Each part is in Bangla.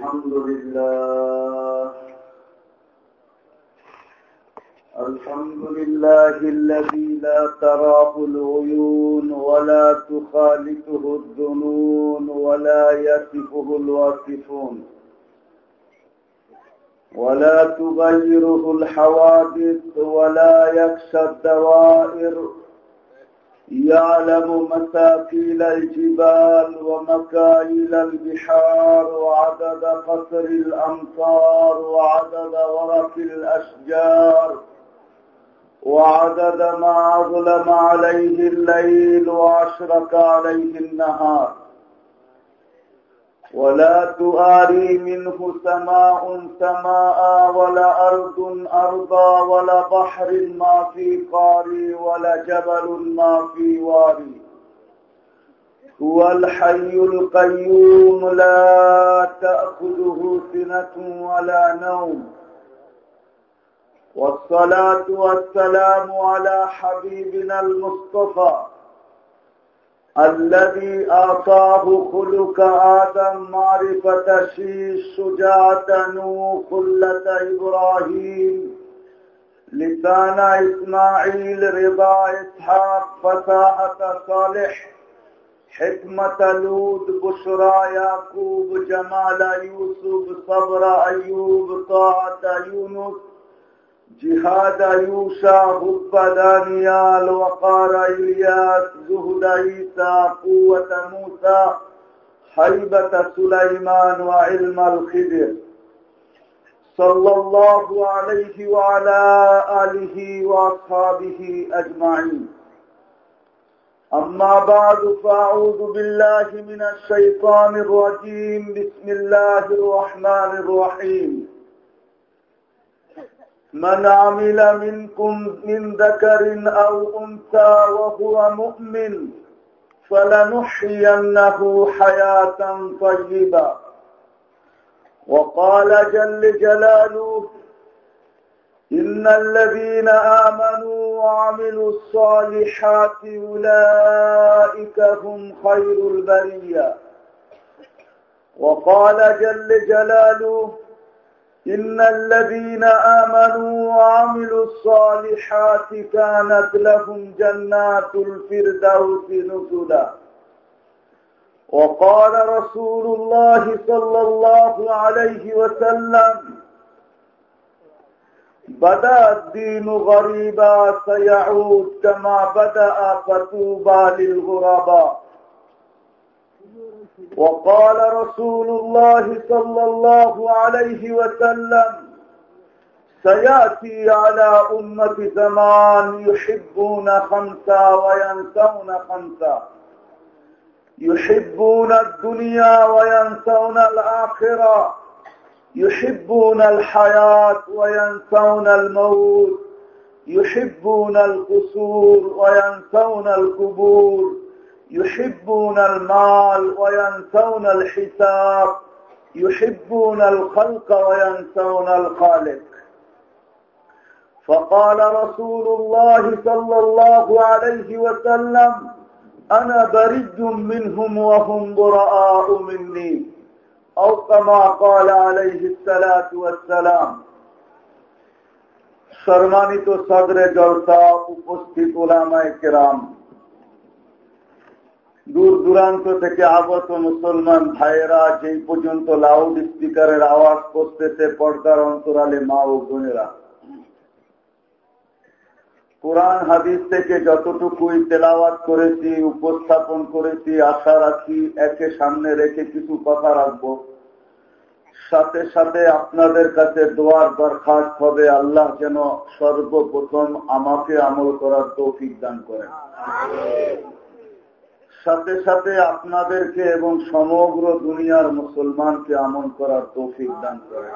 الحمد لله. الحمد لله الذي لا تراه العيون ولا تخالطه الظنون ولا يصفه الواصفون ولا تغيره الحوادث ولا يخشى الدوائر يعلم مساكيل الجبال ومكايل البحار وعدد قصر الأمطار وعدد ورق الأشجار وعدد ما أظلم عليه الليل وأشرك عليه النهار. ولا تؤاري منه سماء سماء ولا أرض أرضا ولا بحر ما في قاري ولا جبل ما في واري. هو الحي القيوم لا تأخذه سنة ولا نوم. والصلاة والسلام على حبيبنا المصطفى الذي أعطاه خلق آدم معرفة شيش شجاعة نوح خلة إبراهيم. لسان إسماعيل رضا إسحاق فساحة صالح. حكمة لود بشرى يعقوب جمال يوسف صبر أيوب طاعة يونس. جهاد يوشع حب دانيال وقار إلياس زهد عيسى قوة موسى حيبة سليمان وعلم الخدر. صلى الله عليه وعلى آله وأصحابه أجمعين. أما بعد فأعوذ بالله من الشيطان الرجيم. بسم الله الرحمن الرحيم. من عمل منكم من ذكر أو أنثى وهو مؤمن فلنحيينه حياة طيبة. وقال جل جلاله إن الذين آمنوا وعملوا الصالحات أولئك هم خير البرية. وقال جل جلاله إن الذين آمنوا وعملوا الصالحات كانت لهم جنات الفردوس نزلا. وقال رسول الله صلى الله عليه وسلم بدأ الدين غريبا سيعود كما بدأ فتوبى للغرباء. وقال رسول الله صلى الله عليه وسلم سيأتي على أمة زمان يحبون خمسا وينسون خمسا يحبون الدنيا وينسون الآخرة. يحبون الحياة وينسون الموت. يحبون القصور وينسون القبور. يحبون المال وينسون الحساب يحبون الخلق وينسون الخالق فقال رسول الله صلى الله عليه وسلم أنا برد منهم وهم براء مني أو كما قال عليه الصلاة والسلام সম্মানিত সদরে জলসা উপস্থিত ওলামায় কেরাম দূর দূরান্ত থেকে আগত মুসলমান ভাইয়েরা যেই পর্যন্ত লাউড স্পিকারের আওয়াজ করতেছে, পর্দার অন্তরালে মা ও বোনেরা। কোরআন, হাদিস থেকে যতটুকুই তেলাওয়াত করেছি, উপস্থাপন করেছি, আশা রাখি একে সামনে রেখে কিছু কথা রাখব। সাথে সাথে আপনাদের কাছে দোয়ার দরখাস্ত হবে, আল্লাহ যেন সর্বপ্রথম আমাকে আমল করার তৌফিক দান করেন। সাথে সাথে আপনাদেরকে এবং সমগ্র দুনিয়ার মুসলমানকে আমল করার তৌফিক দান করেন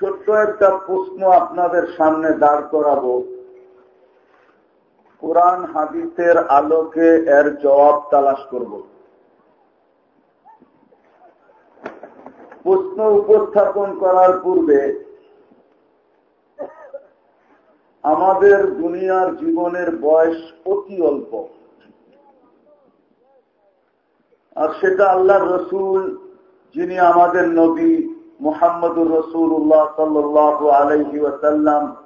ছোট্ট একটা প্রশ্ন আপনাদের সামনে দাঁড় করাবো। কোরআন হাদিসের আলোকে এর জবাব তালাশ করব। প্রশ্ন উপস্থাপন করার পূর্বে আমাদের দুনিয়ার জীবনের বয়স অতি অল্প। আর সেটা আল্লাহ রসুল, যিনি আমাদের নবী মোহাম্মদুর রসুল্লাহ সাল্লাহ আলহি ওয়াসাল্লাম,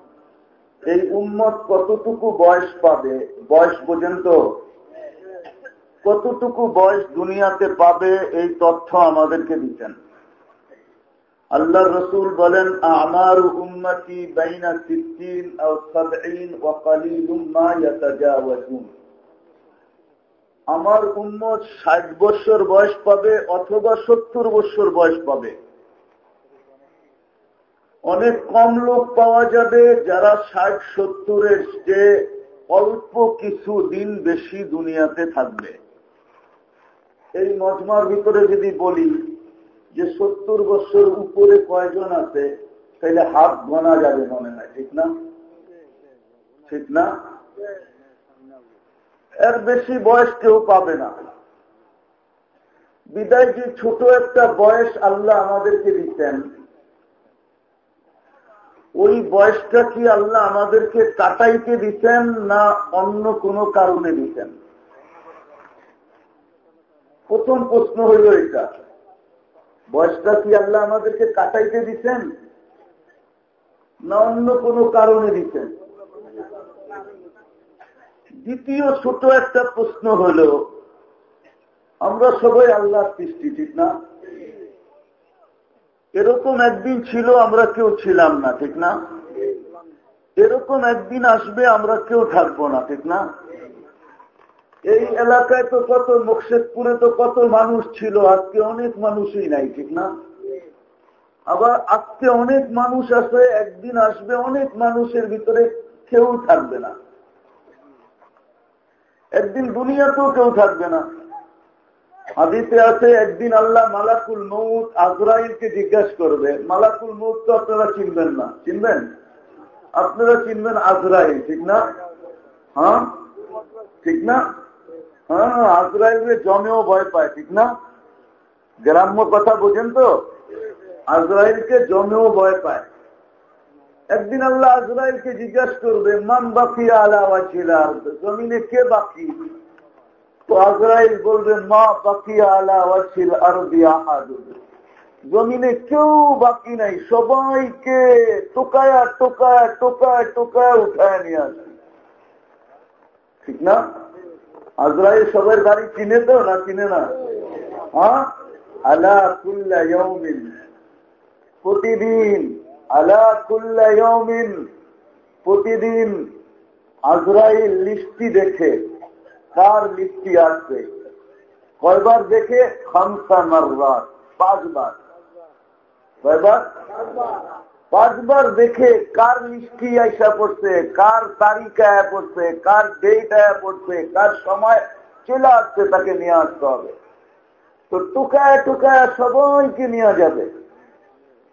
এই উম্মত কতটুকু বয়স পাবে, বয়স পর্যন্ত? কতটুকু বয়স দুনিয়াতে পাবে, এই তথ্য আমাদেরকে দিতেন। আল্লাহ রসুল বলেন, আমার সিদ্দিন আমার উন্মত ষাট বছর বয়স পাবে অথবা সত্তর বছর বয়স পাবে। অনেক কম লোক পাওয়া যাবে যারা ষাট সত্তরের যে অল্প কিছু দিন বেশি দুনিয়াতে থাকবে। এই মজমার ভিতরে যদি বলি যে সত্তর বছর উপরে কয়জন আছে তাহলে হাত গনা যাবে মনে হয়, ঠিক না? ঠিক না? এর বেশি বয়স কেউ পাবে না। বিদায় যে ছোট একটা বয়স আল্লাহ আমাদেরকে দিতেন, ওই বয়সটা কি আল্লাহ আমাদেরকে কাটাইতে দিতেন না অন্য কোনো কারণে দিতেন? প্রথম প্রশ্ন হইল এটা। বয়সটা কি আল্লাহ আমাদেরকে কাটাইতে দিতেন না অন্য কোনো কারণে দিতেন দ্বিতীয় ছোট একটা প্রশ্ন হল, আমরা সবাই আল্লাহ সৃষ্টি, ঠিক না? এরকম একদিন ছিল, আমরা কেউ ছিলাম না, ঠিক না? এরকম একদিন আসবে, আমরা কেউ থাকব না, ঠিক না? এই এলাকায় তো কত মুকশেদপুরে তো কত মানুষ ছিল, আজকে অনেক মানুষই নাই, ঠিক না? আবার আজকে অনেক মানুষ আছে একদিন আসবে, অনেক মানুষের ভিতরে কেউ থাকবে না। একদিন দুনিয়াতেও কেউ থাকবে না। হাদিতে আছে, একদিন আল্লাহ মালাকুল মৌত আজরাইলকে জিজ্ঞাসা করবে, মালাকুল মৌত তো আপনারা চিনবেন না। চিনবেন? আপনারা চিনবেন আজরাইল, ঠিক না? হ্যাঁ? ঠিক না? হ্যাঁ আজরাইল জমেও ভয় পায়, ঠিক না? গ্রাম্য কথা বোঝেন তো? আজরাইলকে জমেও ভয় পায়। একদিন আল্লাহ আজরাইলকে জিজ্ঞাসা করবে, মান বাকি আলাওয়া ছিল জমিনে কে বাকি? তো আজরাইল বলবে, মা বাকি আলাওয়া ছিল আর জমিনে কেউ বাকি নাই, সবাইকে টোকায়া টোকায়া, টোকায় টোকায় উঠায় নিয়ে আসি ঠিক না? আজরাইল সবার বাড়ি চিনে তো না চিনে না? হ্যাঁ? আলা কুল্লা প্রতিদিন আলা কুল্লা প্রতিদিন আজরাইল লিস্টি দেখে, কার লিস্টি আসবে কয়বার দেখে? খামসা মারবার পাঁচবার। কয়বার? পাঁচবার দেখে কার লিস্টি আইসা পড়ছে, কার তারিখ আয়া পড়ছে, কার ডেট আয়া পড়ছে, কার সময় চলে আসছে তাকে নিয়ে আসতে হবে। তো টুকায় টুকায় সবাইকে নিয়ে যাবে।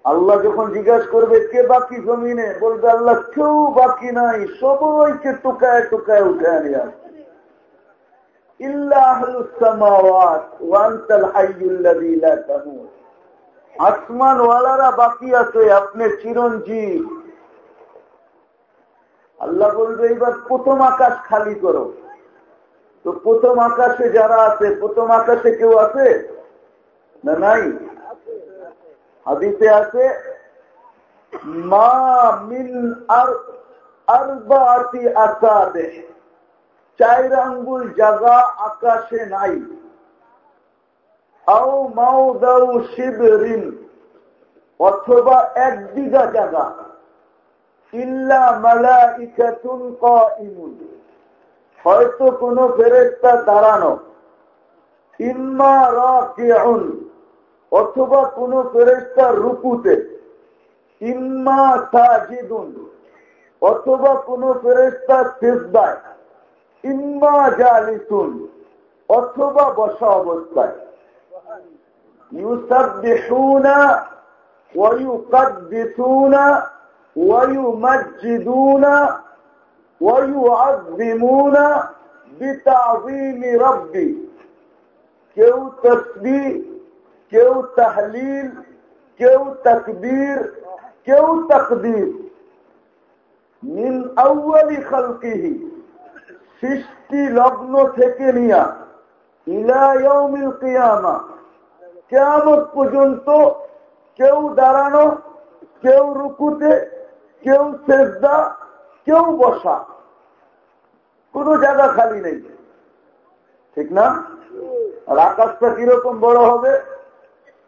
আল্লাহ যখন জিজ্ঞাসা করবে, কে বাকি জমিনে? বলবে, আল্লাহ কেউ বাকি নাই, সবাইকে টুকায় টুকায় উঠে নিয়ে আসবে। আসমানওয়ালারা বাকি আছে, আপনি চিরঞ্জীব। আল্লাহ বলবে, এবার প্রথম আকাশ খালি করো। তো প্রথম আকাশে যারা আছে, প্রথম আকাশে কেউ আছে না নাই? হাদিসে আছে, মা মিন আর আরবাতি আসাদে। আঙ্গুল জায়গা আকাশে নাই। অথবা এক বিঘা জায়গা। ইল্লা কাইমুন। হয়তো কোন ফেরেস্তা দাঁড়ানো। ইম্মা অথবা কোন ফেরেস্তা রুকুতে। ইম্মা সাজিদুন, অথবা কোন ফেরেস্তা ইম্মা জালিসুন, অথবা বসা অবস্থায়। يسبحون ويقدسون ويمجدون ويعظمون بتعظيم ربي. كيو تسبيح كيو تحليل كيو تكبير كيو تقدير. من أول خلقه ششتي لبنو تكنيا إلى يوم القيامة. কেয়ামত পর্যন্ত কেউ দাঁড়ানো, কেউ রুকুতে, কেউ শ্রেদ্ধা কেউ বসা। কোন জায়গা খালি নেই। ঠিক না? আর আকাশটা কীরকম বড় হবে?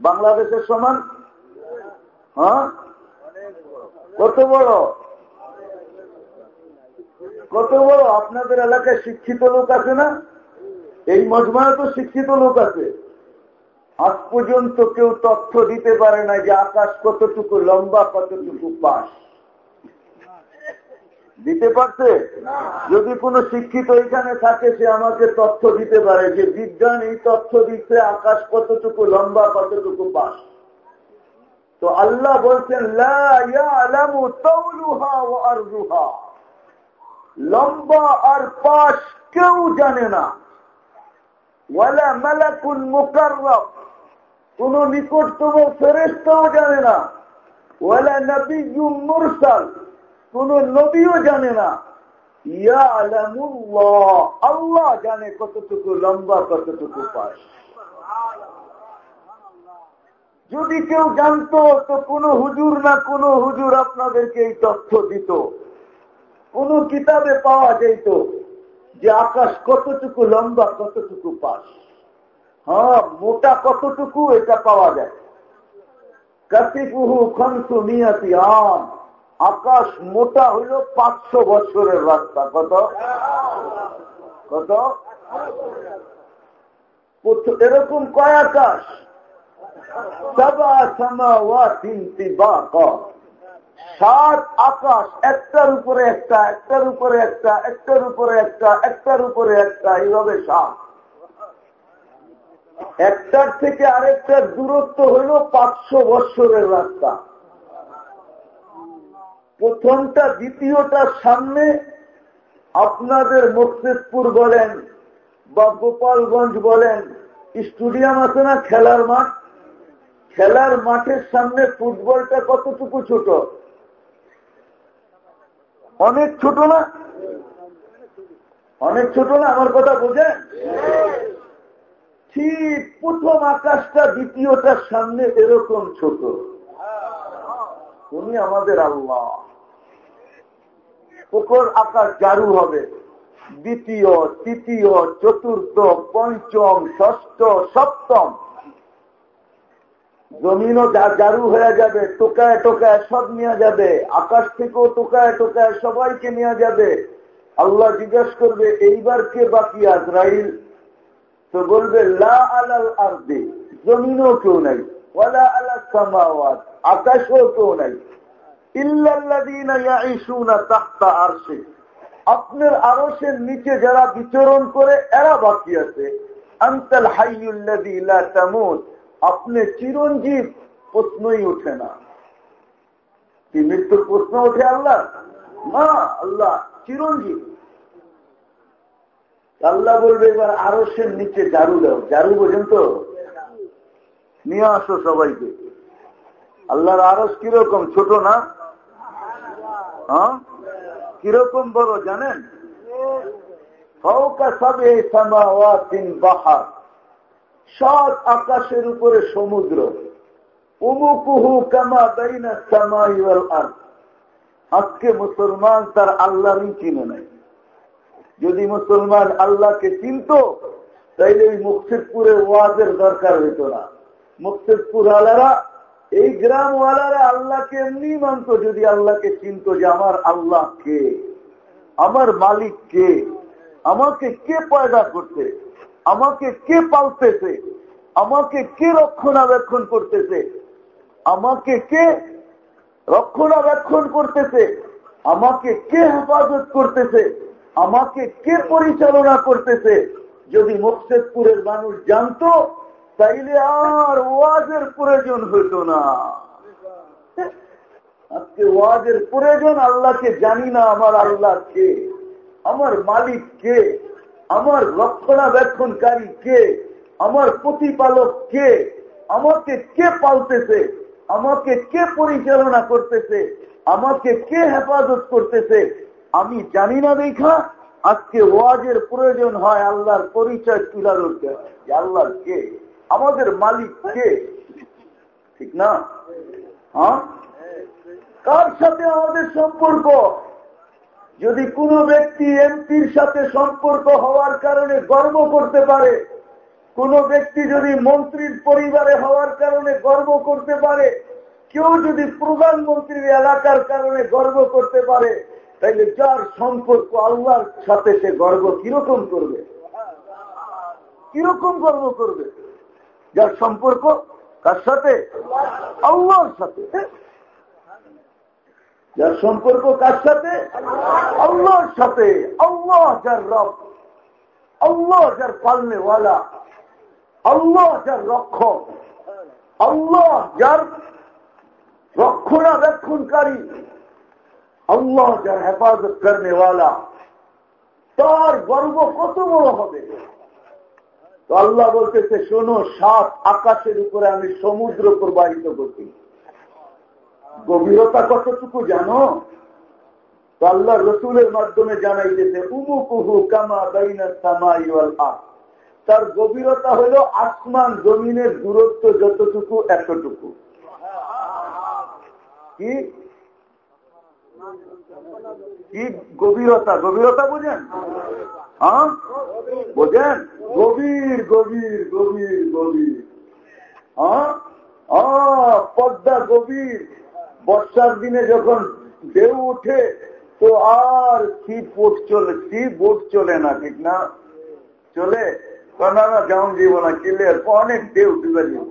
বাংলাদেশের সমান? হ্যাঁ? কত বড়? কত বড়? আপনাদের এলাকায় শিক্ষিত লোক আছে না? এই মজমায় তো শিক্ষিত লোক আছে। আজ পর্যন্ত কেউ তথ্য দিতে পারে না যে আকাশ কতটুকু লম্বা কতটুকু পাশ দিতে পারছে? যদি কোনো শিক্ষিত এখানে থাকে সে আমাকে তথ্য দিতে পারে যে বিজ্ঞান এই তথ্য দিচ্ছে আকাশ কতটুকু লম্বা কতটুকু পাশ তো আল্লাহ বলছেন লম্বা আর পাশ কেউ জানে না। ওয়ালা মালাকুন মুকাররব। কোন নিকটতম ফেরেস্তাও জানে না। ওয়ালা নবী মুরসাল, কোন নবীও জানে না। আল্লাহ জানে কতটুকু লম্বা, কতটুকু পাশ। যদি কেউ জানতো, তো কোন হুজুর না কোন হুজুর আপনাদেরকে এই তথ্য দিত। কোন কিতাবে পাওয়া যেত যে আকাশ কতটুকু লম্বা, কতটুকু পাশ। হ্যাঁ মোটা কতটুকু এটা পাওয়া যায়? আকাশ মোটা হইল পাঁচশো বছরের রাস্তা। কত? কত? এরকম কয় আকাশ? সাত আকাশ, একটার উপরে একটা, একটার উপরে একটা, একটার উপরে একটা, একটার উপরে একটা, এইভাবে সাত। একটার থেকে আরেকটার দূরত্ব হইল পাঁচশো বৎসরের রাস্তা। প্রথমটা দ্বিতীয়টার সামনে আপনাদের মকসেদপুর বলেন বা গোপালগঞ্জ বলেন, স্টেডিয়াম আছে না খেলার মাঠ? খেলার মাঠের সামনে ফুটবলটা কতটুকু ছোট? অনেক ছোট না? অনেক ছোট না? আমার কথা বোঝেন? ঠিক প্রথম আকাশটা, দ্বিতীয়টার সামনে এরকম ছোট। উনি আমাদের আল্লাহ। পুকুর আকাশ জারু হবে। দ্বিতীয়, তৃতীয়, চতুর্থ, পঞ্চম, ষষ্ঠ, সপ্তম। জমিনও জারু হয়ে যাবে, টোকায় টোকায় সব নেওয়া যাবে। আকাশ থেকেও টোকায় টোকায় সবাইকে নেওয়া যাবে। আল্লাহ জিজ্ঞাস করবে, এইবার কে বাকি, আজরাইল? তো বলবে জমিনও কেউ নাই। আকাশও কেউ নাই। আপনার আরসের নিচে যারা বিচরণ করে, এরা বাকি আছে। আন্তল আপনি চিরঞ্জীব প্রশ্নই ওঠে না। মৃত্যুর প্রশ্ন ওঠে আল্লাহ না, আল্লাহ চিরঞ্জীব। আল্লাহ বলবে, এবার আরসের নিচে জারু দাও। জারু বোঝেন তো? নিয়ে আসো সবাইকে। আল্লাহর আরস কীরকম? ছোট না? হ্যাঁ? কীরকম বড়, জানেন? সব আকাশের উপরে সমুদ্র। উমুকুহু কামা সামাইওয়াল আর আজকে মুসলমান তার আল্লাহরই চিনে নাই। যদি মুসলমান আল্লাহকে চিনত, তাইলে ওই মুক্তিদপুরে ওয়াজের দরকার হইত না। মুক্তিদপুর আলারা এই গ্রামওয়ালারা আল্লাহকে এমনি মানত, যদি আল্লাহকে চিনত যে আমার আল্লাহ কে, আমার মালিক কে, আমাকে কে পয়দা করতে, আমাকে কে পালতেছে, আমাকে কে রক্ষণাবেক্ষণ করতেছে, আমাকে কে রক্ষণাবেক্ষণ করতেছে, আমাকে কে হেফাজত করতেছে আমাকে কে পরিচালনা করতেছে? যদি মুকসেদপুরের মানুষ জানতো, তাইলে আর ওয়াজের প্রয়োজন হইত না। আজকে ওয়াজের প্রয়োজন আল্লাহকে জানি না আমার আল্লাহ কে, আমার মালিক কে, আমার রক্ষণাবেক্ষণকারী কে, আমার প্রতিপালক কে, আমাকে কে পালতেছে, আমাকে কে পরিচালনা করতেছে, আমাকে কে হেফাজত করতেছে আমি জানি না দেখা, আজকে ওয়াজের প্রয়োজন হয় আল্লাহর পরিচয় তুলা আল্লাহর কে? আমাদের মালিক কে? ঠিক না? হ্যাঁ? কার সাথে আমাদের সম্পর্ক? যদি কোনো ব্যক্তি এমপির সাথে সম্পর্ক হওয়ার কারণে গর্ব করতে পারে, কোন ব্যক্তি যদি মন্ত্রীর পরিবারে হওয়ার কারণে গর্ব করতে পারে, কেউ যদি প্রধানমন্ত্রীর এলাকার কারণে গর্ব করতে পারে তাইলে যার সম্পর্ক আল্লাহর সাথে সে গর্ব কীরকম করবে? কীরকম গর্ব করবে? যার সম্পর্ক কার সাথে? আল্লাহর সাথে। যার সম্পর্ক কার সাথে? আল্লাহর সাথে। আল্লাহ যার রব। আল্লাহ যার পালনেওয়ালা। আল্লাহ যার রক্ষক। আল্লাহ যার রক্ষণাবেক্ষণকারী। আল্লাহ যার হেফাজত করেওয়ালা তার গর্ব কত বড় হবে। তো আল্লাহ বলতেছে, শোনো, সাত আকাশের উপরে আমি সমুদ্র প্রবাহিত করছি। গভীরতা কতটুকু জানো? তো আল্লাহ রসুলের মাধ্যমে জানাইতেছে, উমুকুহু কামা বাইনা সামাই আ তার গভীরতা হলো আসমান জমিনের দূরত্ব যতটুকু, এতটুকু। কি? কি গভীরতা? গভীরতা বোঝেন? হ্যাঁ? বোঝেন? গভীর গভীর গভীর গভীর। হ্যাঁ? পদ্মা গভীর। বর্ষার দিনে যখন ঢেউ উঠে তো আর সি বোট চলে সি বোট চলে না, ঠিক না? চলে? না যেমন জীবন না কিলের অনেক ঢেউ ডুবে যাব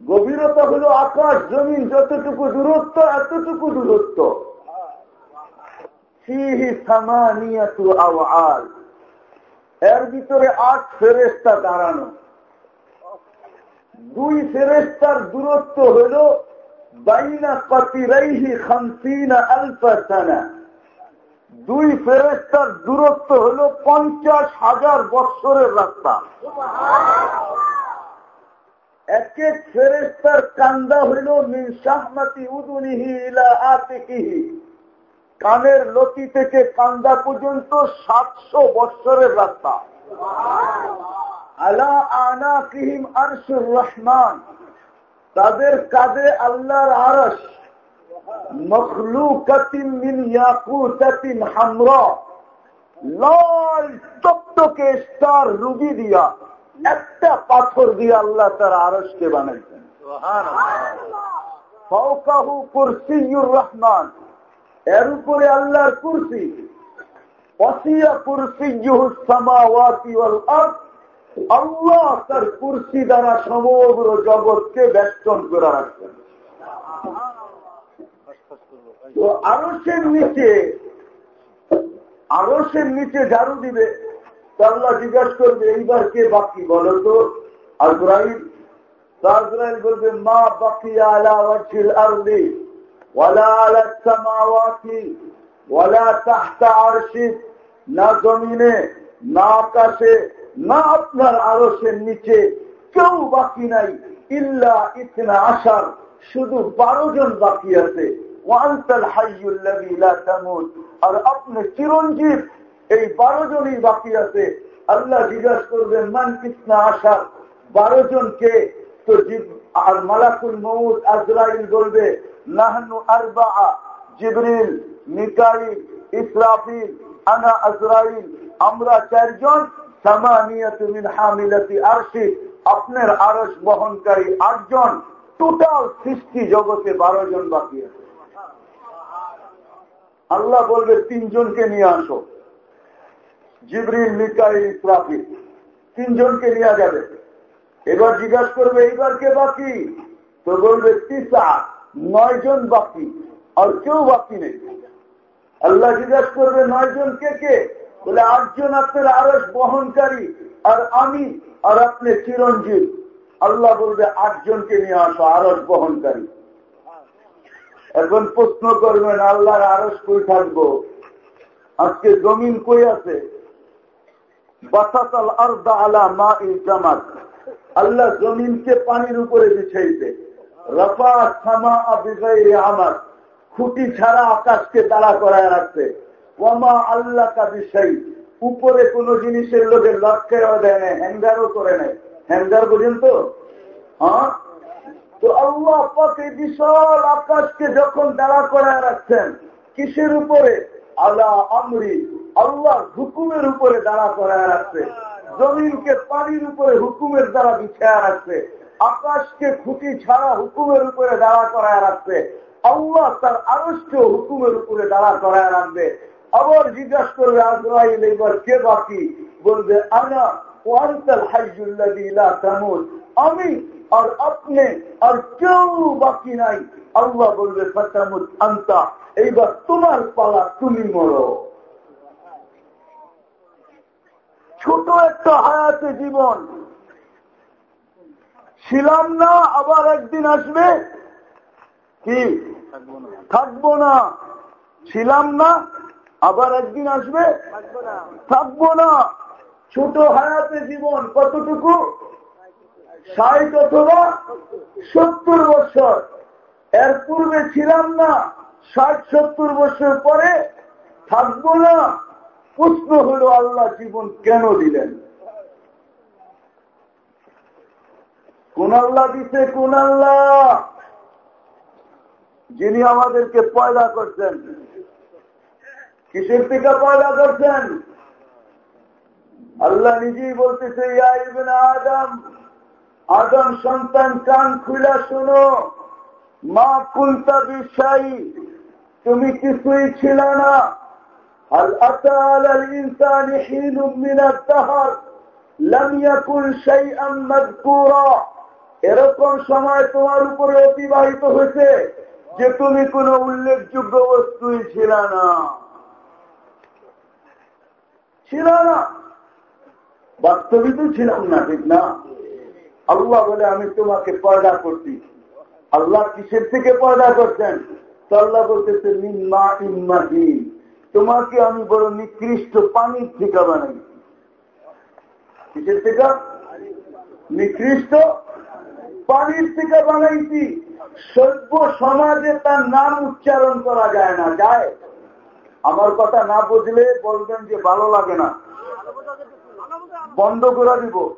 গভীরতা হলো আকাশ, জমিন, যতটুকু দূরত্ব, এতটুকু দূরত্ব। এর ভিতরে আট ফেরেস্তা দাঁড়ানো। দুই ফেরেস্তার দূরত্ব হল বাইনা পাতিরাইহি খামসিনা আলফাসানা দুই ফেরেস্তার দূরত্ব হল পঞ্চাশ হাজার বৎসরের রাস্তা। এক ফেরেস্তার কান্দা হইল শাহমাতি উদুনিহি ইলা আতিকিহি। কানের লতি থেকে কান্দা পর্যন্ত সাতশো বৎসরের রাস্তা। আলা আনা কিহিম আরশুর রহমান। তাদের কাঁধে আল্লাহর আরস মখলুকাতিন মিন ইয়াকুতাতিন হামরা। লাল টকটকে স্টার রুবি দিয়া। একটা পাথর দিয়ে আল্লাহ তার আরসকে বানাইছেন। ফৌকাহু কুরসিউর রহমান। এর উপরে আল্লাহর কুরসি। অসিয়া কুরসিউহ সামাওয়াতি ওয়াল আরদ। আল্লাহ তার কুরসি দ্বারা সমগ্র জগৎকে করে রাখছেন। তো আরসের নিচে আরসের নিচে ঝাড়ু দিবে। আল্লাহ জিজ্ঞাসা করবে, এইবার কে বাকি বলো তো? আজরাইল বলবে, মা বাকি আপনার নিচে, কেউ বাকি নাই, ইল্লা ইতনা আসার শুধু বারো জন বাকি আছে। আর আপনি চিরঞ্জীব এই বারো জনই বাকি আছে। আল্লাহ জিজ্ঞাসা করবেন, মান কৃষ্ণা আসার বারো জনকে তো আর মালাকুল মৌদ আজরাইল বলবে, নাহনু আরবা জিবরিল, মিকাইল, ইসরাফিল, আনা আজরাইল। আমরা চারজন সামানিয়াতুমিন হামিলাতি আরশি। আপনার আরস বহনকারী আটজন টোটাল সৃষ্টি জগতে বারো জন বাকি আছে। আল্লাহ বলবে, তিনজনকে নিয়ে আসো। জিবরিল, মিকাইল ইসরাফিল তিনজনকে নিয়ে যাবে। এবার জিজ্ঞাসা করবে, এইবার কে বাকি? তো বলবে, তিসা নয় জন বাকি, আর কেউ বাকি নেই। আল্লাহ জিজ্ঞাসা করবে নয় জন কে কে? বলে, আটজন আপনার আরস বহনকারী, আর আমি, আর আপনি চিরঞ্জীব। আল্লাহ বলবে, আটজনকে নিয়ে আসো আরস বহনকারী। এখন প্রশ্ন করবেন, আল্লাহর আরস কই থাকব? আজকে জমিন কই আছে? আল্লাহ জমিনকে পানির উপরে বিছাইছে। রফা সামা বিগাইরে আমার। খুঁটি ছাড়া আকাশকে দাঁড়া করায় রাখছে। ওয়ামা আল্লাহ কাবিসাই উপরে কোন জিনিসের লোকের লক্ষ্যেও দেয় না হ্যাঙ্গারও করে নেয় হ্যাঙ্গার পর্যন্ত হ্যাঁ? তো আল্লাহ পাকে বিশাল আকাশকে যখন দাঁড়া করে রাখছেন, কিসের উপরে? আল্লাহ আমরি। আল্লাহর হুকুমের উপরে দাঁড়া করে রাখছে। জমিনকে পানির উপরে হুকুমের দ্বারা বিছায়া রাখছে। আকাশকে খুঁটি ছাড়া হুকুমের উপরে দাঁড়া করায় রাখছে। আল্লাহ তার আরস্য হুকুমের উপরে দাঁড়া করায় রাখবে। আবার জিজ্ঞাসা করবে, আজরাইল, এবার কে বাকি? বলবে, আনা ওয়ান্তাল হাইজুল্লাহ তামুল আমি আর আপনি আর কেউ বাকি নাই। আল্লাহ বলবে ফতামুদ আন্তা। এইবার তোমার পালা তুমি মরো। ছোট একটা হায়াতে জীবন। ছিলাম না, আবার একদিন আসবে। কি? থাকব না। ছিলাম না, আবার একদিন আসবে। থাকব না। ছোট হায়াতে জীবন কতটুকু? ষাট অথবা সত্তর বছর। এর পূর্বে ছিলাম না, ষাট সত্তর বছর পরে থাকব না। প্রশ্ন হলো, আল্লাহ জীবন কেন দিলেন? কোন আল্লাহ দিছে, কোন আল্লাহ? যিনি আমাদেরকে পয়দা করছেন। কিসের থেকে পয়দা করছেন? আল্লাহ নিজেই বলতেছে আদম আদম সন্তান, কান খুলা শোনো। মা কুলতা বিষাই তুমি কিছুই ছিল না। هل أتى على الإنسان حين من الدهر لم يكن شيئا مذكورا এরকম সময় তোমার উপরে অতিবাহিত হয়েছে যে তুমি কোন উল্লেখযোগ্য বস্তুই ছিল না ছিল না বাস্তবিক ছিলাম না ঠিক না আল্লাহ বলে আমি তোমাকে পয়দা করছি আল্লাহ কিসের থেকে পয়দা করছেন তো আল্লাহ বলতেছে নিম্মা ইম্মাহি তোমাকে আমি বড় নিকৃষ্ট পানির থেকে বানাই। কিসের থেকে নিকৃষ্ট পানির থেকে বানাইছি। সভ্য সমাজে তার নাম উচ্চারণ করা যায় না, যায়। আমার কথা না বুঝলে বলবেন যে ভালো লাগে না। বন্ধ করে দিব।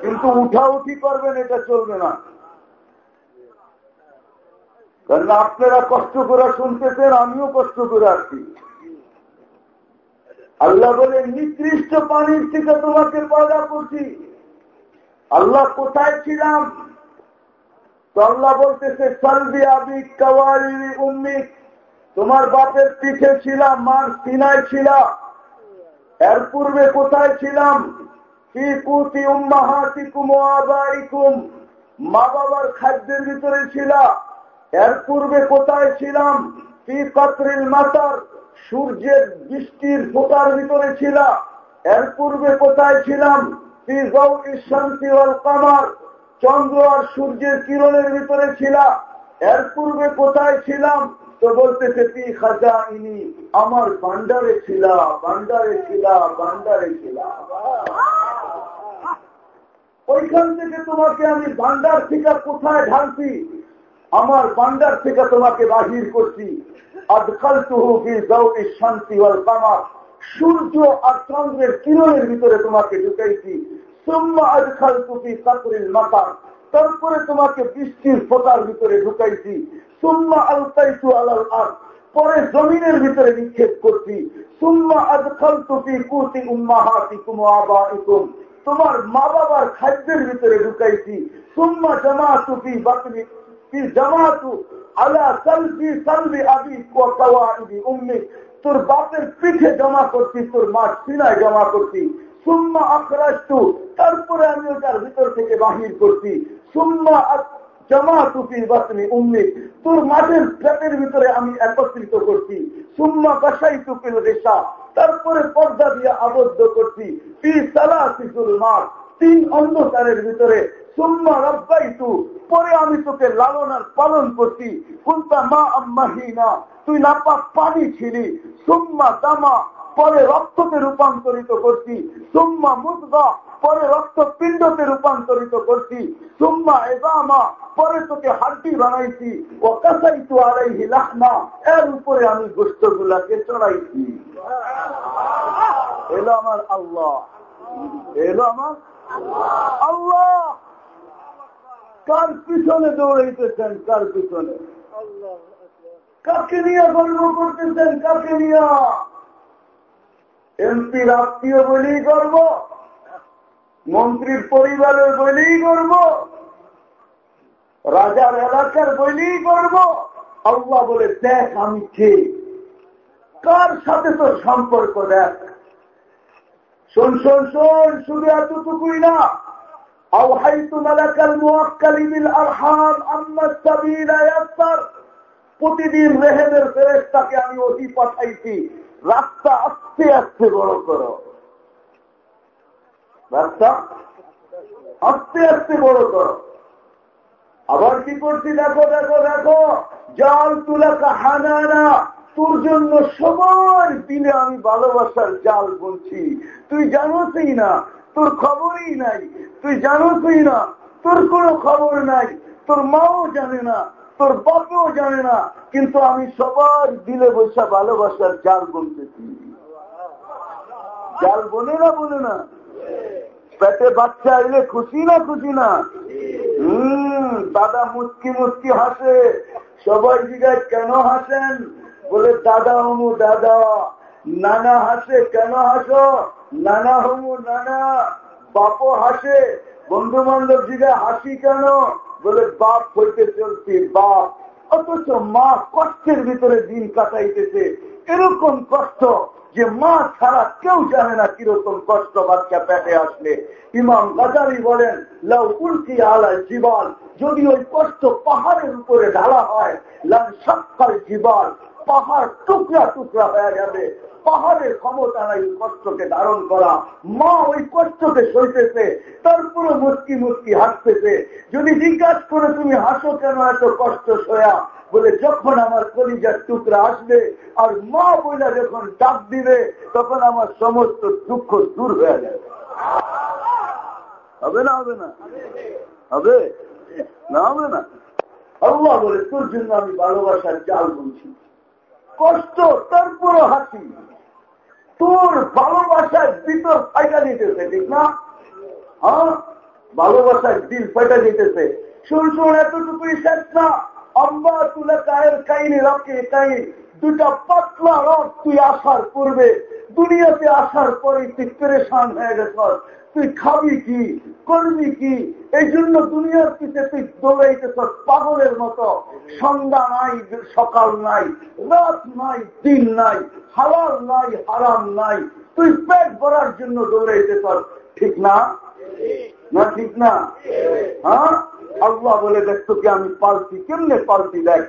কিন্তু উঠা উঠি করবেন, এটা চলবে না। কারণ আপনারা কষ্ট করে শুনতেছেন, আমিও কষ্ট করে আসছি। আল্লাহ বলে নিকৃষ্ট পানির থেকে তোমাকে পয়দা করছি। আল্লাহ, কোথায় ছিলাম? তো আল্লাহ বলতেছে, সালবি আবি কাওয়ারি উম্মিক তোমার বাপের পিঠে ছিলাম, মার সিনায় ছিলাম। এর পূর্বে কোথায় ছিলাম? কি কুতি উম্মাহাতিকুম আবাইকুম মা বাবার খাদ্যের ভিতরে ছিলাম। এর পূর্বে কোথায় ছিলাম? কি কত্রিল মাতার সূর্যের বৃষ্টির ফোটার ভিতরে ছিলাম। এর পূর্বে কোথায় ছিলাম? শান্তি কামার। চন্দ্র আর সূর্যের কিরণের ভিতরে ছিলাম। এর পূর্বে কোথায় ছিলাম? তো বলতেছে পি খাজা ইনি আমার বান্ডারে ছিল বান্ডারে ছিল বান্ডারে ছিল। ওইখান থেকে তোমাকে আমি বান্ডার থেকে কোথায় ঢালছি? আমার বান্ডার থেকে তোমাকে বাহির করছি। আজকাল তুহুকি জৌকি শান্তি ওয়াল কামার। সূর্য আর চন্দ্রের কিরণের ভিতরে তোমাকে ঢুকাইছি। সুম্মা আজকাল তুকি কাতরিল মাতার তারপরে তোমাকে বৃষ্টির ফোটার ভিতরে ঢুকাইছি। সুম্মা আলতাইতু আলাল আর পরে জমিনের ভিতরে নিক্ষেপ করছি। সুম্মা আজকাল তুকি কুতি উম্মাহাতিকুম আবাইকুম। তোমার মা বাবার খাদ্যের ভিতরে ঢুকাইছি। সুম্মা জামাতুকি বাকরি কি তোর বাপের পিঠে জমা করছি, তোর মা সিনায় জমা করছি। সুম্মা আখরাজতু, তারপরে আমি ওটার ভিতর থেকে বাহির করছি। সুম্মা জমা টুপি বাসনি উম্মি, তোর মাঠের পেটের ভিতরে আমি একত্রিত করছি। সুম্মা বাসাই টুপিল রেশা তারপরে পর্দা দিয়ে আবদ্ধ করছি। তিন অন্ধকারের ভিতরে পরে আমি তোকে লালন আর পালন করছি। মা তুই পানি ছিলি। সুম্মা দামা। পরে রক্ততে রূপান্তরিত করছি। সুম্মা মুদগা। পরে রক্ত পিণ্ডতে রূপান্তরিত করছি। সুম্মা এজামা। পরে তোকে হাড্ডি বানাইছি। ও কাসাই তো আড়াই লাহমা। এর উপরে আমি গোষ্ঠ গুলাকে চড়াইছি। এলো আমার আল্লাহ। এলো আমার আল্লাহ। কার পিছনে দৌড়াইতেছেন, কার পিছনে? কাকে নিয়ে গর্ব করতেছেন, কাকে নিয়ে? এমপির আত্মীয় বলেই গর্ব, মন্ত্রীর পরিবারের বলেই গর্ব, রাজার এলাকার বলেই গর্ব। আল্লাহ বলে, দেখ আমি কে। কার সাথে তোর সম্পর্ক দেখ। শোন শোন শোন, শুধু এতটুকুই না। أوحيت ملك الموكل بالأرحام أما السبيل يسر প্রতিদিন রেহেমের ফেরেস্তাকে আমি অতি পাঠাইছি রাস্তা আস্তে আস্তে বড় করো রাস্তা আস্তে আস্তে বড় করো আবার কি করছি দেখো দেখো দেখো জাল তুলাকা হানানা তোর জন্য সবার দিনে আমি ভালোবাসার জাল বলছি তুই জানোসই না তোর খবরই নাই। তুই জানোসই না, তোর কোনো খবর নাই। তোর মাও জানে না, তোর বাপও জানে না, কিন্তু আমি সবার দিলে বসা ভালোবাসার জাল বলতেছি জাল বলে না বলে না? পেটে বাচ্চা এলে খুশি না খুশি না? হম, দাদা মুচকি মুচকি হাসে। সবাই জিগায় কেন হাসেন? বলে, দাদা অনু দাদা। নানা হাসে, কেন হাসো? নানা হমু, নানা বাপও হাসে বন্ধু বান্ধব জিগায় হাসি কেন? বলে, বাপ হইতে চলছি বাপ। অথচ মা কষ্টের ভিতরে দিন কাটাইতেছে। এরকম কষ্ট যে মা ছাড়া কেউ জানে না কীরকম কষ্ট বাচ্চা পেটে আসলে। ইমাম গাজারি বলেন, লাউ উল্কি আলায় জীবন যদি ওই কষ্ট পাহাড়ের উপরে ঢালা হয় লাল সক্কাল জীবন পাহাড় টুকরা টুকরা হয়ে যাবে। পাহাড়ের ক্ষমতা নাই কষ্টকে ধারণ করা। মা ওই কষ্টকে সইতেছে তারপরে মুস্কি মুস্কি হাসতেছে। যদি জিজ্ঞাসা করে তুমি হাসো কেন এত কষ্ট সয়া? বলে, যখন আমার কলিজার টুকরা আসবে আর মা বইলা যখন ডাক দিবে, তখন আমার সমস্ত দুঃখ দূর হয়ে যাবে। হবে না হবে না? হবে? না হবে না? আল্লাহ বলে, তোর জন্য আমি ভালোবাসার জাল বলছি কষ্ট, তারপরও হাসি। তোর ভালোবাসার ভিতর ফাইটা দিতেছে, ঠিক না? হ্যাঁ? ভালোবাসার দিল ফাইটা দিতেছে। শুন এতটুকুই শেষ না। আম্বা তুলে কায়ের কাইনি রকে কাইন দুটা পাতলা রক তুই আসার পূর্বে, দুনিয়াতে আসার পরে তুই পরেশান হয়ে গেছ তুই খাবি কি করবি কি? এই জন্য দুনিয়ার পিছিয়ে তুই দৌড়াইতেছ পাগলের মতো। সন্ধ্যা নাই সকাল নাই রাত নাই দিন নাই হালাল নাই হারাম নাই। তুই পেট ভরার জন্য দৌড়াইতেছ ঠিক না? না ঠিক না? হ্যাঁ? আল্লাহ বলে দেখ তোকে আমি পালছি কেমনে পালছি দেখ?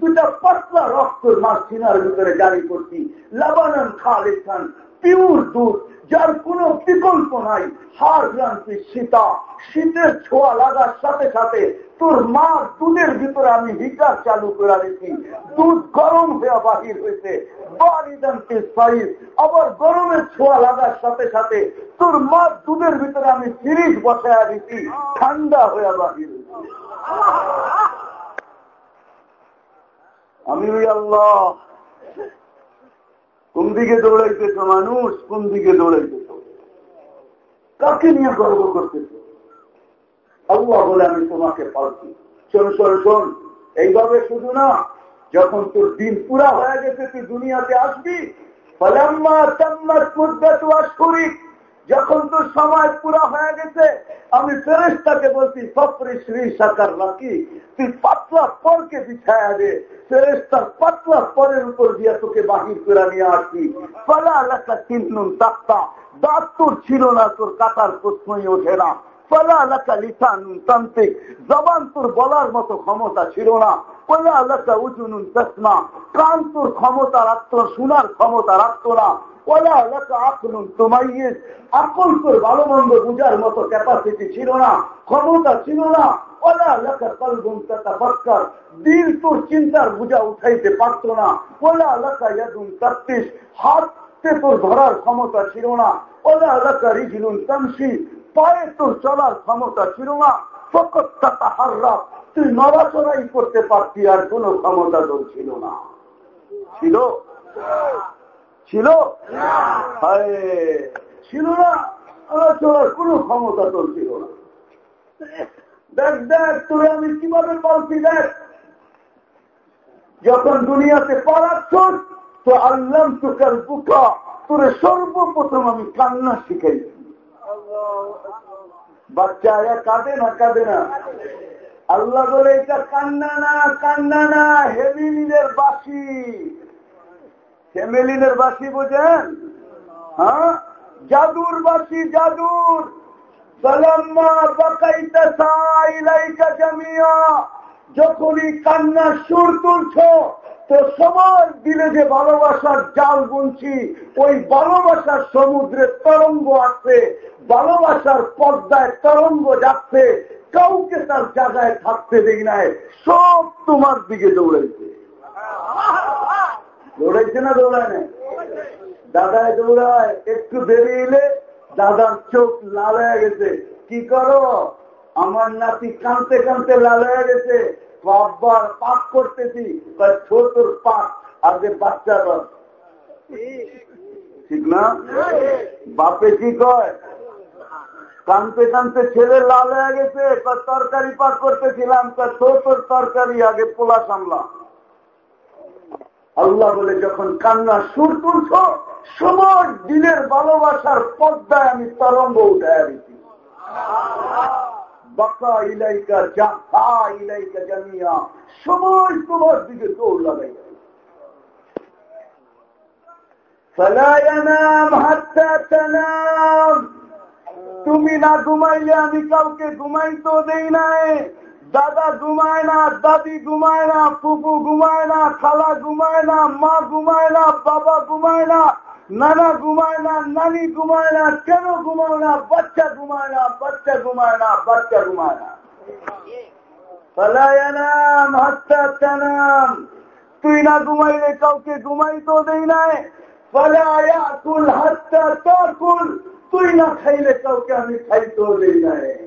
দুটা পাতলা রক্তর মাছ সিনার ভিতরে জারি করছি। লাবানন দুধ, যার কোন বিকল্প নাই। হার সীতা। শীতের ছোঁয়া লাগার সাথে সাথে তোর মা দুধের ভিতরে আমি হিটার চালু করে দিচ্ছি দুধ গরম হয়ে বাহির হয়েছে আবার গরমের ছোঁয়া লাগার সাথে সাথে তোর মা দুধের ভিতরে আমি ফ্রিজ বসায় দিচ্ছি ঠান্ডা হয়ে বাহির হয়েছে আমি আল্লাহ। কোন দিকে দৌড়াইতেছ মানুষ, কোন দিকে দৌড়াইতেছ? কাকে নিয়ে গর্ব করতেছ? আল্লাহ বলে আমি তোমাকে পালছি শোন শোন শোন, এইভাবে শুধু না, যখন তোর দিন পুরা হয়ে গেছে, তুই দুনিয়াতে আসবি। ফলাম্মা তাম্মার কুদ্দাত আশরিক যখন তোর সময় পুরা হয়ে গেছে, আমি ফেরেস্তাকে বলছি সপরি শ্রী সাকার রাখি তুই পাতলা পরকে বিছায়া দে ফেরেস্তার পাতলা পরের উপর দিয়ে তোকে বাহির করে নিয়ে আসি পালা এলাকা চিহ্নুন তাক্তা দাঁত তোর ছিল না, তোর কাটার প্রশ্নই ওঠে না। ফলা এলাকা লিসান তান্ত্রিক, জবান তোর বলার মতো ক্ষমতা ছিল না। ফলা এলাকা উজুনুন চশমা কান তোর ক্ষমতা রাখত শোনার ক্ষমতা রাখত না ওলা এলাকা আকল তোর ভালো মন্দ বুঝার মতো ক্যাপাসিটি ছিল না, ক্ষমতা ছিল না। ওলা এলাকা কলগুন তাফাক্কার দিল তোর চিন্তার বুঝা উঠাইতে পারত না। ওলা এলাকা ইয়াদুন তাত্তিস হাতে তোর ধরার ক্ষমতা ছিল না। ওলা এলাকা রিজিলুন তামসি পায়ে তোর চলার ক্ষমতা ছিল না। ফকত টাকা হাররা তুই করতে পারতি আর কোন ক্ষমতা তোর ছিল না। ছিল? ছিল? ছিল না। নড়াচড়ার কোন ক্ষমতা তোর ছিল না। দেখ দেখ, তোরে আমি কীভাবে বলছি, দেখ। যখন দুনিয়াতে পারাচ্ছ তো আল্লাহ তোকার বুকা, তোরে সর্বপ্রথম আমি কান্না শিখাইছি বাচ্চা আয়া কাঁদে না কাঁদে না? আল্লাহ বলে, এটা কান্না না কান্না না হেমিলিনের বাসি হেমিলিনের বাসি বোঝেন? হ্যাঁ? জাদুর। বাসি জাদুর যখনই কান্নার সুর তুলছ, তো সবার দিলে যে ভালোবাসার জাল বুনছি, ওই ভালোবাসার সমুদ্রে তরঙ্গ আছে ভালোবাসার পর্দায় তরঙ্গ যাচ্ছে, কাউকে তার জায়গায় থাকতে দেখি নাই, সব তোমার দিকে দৌড়াইছে। দৌড়াইছে না দৌড়ায় না দাদায় দৌড়ায়, একটু দেরি এলে দাদার চোখ লাল হয়ে গেছে। কি করো? আমার নাতি কানতে কানতে লাল হয়ে গেছে। বাবার পাক করতেছি ছোটর পাক আগে বাচ্চার ঠিক না? বাপে কি কয়? কানতে কানতে ছেলে লাল হয়ে গেছে তরকারি পাক করতেছিলাম ছোটর তরকারি আগে পোলা সামলাম। আল্লাহ বলে, যখন কান্না সুর তুলছ, সময় দিনের ভালোবাসার পর্দায় আমি তরঙ্গ উঠায় দিচ্ছি বাকা ইলাইকা জাফা ইলাইকা জামিয়া, সময় তোমার দিকে দৌড় লাগাই তুমি না ঘুমাইলে আমি কাউকে ঘুমাইতো দেই নাই। দাদা ঘুমায় না দাদি ঘুমায় না ফুপু ঘুমায় না খালা ঘুমায় না মা ঘুমায় না বাবা ঘুমায় না নানা ঘুমায় না নানি ঘুমায় না কেন ঘুমায় না বাচ্চা ঘুমায় না বাচ্চা ঘুমায় না বাচ্চা ঘুমায় না ফলায়ানাম হাস্তানাম তুই না ঘুমাইলে কাউকে ঘুমাইতো দেই নাই ফলায়াকুল হাস্তা তাকুল তুই না খাইলে কাউকে আমি খাইতো দেই নাই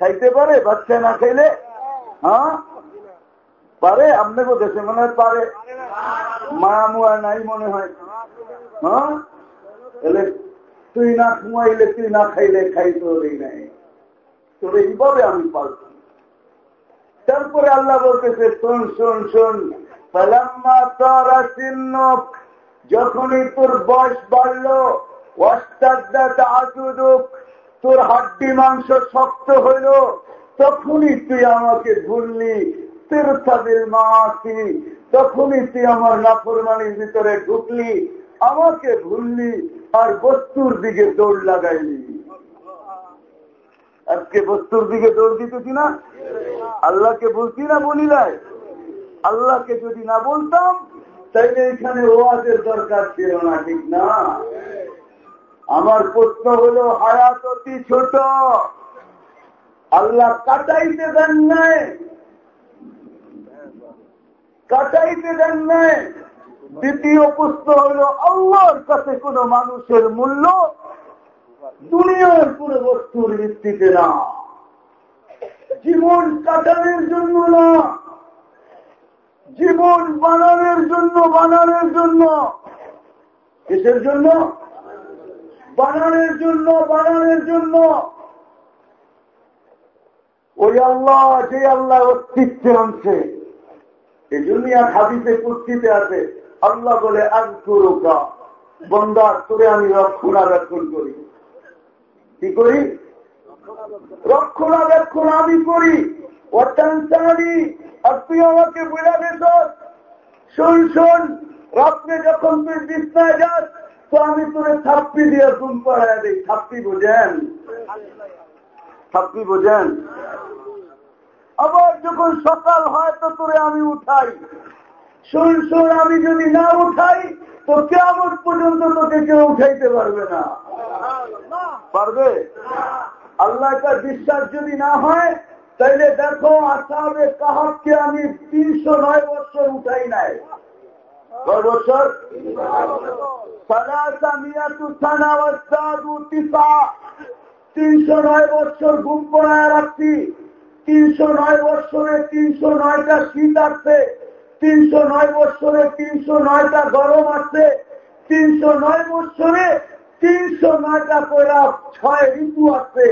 খাইতে পারে, বাচ্চা না খাইলে হ্যাঁ? পারে, আপনাকে দেশে মনে হয় পারে। মায়া মুয়া নাই মনে হয়। হ্যাঁ? এলে তুই না ঘুমাইলে, তুই না খাইলে খাইতে হলেই নাই। তোর এইভাবে আমি পারছি তারপরে আল্লাহ বলতেছে, শোন শোন শোন পালাম্মা তারা চিহ্ন যখনই তোর বয়স বাড়লো অষ্টাদ্দা আসুদুক তোর হাড্ডি মাংস শক্ত হইল, তখনই তুই আমাকে ভুললি। তীর্থাদের মাসি তখনই তুই আমার নাফরমানির ভিতরে ঢুকলি, আমাকে ভুললি আর বস্তুর দিকে দৌড় লাগাইলি। আজকে বস্তুর দিকে দৌড় দিতেছি না? আল্লাহকে বলছি না বলিলাই? আল্লাহকে যদি না বলতাম, তাইলে এখানে ওয়াজের দরকার ছিল না, ঠিক না? আমার প্রশ্ন হলো হায়াত অতি ছোট। আল্লাহ কাটাইতে দেন নাই। কাটাইতে দেন নাই। দ্বিতীয় প্রশ্ন হলো আল্লাহর কাছে কোন মানুষের মূল্য দুনিয়ার কোন বস্তুর ভিত্তিতে না। জীবন কাটানোর জন্য না। জীবন বানানোর জন্য বানানোর জন্য। কিসের জন্য? বানানোর জন্য বানানোর জন্য। ওই আল্লাহ যে আল্লাহ অস্তিত্বের অংশে। এই দুনিয়া হাদিসে কুস্তিতে আছে, আল্লাহ বলে আঙ্কুরোকা বন্দার তোরে আমি রক্ষণাবেক্ষণ করি। কি করি? রক্ষণাবেক্ষণ আমি করি। অত্যান্তানি আর তুই আমাকে বুঝা গেছ শোন শোন, রাত্রে যখন তুই বিছনায় যাস তো আমি তোরে থাপ্পি দিয়ে ঘুম পাড়ায় দিই। থাপ্পি বোঝেন? থাপ্পি বোঝেন? আবার যখন সকাল হয় তো তোরে আমি উঠাই। শুন শুন, আমি যদি না উঠাই, তো কেমন পর্যন্ত তোকে কেউ উঠাইতে পারবে না। পারবে? আল্লাহটা বিশ্বাস যদি না হয়, তাইলে দেখো আসামে কাহাবকে আমি তিনশো নয় বছর উঠাই নাই। বছর তিনশো নয় বছর ঘুম পড়ায় রাখছি তিনশো নয় বছরে তিনশো নয়টা শীত আসছে তিনশো নয় বছরে তিনশো নয়টা গরম আসছে তিনশো নয় বছরে তিনশো নয়টা কয়লা ছয় ঋতু আসছে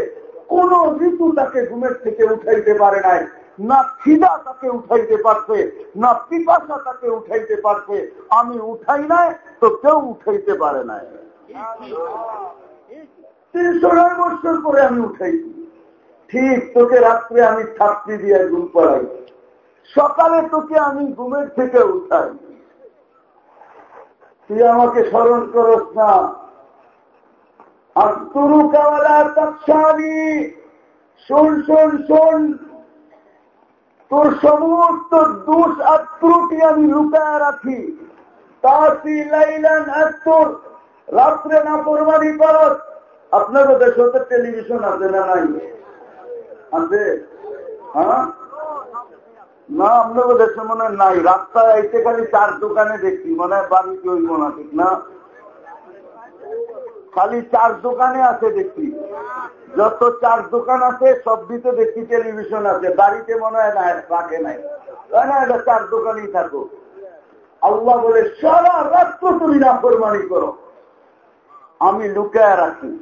কোন ঋতু তাকে ঘুমের থেকে উঠাইতে পারে নাই। না খিদা তাকে উঠাইতে পারছে, না পিপাসা তাকে উঠাইতে পারছে। আমি উঠাই নাই, তো কেউ উঠাইতে পারে নাই। তিনশো নয় বছর পরে আমি উঠাইছি। ঠিক তোকে রাত্রে আমি ছাত্রী দিয়ে ঘুম পড়াই। সকালে তোকে আমি ঘুমের থেকে উঠাই। তুই আমাকে স্মরণ করস না। আস্তুরু কাওয়ালা তৎসানি। শোন শোন শোন। তোর সমস্ত দোষ আর ত্রুটি আমি লুকায় রাখি। তাসি লাইলান আস্তর রাত্রে না পরবানি করত আপনারও দেশে টেলিভিশন আছে না নাই? আছে? হ্যাঁ? না আপনারও দেশে মনে নাই। রাস্তায় আইতে খালি চার দোকানে দেখছি মনে হয় বাড়িতে ওই মনে ঠিক না? খালি চার দোকানে আছে দেখছি যত চার দোকান আছে, সব দিতে দেখছি টেলিভিশন আছে। বাড়িতে মনে হয় না রাখে নাই। না, এটা চার দোকানেই থাকো আল্লাহ বলে, সারা রাত্র তুমি না ফরমানি করো। আমি লুকায় রাখি।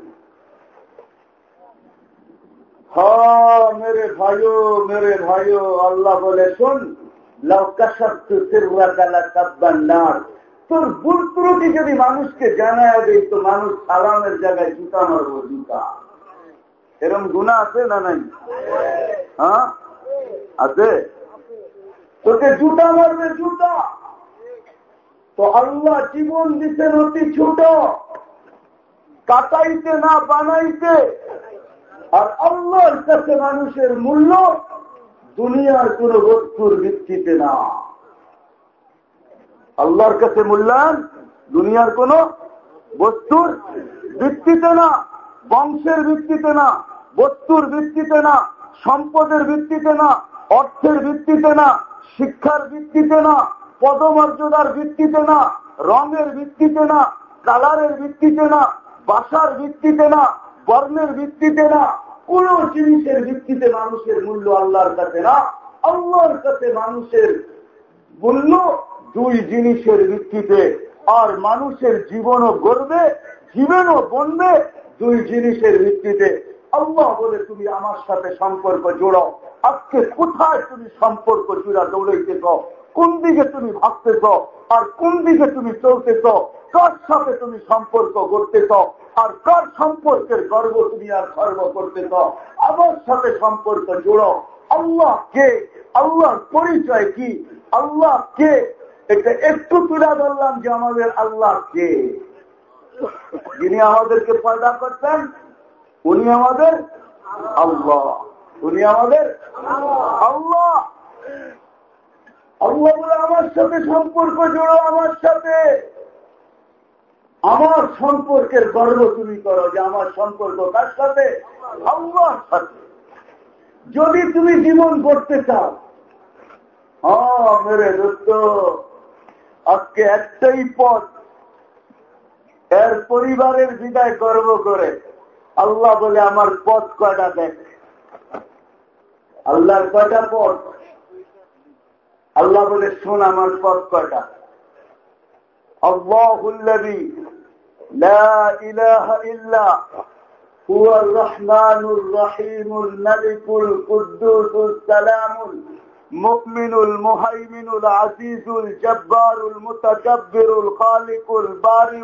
মেরে ভাইও মেরে ভাইও, আল্লাহ বলে, শোন তোর ভুল ত্রুটি যদি মানুষকে জানায় দেয় তো মানুষ সালামের জায়গায় জুতা মারবো, জুতা। এরম গুণা আছে না নাই? হ্যাঁ? আছে? তোকে জুতা মারবে, জুতা। তো আল্লাহ জীবন দিচ্ছেন অতি ছোট। কাটাইতে না বানাইতে। আর আল্লাহর কাছে মানুষের মূল্য দুনিয়ার কোন বস্তুর ভিত্তিতে না। আল্লাহর কাছে মূল্যায়ন দুনিয়ার কোন বস্তুর ভিত্তিতে না। বংশের ভিত্তিতে না বস্তুর ভিত্তিতে না সম্পদের ভিত্তিতে না অর্থের ভিত্তিতে না শিক্ষার ভিত্তিতে না পদমর্যাদার ভিত্তিতে না রঙের ভিত্তিতে না কালারের ভিত্তিতে না বাসার ভিত্তিতে না বর্ণের ভিত্তিতে না কোন জিনিসের ভিত্তিতে মানুষের মূল্য আল্লাহর কাছে না আল্লাহর কাছে মানুষের মূল্য দুই জিনিসের ভিত্তিতে আর মানুষের জীবনও গড়বে জীবনও বনবে দুই জিনিসের ভিত্তিতে আল্লাহ বলে তুমি আমার সাথে সম্পর্ক জোড়ো আজকে কোথায় তুমি সম্পর্ক জোড়া দৌড়াইতেছ? কোন দিকে তুমি ভাবতেছ আর কোন দিকে তুমি চলতেছ? কার সাথে তুমি সম্পর্ক করতেছ আর কার সম্পর্কের গর্ব তুমি আর গর্ব করতেছ? আমার সাথে সম্পর্ক জোড়ো আল্লাহ কে? আল্লাহর পরিচয় কি? আল্লাহ কে? এটা একটু তুলে ধরলাম যে আমাদের আল্লাহ কে। যিনি আমাদেরকে পয়দা করতেন উনি আমাদের আল্লাহ। উনি আমাদের আল্লাহ। আল্লাহ বলে আমার সাথে সম্পর্ক জোড়ো, আমার সাথে। আমার সম্পর্কের গর্ব তুমি করো যে আমার সম্পর্ক কার সাথে? আল্লাহর সাথে। যদি তুমি জীবন করতে চাও হ্যাঁ মেরে দোস্ত, আজকে একটাই পথ এর পরিবারের বিদায় গর্ব করে আল্লাহ বলে আমার পথ কয়টা দেখ আল্লাহর কয়টা পথ আল্লাহ বলে শোন আমার পথ কয়টা আল্লাহুল্লাবি لا إله إلا هو الرحمن الرحيم الملك القدوس السلام المؤمن المهيمن العزيز الجبار المتكبر الخالق البارئ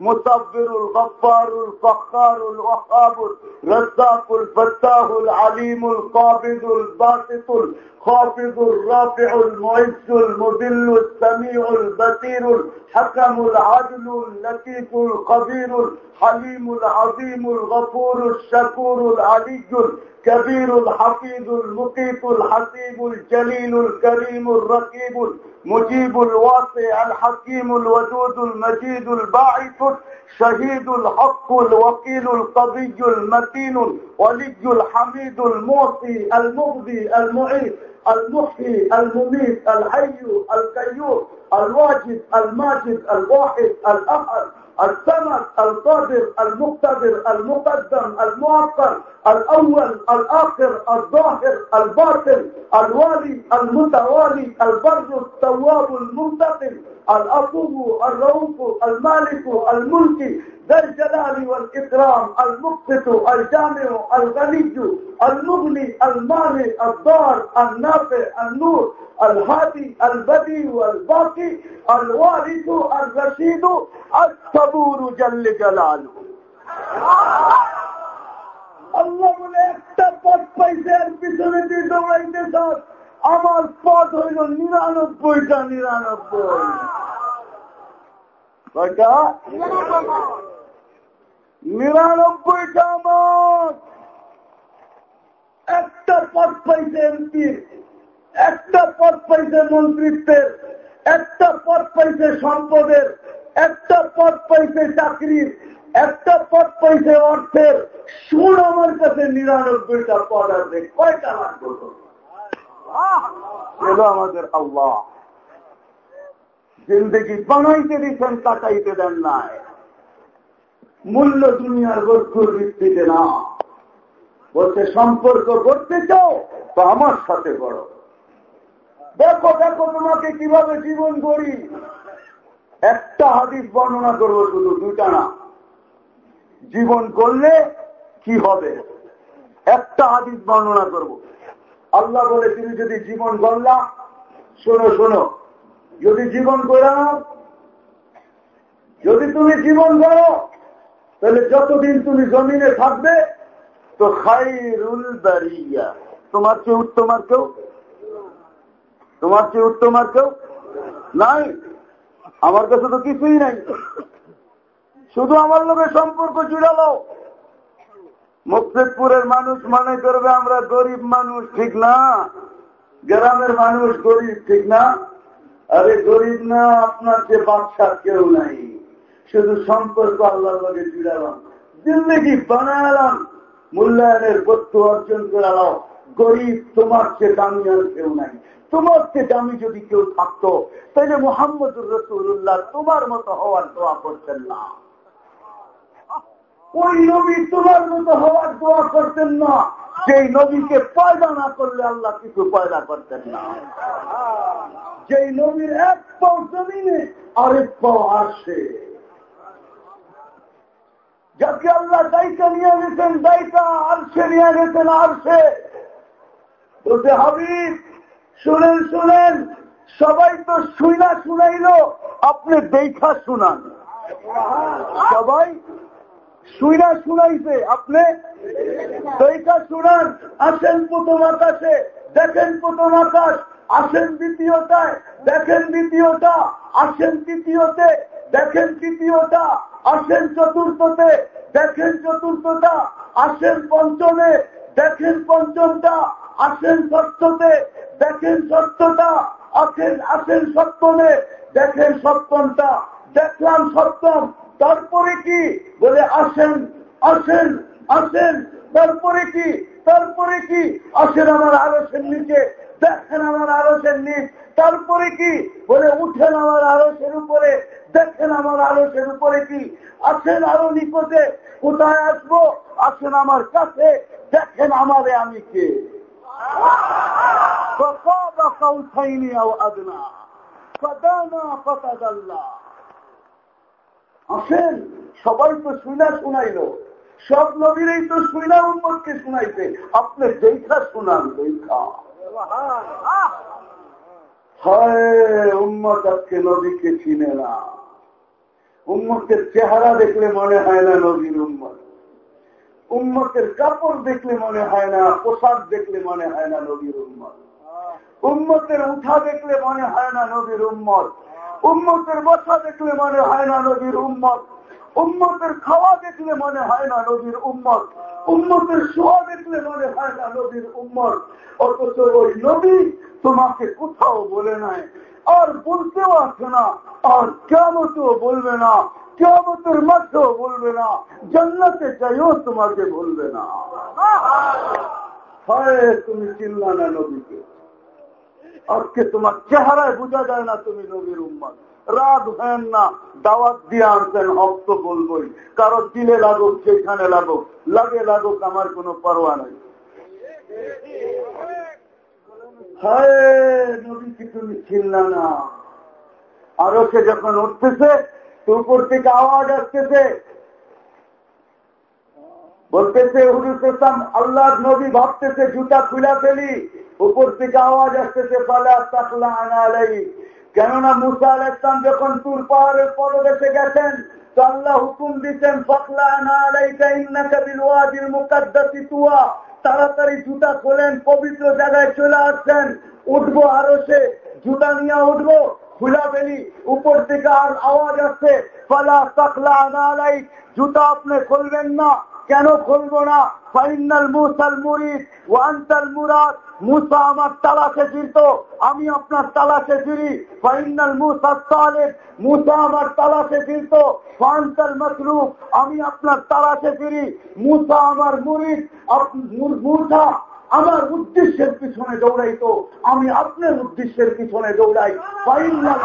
المصبر الغفار الفخار الوهاب الرزاق الفتاه العليم القابض الباسط الخافض الرافع المعز المذل السميع البصير الحكم العدل اللطيف الخبير الحليم العظيم الغفور الشكور العلي الكبير الحفيظ المقيت الحسيب الجليل الكريم الرقيب المجيب الواسع الحكيم الودود المجيد الباعث شهيد الحق الوكيل القضي المتين الولي الحميد المعطي المغذي المعيد المحيي المميت الحي القيوم الواجد الماجد الواحد الأحد السمد القادر المقتدر المقدم المؤخر الأول الآخر الظاهر الباطن الوالي المتوالي البر التواب المنتقم الأبو الرؤوف المالك الملك ذا الجلال والإكرام المقسط الجامع الغني المغني المانع الضار النافع النور الهادي البدي الباقي الوارث الرشيد الصبور جل جلاله আল্লাহ বলে একটা পথ পাইছে আর পিছনে দিয়ে দৌড়াইতে চান আমার পথ হইল নিরানব্বইটা নিরানব্বই কয়টা? নিরানব্বইটা আমার একটা পথ পাইছে এমপির একটা পথ পাইছে মন্ত্রিত্বের একটা পথ পাইছে সম্পদের একটা পথ পাইছে চাকরির একটা পথ পাইছে অর্থের। সুর আমার কাছে নিরানব্বইটা পদ আছে। কয়টা লাগবে? এলো আমাদের আল্লাহ। জিন্দগি বানাইতে দিচ্ছেন কাটাইতে দেন নাই। মূল্য দুনিয়ার বস্তুর ভিত্তিতে না। বলছে, সম্পর্ক করতে চাও, তো আমার সাথে করো। দেখো দেখো তোমাকে কীভাবে জীবন করি একটা হাদিস বর্ণনা করব শুধু, দুইটা না। জীবন করলে কি হবে? একটা হাদিস বর্ণনা করব। আল্লাহ বলে, তুমি যদি জীবন গড়লা, শোনো শোনো যদি জীবন করে যদি তুমি জীবন করো, তাহলে যতদিন তুমি জমিনে থাকবে, তো খাইরুল বারিয়া। তোমার চেয়ে উত্তম আর কেউ? তোমার চেয়ে উত্তম আর কেউ? নাই? আমার কাছে তো কিছুই নাই। শুধু আমার লোকের সম্পর্ক জুড়ালো। মুক্তিদপুরের মানুষ মনে করবে আমরা গরিব মানুষ, ঠিক না? গ্রামের মানুষ গরিব, ঠিক না? আরে গরিব না, আপনার যে বাচ্চা কেউ নাই। শুধু সম্পর্ক আল্লাহর লগে জুড়ালাম। জিন্দগি বানালাম। মূল্যায়নের বস্তু অর্জন করালাম। গরিব, তোমার যে দামি আর কেউ নাই। তোমার যে দামি যদি কেউ থাকতো, তাহলে মোহাম্মদুর রসুল্লাহ তোমার মতো হওয়ার দোয়া করতেন না। ওই নবী তোমার মতো হওয়ার দোয়া করতেন না। যেই নবীকে পয়দা না করলে আল্লাহ কিছু পয়দা করতেন না। যেই নবীর এক পাও জমিনে আরেক পাও আসে। যাকে আল্লাহ দায়িত্ব নিয়ে গেছেন দায়িত্ব আরশে নিয়ে গেছেন আরশে। বলতে হাবিব, শুনেন শুনেন, সবাই তো শুইনা শুনাইল, আপনি দেখা শুনান। সবাই শুইনা শুনাইছে, আপনি? দেখা শুনান আসেন প্রথম আকাশে, দেখেন প্রথম আকাশ, আসেন দ্বিতীয়টায় দেখেন দ্বিতীয়টা, আসেন তৃতীয়তে, দেখেন তৃতীয়টা, আসেন চতুর্থতে, দেখেন চতুর্থটা, আসেন পঞ্চমে, দেখেন পঞ্চমটা, আসেন ষষ্ঠতে, দেখেন ষষ্ঠটা, আসেন আসেন সপ্তমে, দেখেন সপ্তমটা, দেখলাম সপ্তম তারপরে কি? বলে, আসেন আসেন আসেন। তারপরে কি? তারপরে কি? আসেন আমার আরসের নিচে, দেখেন আমার আরসের নিচ। তারপরে কি? বলে, উঠেন আমার আরসের উপরে, দেখেন আমার আরসের উপরে কি? আসেন আরও নিকটে, কোথায় আসব? আসেন আমার কাছে, দেখেন আমারে আমি কে। আসেন, সবাই তো শুনা শুনাইল। সব নবীরই তো শুনা উম্মতকে শুনাইছে। আপনি দেখা শুনান, দেখা। হয়, উম্মত আজকে নবীকে চিনে না। উম্মতের চেহারা দেখলে মনে হয় না নবীর উম্মত। উম্মতের কাপড় দেখলে মনে হয় না, পোশাক দেখলে মনে হয় না নবীর উম্মত। উম্মতের উঠা দেখলে মনে হয় না নবীর উম্মত। উম্মতের বসা দেখলে মনে হয় না নবীর উম্মত। উম্মতের খাওয়া দেখলে মনে হয় না নবীর উম্মত। উম্মতের শোয়া দেখলে মনে হয় না নবীর উম্মত। অথচ ওই নবী তোমাকে কোথাও বলে নাই। আর বলতেও আছে না। আর কেমতও বলবে না। কেমতের মাঠেও বলবে না। জান্নাতে চাইও তোমাকে বলবে না। হয়, তুমি চিল্লা না নবীকে। আজকে তোমার চেহারায় বোঝা যায় না তুমি নবীর উম্মান রাগ ভেন না, দাওয়াত দিয়ে আনছেন, হক বলবই। কারও দিলে লাগুক যেখানে লাগুক। লাগে লাগুক, আমার কোনো পরোয়া নাই। আরও সে যখন উঠতেছে উপর থেকে আওয়াজ আসতেছে বলতেছে, হুজুর আল্লাহ নবী ভাবতেছে, জুতা খুলা ফেলি, উপর থেকে আওয়াজ আসতেছে পালা তাকলা কেননা মুসা আল ইসলাম যখন তুর পাহাড়ের পরদেশে গেছেন, তো আল্লাহ হুকুম দিচ্ছেন তাড়াতাড়ি জুতা খোলেন, পবিত্র জায়গায় চলে আসছেন, উঠবো আরও সে জুতা নিয়ে উঠবো খুলা বেলি উপর থেকে আর আওয়াজ আসছে, ফলা তাকলা আনালাই জুতা আপনি খুলবেন না। কেন খুলবো না? ফাইনাল মুসাল মুরিদ ওয়ান্তাল মুরাদ। মুসা আমার তালাশে ফিরত, আমি আপনার তালাশে ফিরি। ফাইনাল মুসা সালেদ মুসা আমার তালাশে ফিরত। ফান্তাল মসরুফ আমি আপনার তালাশে ফিরি। মুসা আমার মুরিদ মুসা আমার উদ্দেশ্যের পিছনে দৌড়াইতো। আমি আপনার উদ্দেশ্যের পিছনে দৌড়াই। ফাইনাল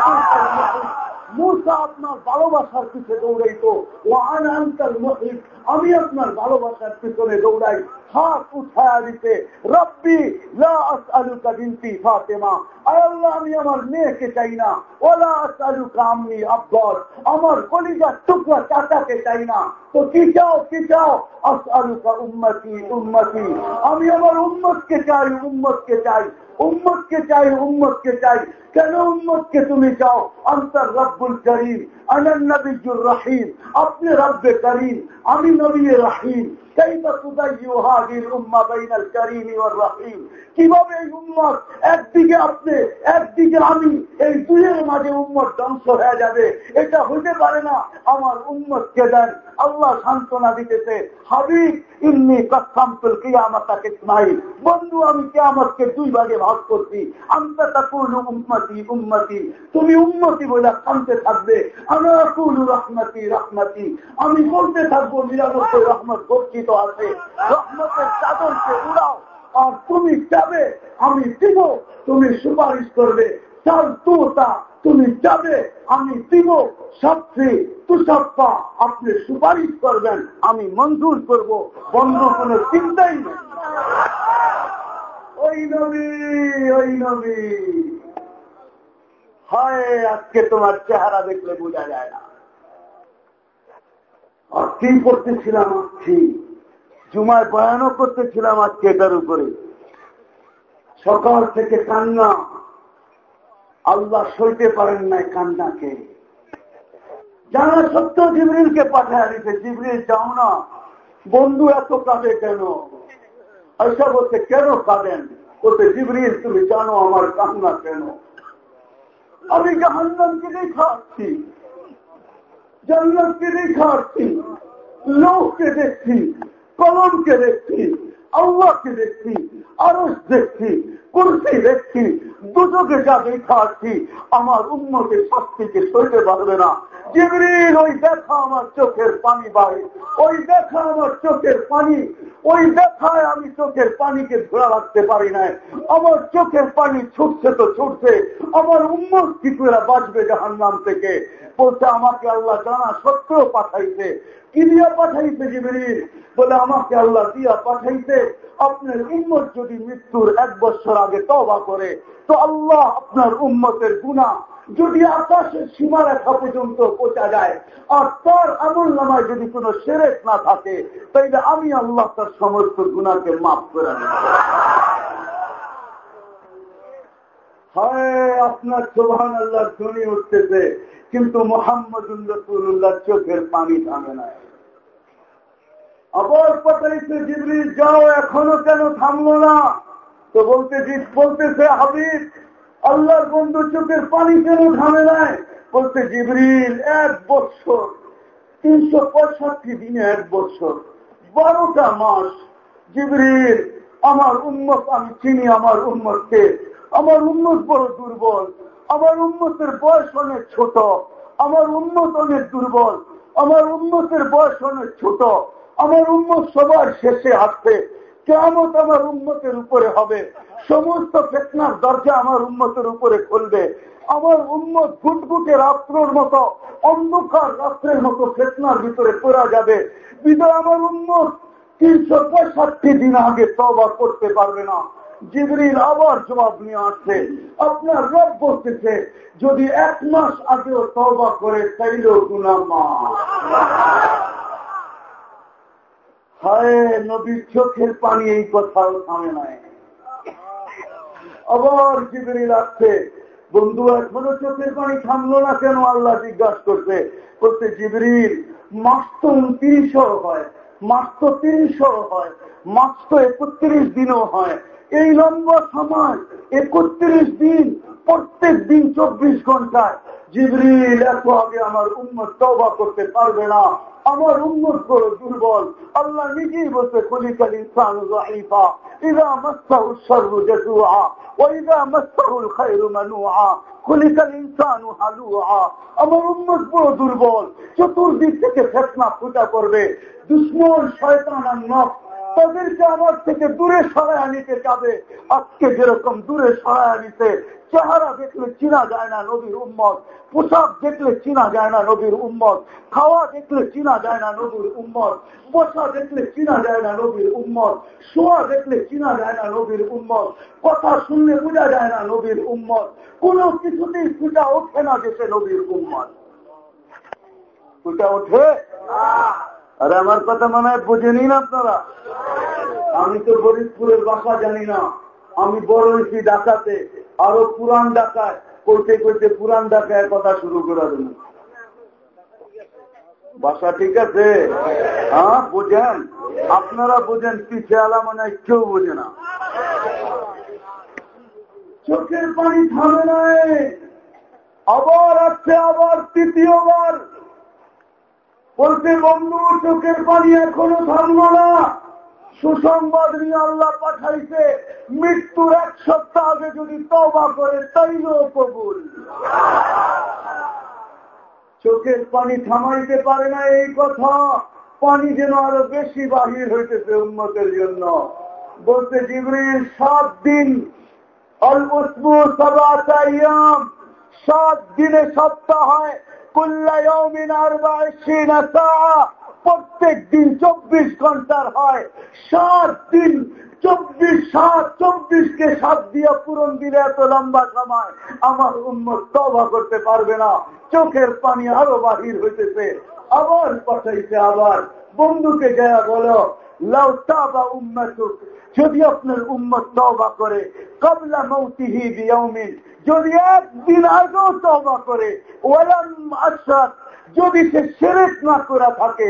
মুসা আপনার ভালোবাসার পিছনে দৌড়াইতো। ও আনান্তর মহিব আমি আপনার ভালোবাসার পিছনে দৌড়াই। হাত উঠায়া দিতে রব্বি আলুকা বিনতি ফাতেমা আল্লাহ আমি আমার মেয়েকে চাই না ওলা আলুকা আমি আব্বর আমার কলিজার টুকরা চাচাকে চাই না তো কি চাও কি চাও আস আলুকা উম্মতি উম্মতি আমি আমার উম্মতকে চাই উম্মতকে চাই উম্মতকে চাই উম্মতকে চাই কেন উম্মতকে তুমি চাও আন্তর রব্বুল করিম রহিম, আপনি রব্বে করিম, আমি নবী রাহিম। কীভাবে এই একদিকে আপনি, একদিকে আমি, এই দুইয়ের মাঝে উম্মত ধ্বংস হয়ে যাবে, এটা হইতে পারে না। আমার উম্মতকে দেন, আল্লাহ সান্ত্বনা দিতেছে। হাবিব বন্ধু, আমি দুই ভাগে ভাগ করছি। তুমি বলে থাকবে। আকুলু রহমতি রহমতি। আমি বলতে থাকব, নিরানব্বই রহমত গচ্ছিত আছে। রহমতের চাদরকে উড়াও। আর তুমি যাবে, আমি দিব। তুমি সুপারিশ করবে। চাল তুতা তুমি যাবে, আমি দিব। সবচেয়ে তুষাপ্পা আপনি সুপারিশ করবেন, আমি মঞ্জুর করব। বন্ধ কোনো চিন্তাই নেই। ওই নবী ওই নবী। হয়, আজকে তোমার চেহারা দেখলে বোঝা যায় না। আর কি করতেছিলাম আজকে? জুমায় বয়ানও করতেছিলাম আজকে এটার উপরে। সকাল থেকে কান্না। আল্লাহ সইতে পারেন নাই কান্নাকে। জানা সত্য জিবরিলকে পাঠায় দিতে জিবরিল, যাও না। বন্ধু এত কাঁদে কেন? আশা বলতে কেন কাঁদেন? ওতে জিবরিল, তুমি জানো আমার কান্না কেন? আমি জাহান্নামকে দেখা আসছি। জান্নাতকে দেখা আসছি। লোককে দেখছি, কলমকে দেখছি, আল্লাহকে দেখছি আরস দেখছি কুর্সি দেখছি দুটোকে যা দেখা আসছি আমার উন্নতির শক্তিকে সইতে পারবে না? জিবরিল, ওই দেখা আমার চোখের পানি বাড়ে ওই দেখা আমার চোখের পানি, ওই দেখায় আমি চোখের পানিকে ধরে রাখতে পারি না আমার চোখের পানি ছুটছে তো ছুটছে, আমার উন্মত কি করে বাঁচবে জাহান নাম থেকে? বলছে, আমাকে আল্লাহ জানা সত্ত্বেও পাঠাইছে। কি দিয়া পাঠাইছে জিবরিল বলে, আমাকে আল্লাহ দিয়া পাঠাইছে আপনার উম্মত যদি মৃত্যুর এক বছর আগে তবা করে, তো আল্লাহ আপনার উম্মতের গুণা যদি আকাশের সীমা রেখা পর্যন্ত পৌঁছা যায়, আর তার আমল নামায় যদি কোনো সেরেক না থাকে, তাইলে আমি আল্লাহ তার সমস্ত গুণাকে মাফ করে হয়, আপনার সোহান আল্লাহ ধ্বনি উঠতেছে, কিন্তু মোহাম্মদ চোখের পানি থামে না জিবরি যাও, এখনও কেন থামলো না? তো বলতে আল্লাহর বন্ধু চোখের পানি কেন থামে নাই? বলতে জিবরিল, এক বছর, তিনশো পঁয়ষট্টি দিনে এক বছর, বারোটা মাস জিবরিল, আমার উন্মত আমি চিনি আমার উন্মতকে আমার উন্মত বড় দুর্বল, আমার উন্মতের বয়স অনেক ছোট, আমার উন্মত অনেক দুর্বল, আমার উন্মতের বয়স অনেক ছোট। আমার উন্মত সবার শেষে আসছে কেমন আমার উন্মতের উপরে হবে। সমস্ত ফেতনার দরজা আমার উন্মতের উপরে খুলবে। আমার উন্মত গুটগুটে রাত্রর মতো, অন্ধকার রাত্রের মতো ফেতনার ভিতরে পড়া যাবে। বিদায় আমার উন্মত তিনশো পঁয়ষট্টি দিন আগে তবা করতে পারবে না। জিবরির আবার জবাব নিয়ে আসছে, আপনার রব বলতেছে, যদি এক মাস আগেও তবা করে তাইলেও গুনা মা হায় নবীর চোখের পানি এই কথাও থামে নাই। আবার জিবরিল আসছে। বন্ধু, এখনও চোখের পানি থামলো না কেন? আল্লাহ জিজ্ঞাসা করছে। করছে জিবরিল, মাস তো উনত্রিশও হয়, মাস তো হয়, মাস তো একত্রিশ দিনও হয়। এই লম্বা সময়, একত্রিশ দিন, প্রত্যেক দিন চব্বিশ ঘন্টায়। জিবরিল, এত আগে আমার উন্মত করতে পারবে না। আমার উন্মত বড় দুর্বল। আল্লাহ নিজেই বলছে খলিকাল ইনসান খায়রু খলিকাল ইনসানু আমার উন্মত বড় দুর্বল। চতুর্দিক থেকে ফুটা করবে দুশ্মন, শয়তান আর তাদেরকে আমার থেকে দূরে সরায় আনিতে যাবে। আজকে যেরকম দূরে সরায় আনিতে চেহারা দেখলে চিনা যায় না নবীর উম্মত, পোশাক দেখলে চিনা যায় না নবীর উম্মত, খাওয়া দেখলে চিনা যায় না নবীর উম্মত, বসা দেখলে চিনা যায় না নবীর উম্মত, শোয়া দেখলে চিনা যায় না নবীর উম্মত, কথা শুনলে বোঝা যায় না নবীর উম্মত, কোন কিছুতেই পূজা ওঠে না দেশে নবীর উম্মত। পূজা ওঠে? আর আমার কথা মনে হয় বুঝেনি না আপনারা। আমি তো ফরিদপুরের বাসা জানি না। আমি বড় হয়েছি ডাকাতে আরও পুরান ডাকায় করতে করতে পুরান ডাকায় কথা শুরু করে দেব বাসা ঠিক আছে? হ্যাঁ বোঝেন? আপনারা বোঝেন পিছিয়ে আলা মানে কেউ বোঝে না। চোখের পানি থামে নাই। আবার আছে, আবার তৃতীয়বার। বলতে বন্ধু, চোখের পানি এখনও থামলো না। সুসংবাদ নিয়ে আল্লাহ পাঠাইছে মৃত্যুর এক সপ্তাহ আগে যদি তবা করে তাইলেও কবুল। চোখের পানি থামাইতে পারে না এই কথা। পানি যেন আরও বেশি বাহির হইতেছে উন্নতের জন্য। বলতে জিবরিল, সাত দিন সাত দিনে সপ্তাহ হয় কুল্লায়মিন আর প্রত্যেক দিন চব্বিশ ঘণ্টার হয়। সাত দিন, চব্বিশ, সাত, চব্বিশকে সাত দিয়ে পূরণ দিলে এত লম্বা সময় আমার উন্মত তবা করতে পারবে না। চোখের পানি আরও বাহির হইতেছে। আবার পাঠাইছে, আবার। বন্ধুকে যায়া বলো লাউতাবা উম্মাতুক। যদি আপনার উম্মত তবা করে, কবলা মৌতিহি বিয়মিন যদি একদিন আগেও তবা করে, ওয়ালাম আসাদ যদি সে সেরেক না করা থাকে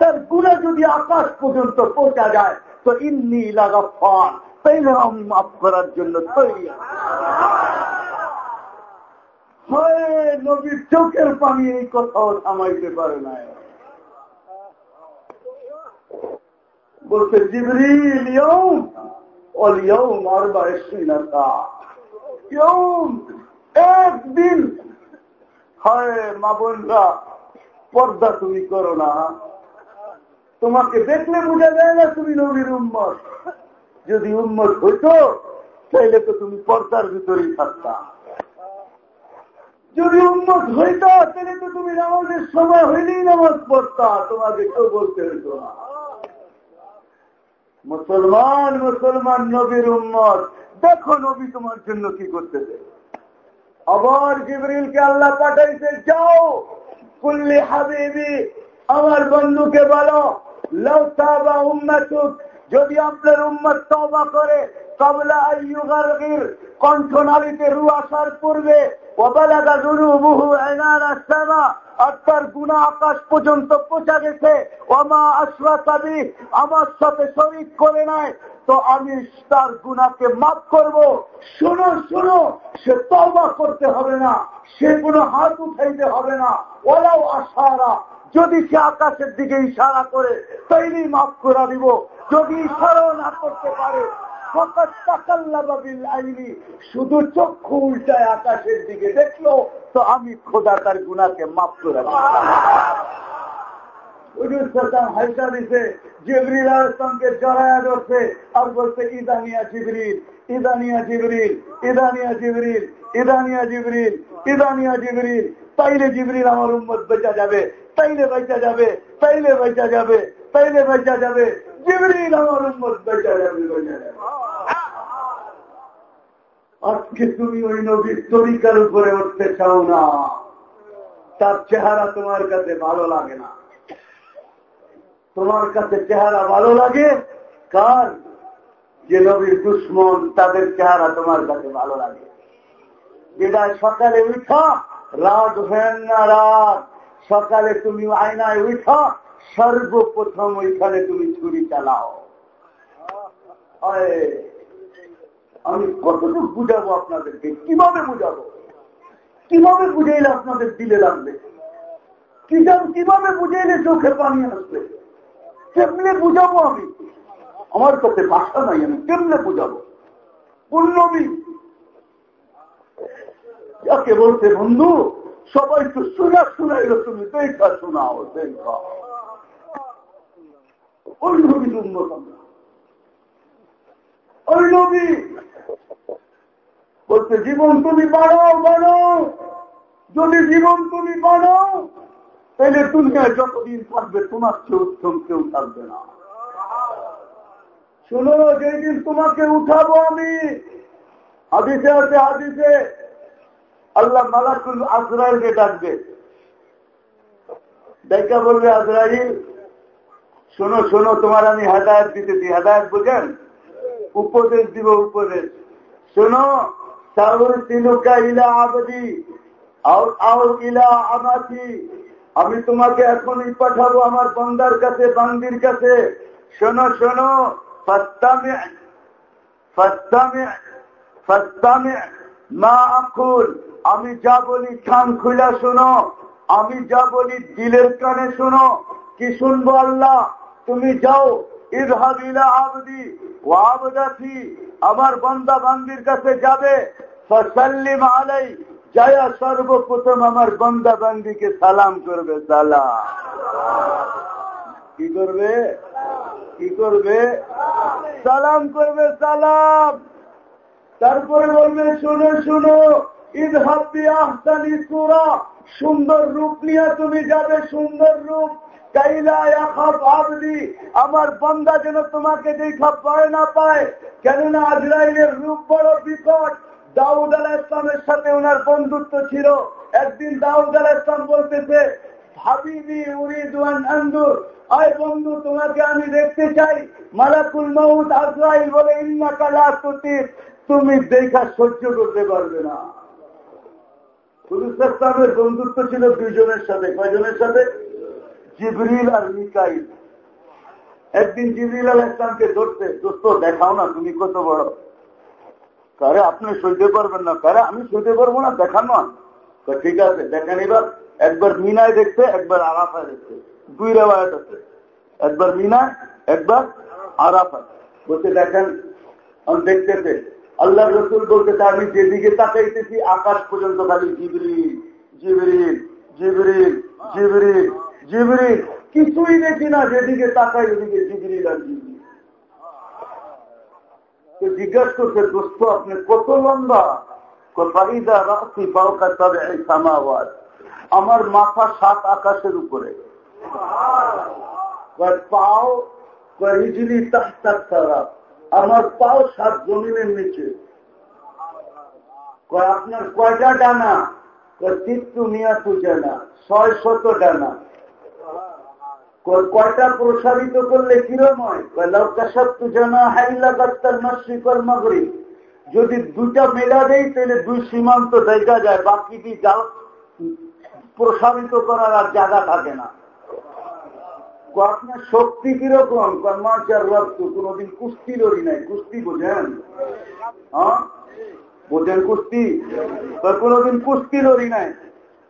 তার গুণা যদি আকাশ পর্যন্ত পৌঁছা যায়, তো ইন্নি লাগা ফন তাইলে আমি মাফ করার জন্য তৈরি। নবীর চোখের পানি এই কথাও থামাইতে পারে না বলছে, জিবরিল অলিয়ম আর বাইশ একদিন। হয় মা বোনরা, পর্দা তুমি করো না। তোমাকে দেখলে বোঝা যায় না তুমি নবীর উম্মত। যদি উম্মত হইতো, তাইলে তো তুমি পর্দার ভিতরেই থাকতা। যদি উন্মত হইত তাহলে তো তুমি নামাজের সময় হইলেই নামাজ পড়তা। তোমাকে কেউ বলতে হইত না। মুসলমান মুসলমান নবীর উম্মত। দেখো নবী তোমার জন্য কি করতেছে। আবার জিবরিলকে আল্লাহ পাঠাইছে, যাও, কুল্লি হাবিবি, আমার বন্ধুকে বলো লৌতাবা উম্মাতুক, যদি আপনার উম্মত তবা করে, কবলা আইয়ুগারগির কণ্ঠনালীতে রু আসার পূর্বে ওবালাগা জুনুবুহু আইনার আসামা আর তার গুণা আকাশ পর্যন্ত পৌঁছা গেছে ওমা আশ্রাসাবি আমার সাথে শরিক করে নাই তো আমি তার গুণাকে মাফ করব। শোনো শোনো, সে তবা করতে হবে না, সে কোনো হাত উঠাইতে হবে না। ওরাও আশারা, যদি সে আকাশের দিকে ইশারা করে, তাইলেই মাফ করে দিব। যদি ইশারাও না করতে পারে শুধু চক্ষু উল্টায় আকাশের দিকে দেখল, তো আমি খোদা তার গুণাকে মাফ করে তাইলে জিবরিল আমার উম্মত বেচা যাবে, তাইলে বেচা যাবে, তাইলে বেচা যাবে, তাইলে বেচা যাবে, জিবরিল আমার উম্মত বেচা যাবে। আজকে তুমি ওই নবীর তরিকার উপরে উঠতে চাও না। তার চেহারা তোমার কাছে ভালো লাগে না। তোমার কাছে চেহারা ভালো লাগে, কার? যে নবীর দুশ্মন, তাদের চেহারা তোমার কাছে ভালো লাগে। বিদায়, সকালে উঠা, রাত হেন না রাত। সকালে তুমি আয়নায় উঠা, সর্বপ্রথম ওইখানে তুমি ছুরি চালাও। আমি কতটুকু বুঝাবো আপনাদেরকে? কীভাবে বুঝাবো? কীভাবে বুঝাইলে আপনাদের দিলে লাগবে? কীভাবে বুঝাইলে চোখে পানি আসবে? কেমনে বুঝাবো আমি? আমার কাছে ভাষা নাই, আমি কেমনে বুঝাবো? পূর্ণবী যাকে বলছে, বন্ধু, সবাই তো শোনা শোনাইল তুমি দেখা, শোনাও, দেখা। বলছে, জীবন তুমি বাড়াও বাড়াও। যদি জীবন তুমি বাড়াও তাহলে দুনিয়ায় যতদিন থাকবে, তোমার চেয়ে উত্তম কেউ থাকবে না। শুনো, যেদিন তোমাকে উঠাবো আমি, হাদিসে আছে, হাদিসে আল্লাহ মালাকুল আজরাইলকে ডাকবে। দেখা বলবে, আজরাইল, শোনো শোনো, তোমার আমি হেদায়ত দিতেছি। হেদায়ত বুঝেন? উপদেশ দিব উপদেশ। শোনো সাউর তিলুকা ইলা আবদি আও ইলা আমাতি আমি তোমাকে এখনই পাঠাবো আমার বন্দার কাছে, বান্দির কাছে। শোনো শোনো আমি যা বলি খান খুলা শোনো, আমি যা বলি দিলের কানে শোনো। কি শুনব আল্লাহ? তুমি যাও ইরহাবিলা আবদি ও আবদাথি আমার বন্দা বান্দির কাছে যাবে। আলাই যায়া সর্বপ্রথম আমার বন্দা বান্দিকে সালাম করবে, সালাম। কি করবে? কি করবে? সালাম করবে, সালাম। তারপরে বলবে, শুনো শুনো ঈদ হাব্বি আহসানি সুরা, সুন্দর রূপ নিয়ে তুমি যাবে, সুন্দর রূপ। আমার বন্দা যেন তোমাকে দেখা পায় না পায়। কেননা আজরাইলের রূপ বড় বিপদ দাউদ আলাহ ইসলামের সাথে ওনার বন্ধুত্ব ছিল। একদিন দাউদ আলাহ ইসলাম বলতেছে, হাবিবি উরিদুয়ান আন্দুর আয় বন্ধু, তোমাকে আমি দেখতে চাই। মালাকুল মৌত আজরাইল বলে ইন্নাকালা তুতির। তুমি দেখা সহ্য করতে পারবে না। পুরুষের বন্ধুত্ব ছিল দুইজনের সাথে। কয়জনের সাথে? জিবরিল আর মিকাইল। একদিন জিবরিল আল ইসলামকে ধরতে, দোস্ত, দেখাও না, তুমি কত বড়। কারে আপনি সইতে পারবেন না, কারে আমি সইতে পারব না দেখানো ঠিক আছে, দেখেন এবার, একবার মিনায় দেখতে একবার আরাফায় দেখতে দুই রেওয়ায়ত আছে। একবার মিনায়, একবার আরাফায়। বলতে দেখেন, আমি দেখতেছে। আল্লাহ রসুল বলতে আমি যেদিকে তাকাইতেছি, আকাশ পর্যন্ত খালি জিবরিল জিবরিল জিবরিল জিবরিল জিবরিল। কিছুই দেখি না, যেদিকে তাকাই ওদিকে জিবরিল আর জিবরিল। জিজ্ঞাসা করছে দোস্ত আপনি কত লম্বা? আমার মাথা সাত আকাশের উপরে। পাও আমার পাও সাত জমিনের নিচে। আপনার কয়টা ডানা? চিত্তু মিয়া তু না ছয় শত ডানা। কয়টা প্রসারিত করলে কিরম হয়? যদি দুইটা মেলা দেয় তাহলে দুই সীমান্ত দেখা যায় বাকিটি প্রসারিত করার আর জায়গা থাকে না। আপনার শক্তি কীরকম কর্মাচার রক্ত কোনদিন কুস্তি লড়ি নাই। কুস্তি বোঝেন? হ্যাঁ? বোঝেন কুস্তি? কোনদিন কুস্তি লড়ি নাই।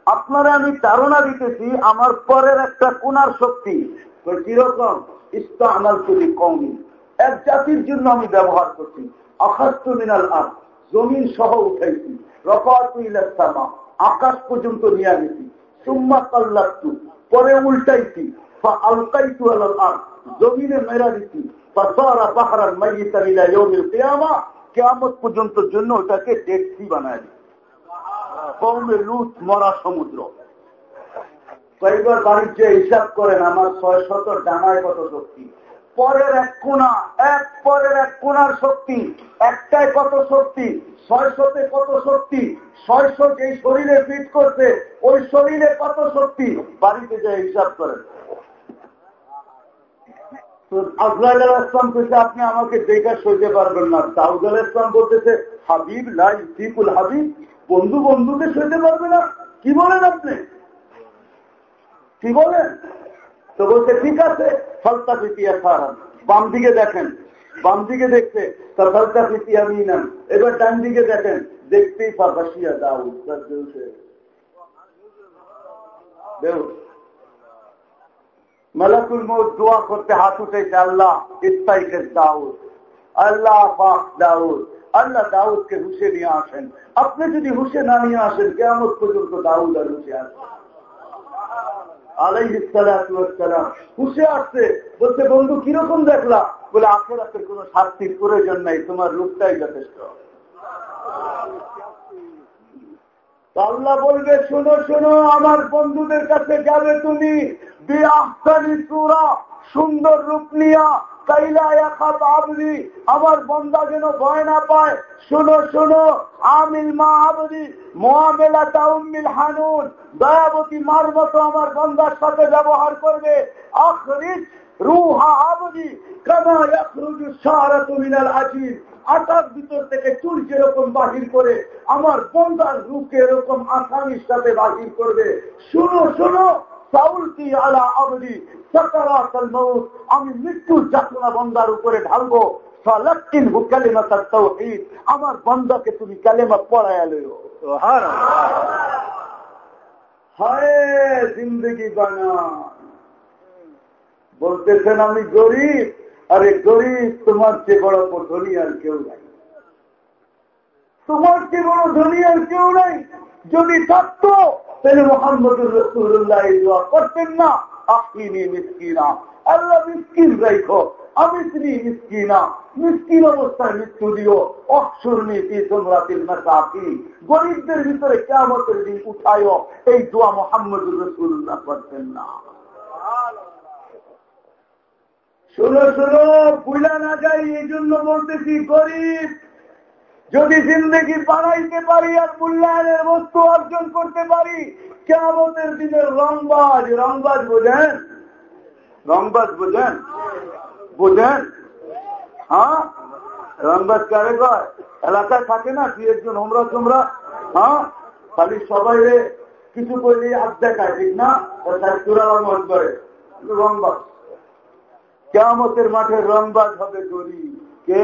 আপনারা আমি ধারণা দিতেছি, আমার পরের একটা কোনার শক্তি। কীরকম? ইস্তা আমার করি কমই এক জাতির জন্য আমি ব্যবহার করছি। আকাশ মিনাল আর জমিন সহ উঠাইছি। রফাতুইলামা আকাশ পর্যন্ত নিয়ে গেছি। সুম্মা কাল্লাস্তু পরে উল্টাইছি। আলকাইতু আলাল আর জমিনে মেরা দিছি। মাইয়িতান ইলা ইয়াউমিল কিয়ামা, কিয়ামত পর্যন্ত জন্য ওটাকে ডেক্সি বানায় দিছি। কৌমে লুট মরা সমুদ্র। কয়েকবার বাণিজ্য হিসাব করেন, আমার ছয় শত ডানায় কত শক্তি? পরের এক কোনা এক পরের এক কোনার শক্তি একটাই কত শক্তি? ছয়শতে কত শক্তি? ছয়শো যে শরীরে ফিট করছে, ওই শরীরে কত শক্তি? বাড়িতে যে হিসাব করেন। আপনি আমাকে দেখা সইতে পারবেন না। দাউদ আল ইসলাম বলতেছে, হাবিব লাই ইফিকুল হাবিব, বন্ধু বন্ধুকে সইতে পারবে না। কি বলেন আপনি? কি বলেন? তো বলছে, ঠিক আছে, ফলতা পিতিয়া সারান বাম দিকে দেখেন, বাম দিকে দেখতে, তা ফলতা পিতিয়া মিনান এবার ডান দিকে দেখেন, দেখতেই ফাঁসিয়া দাউদ মালাকুল মৌত দোয়া করতে হাত উঠেছে আল্লাহ ইস্তাইকের দাউদ। আল্লাহ পাক দাউদ। আল্লাহ দাউদকে হুসে নিয়ে আসেন। আপনি যদি হুসে না নিয়ে আসেন কেমন পর্যন্ত দাউদ আর হুসে আসেন হুসে আসছে। বলছে, বন্ধু, কীরকম দেখলা? বলে, আখেরাতের কোন শাস্তির প্রয়োজন নাই। তোমার রূপটাই যথেষ্ট। আল্লাহ বলবে, শোনো শোনো, আমার বন্ধুদের কাছে যাবে তুমি সুন্দর রূপ নিয়া আমার বন্দা যেন ভয় না পায়। শোনো শোনো, আমিল মা আবদি মোয়ামেলা তাউমিল হানুন, দয়াবতী মার মতো আমার বন্দার সাথে ব্যবহার করবে। রুহা আবদি কামা ইয়াখরুজু শাহরাতু মিনাল আজিজ আটার ভিতর থেকে চুল যেরকম বাহির করে, আমার বন্দার রূপকে এরকম আসামির সাথে বাহির করবে। শুনো শুনো সাউলটি আলা আবদি সকারাতাল আমি মৃত্যুর যাতনা বন্দার উপরে ঢালবো। আমার বন্দাকে তুমি কালেমা পড়ায় লইও। জিন্দগি বানা বলতেছেন আমি গরিব। আরে গরিব, তোমার চেয়ে বড় ধনী আর কেউ নাই। তোমার চেয়ে বড় ধনী আর কেউ নাই। যদি থাকতো, তাহলে মোহাম্মদুর রসুল্লাহ দোয়া করতেন না। আকিনি মিসকিনা, আল্লাহ মিসকিন রাইখো আমি তিনি মিসকিনা, মিসকিন অবস্থায় মৃত্যু দিও। অক্ষর নীতি তোমরাতিল মাসাকি, গরিবদের ভিতরে কেমতের দিন উঠায় এই দোয়া মোহাম্মদুর রসুল্লাহ করতেন না। শোনো শোনো বুলা না যাই, এই জন্য বলতেছি, গরিব, যদি জিন্দগি বানাইতে পারি আর মূল্যায়নের বস্তু অর্জন করতে পারি কেমতের দিনের রংবাজ রংবাজ বোঝেন? রংবাজ বোঝেন? বোঝেন? হ্যাঁ? রংবাজ কারে কয়? এলাকায় থাকে না তুই একজন হোমরা তোমরা হ্যাঁ? খালি সবাই কিছু করলে হাত দেখায় ঠিক না? চূড়া রং করে। রংবাজ। কেমতের মাঠে রংবাজ হবে গরিব। কে?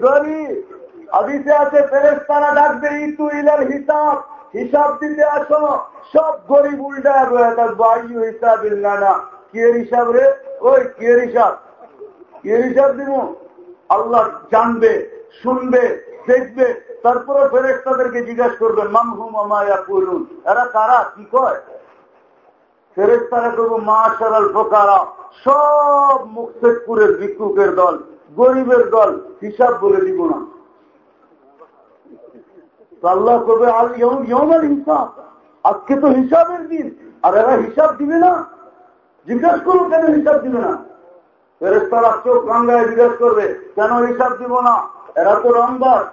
গরিব। আদিতে আছে ফেরেস তারা ডাকবে, ইতু ইলার হিসাব। হিসাব দিতে আসো। সব গরিব উল্টা বায়ু হিসাব ইল্লানা কিয়ের হিসাব রে? ওই কিয়ের হিসাব? কিয়ের হিসাব দিব আল্লাহ জানবে, শুনবে, দেখবে। তারপরে ফেরেস তাদেরকে জিজ্ঞাসা করবে মামহুম আমায়া করুন এরা কারা? কি কয়? ফেরেস তারা করব মা সারাল ফোকারা। সব মুক্তেপুরের ভিক্ষুকের দল, গরিবের দল, হিসাব বলে দিব না। আল্লাহ করবে ইয়মাল হিসাব আজকে তো হিসাবের দিন, আর এরা হিসাব দিবে না। জিজ্ঞাসা করব কেন হিসাব দিবে না? ফেরেস্তারা চোখ রাঙ্গায় জিজ্ঞাসা করবে, কেন হিসাব দিব না? এরা তো রংবাস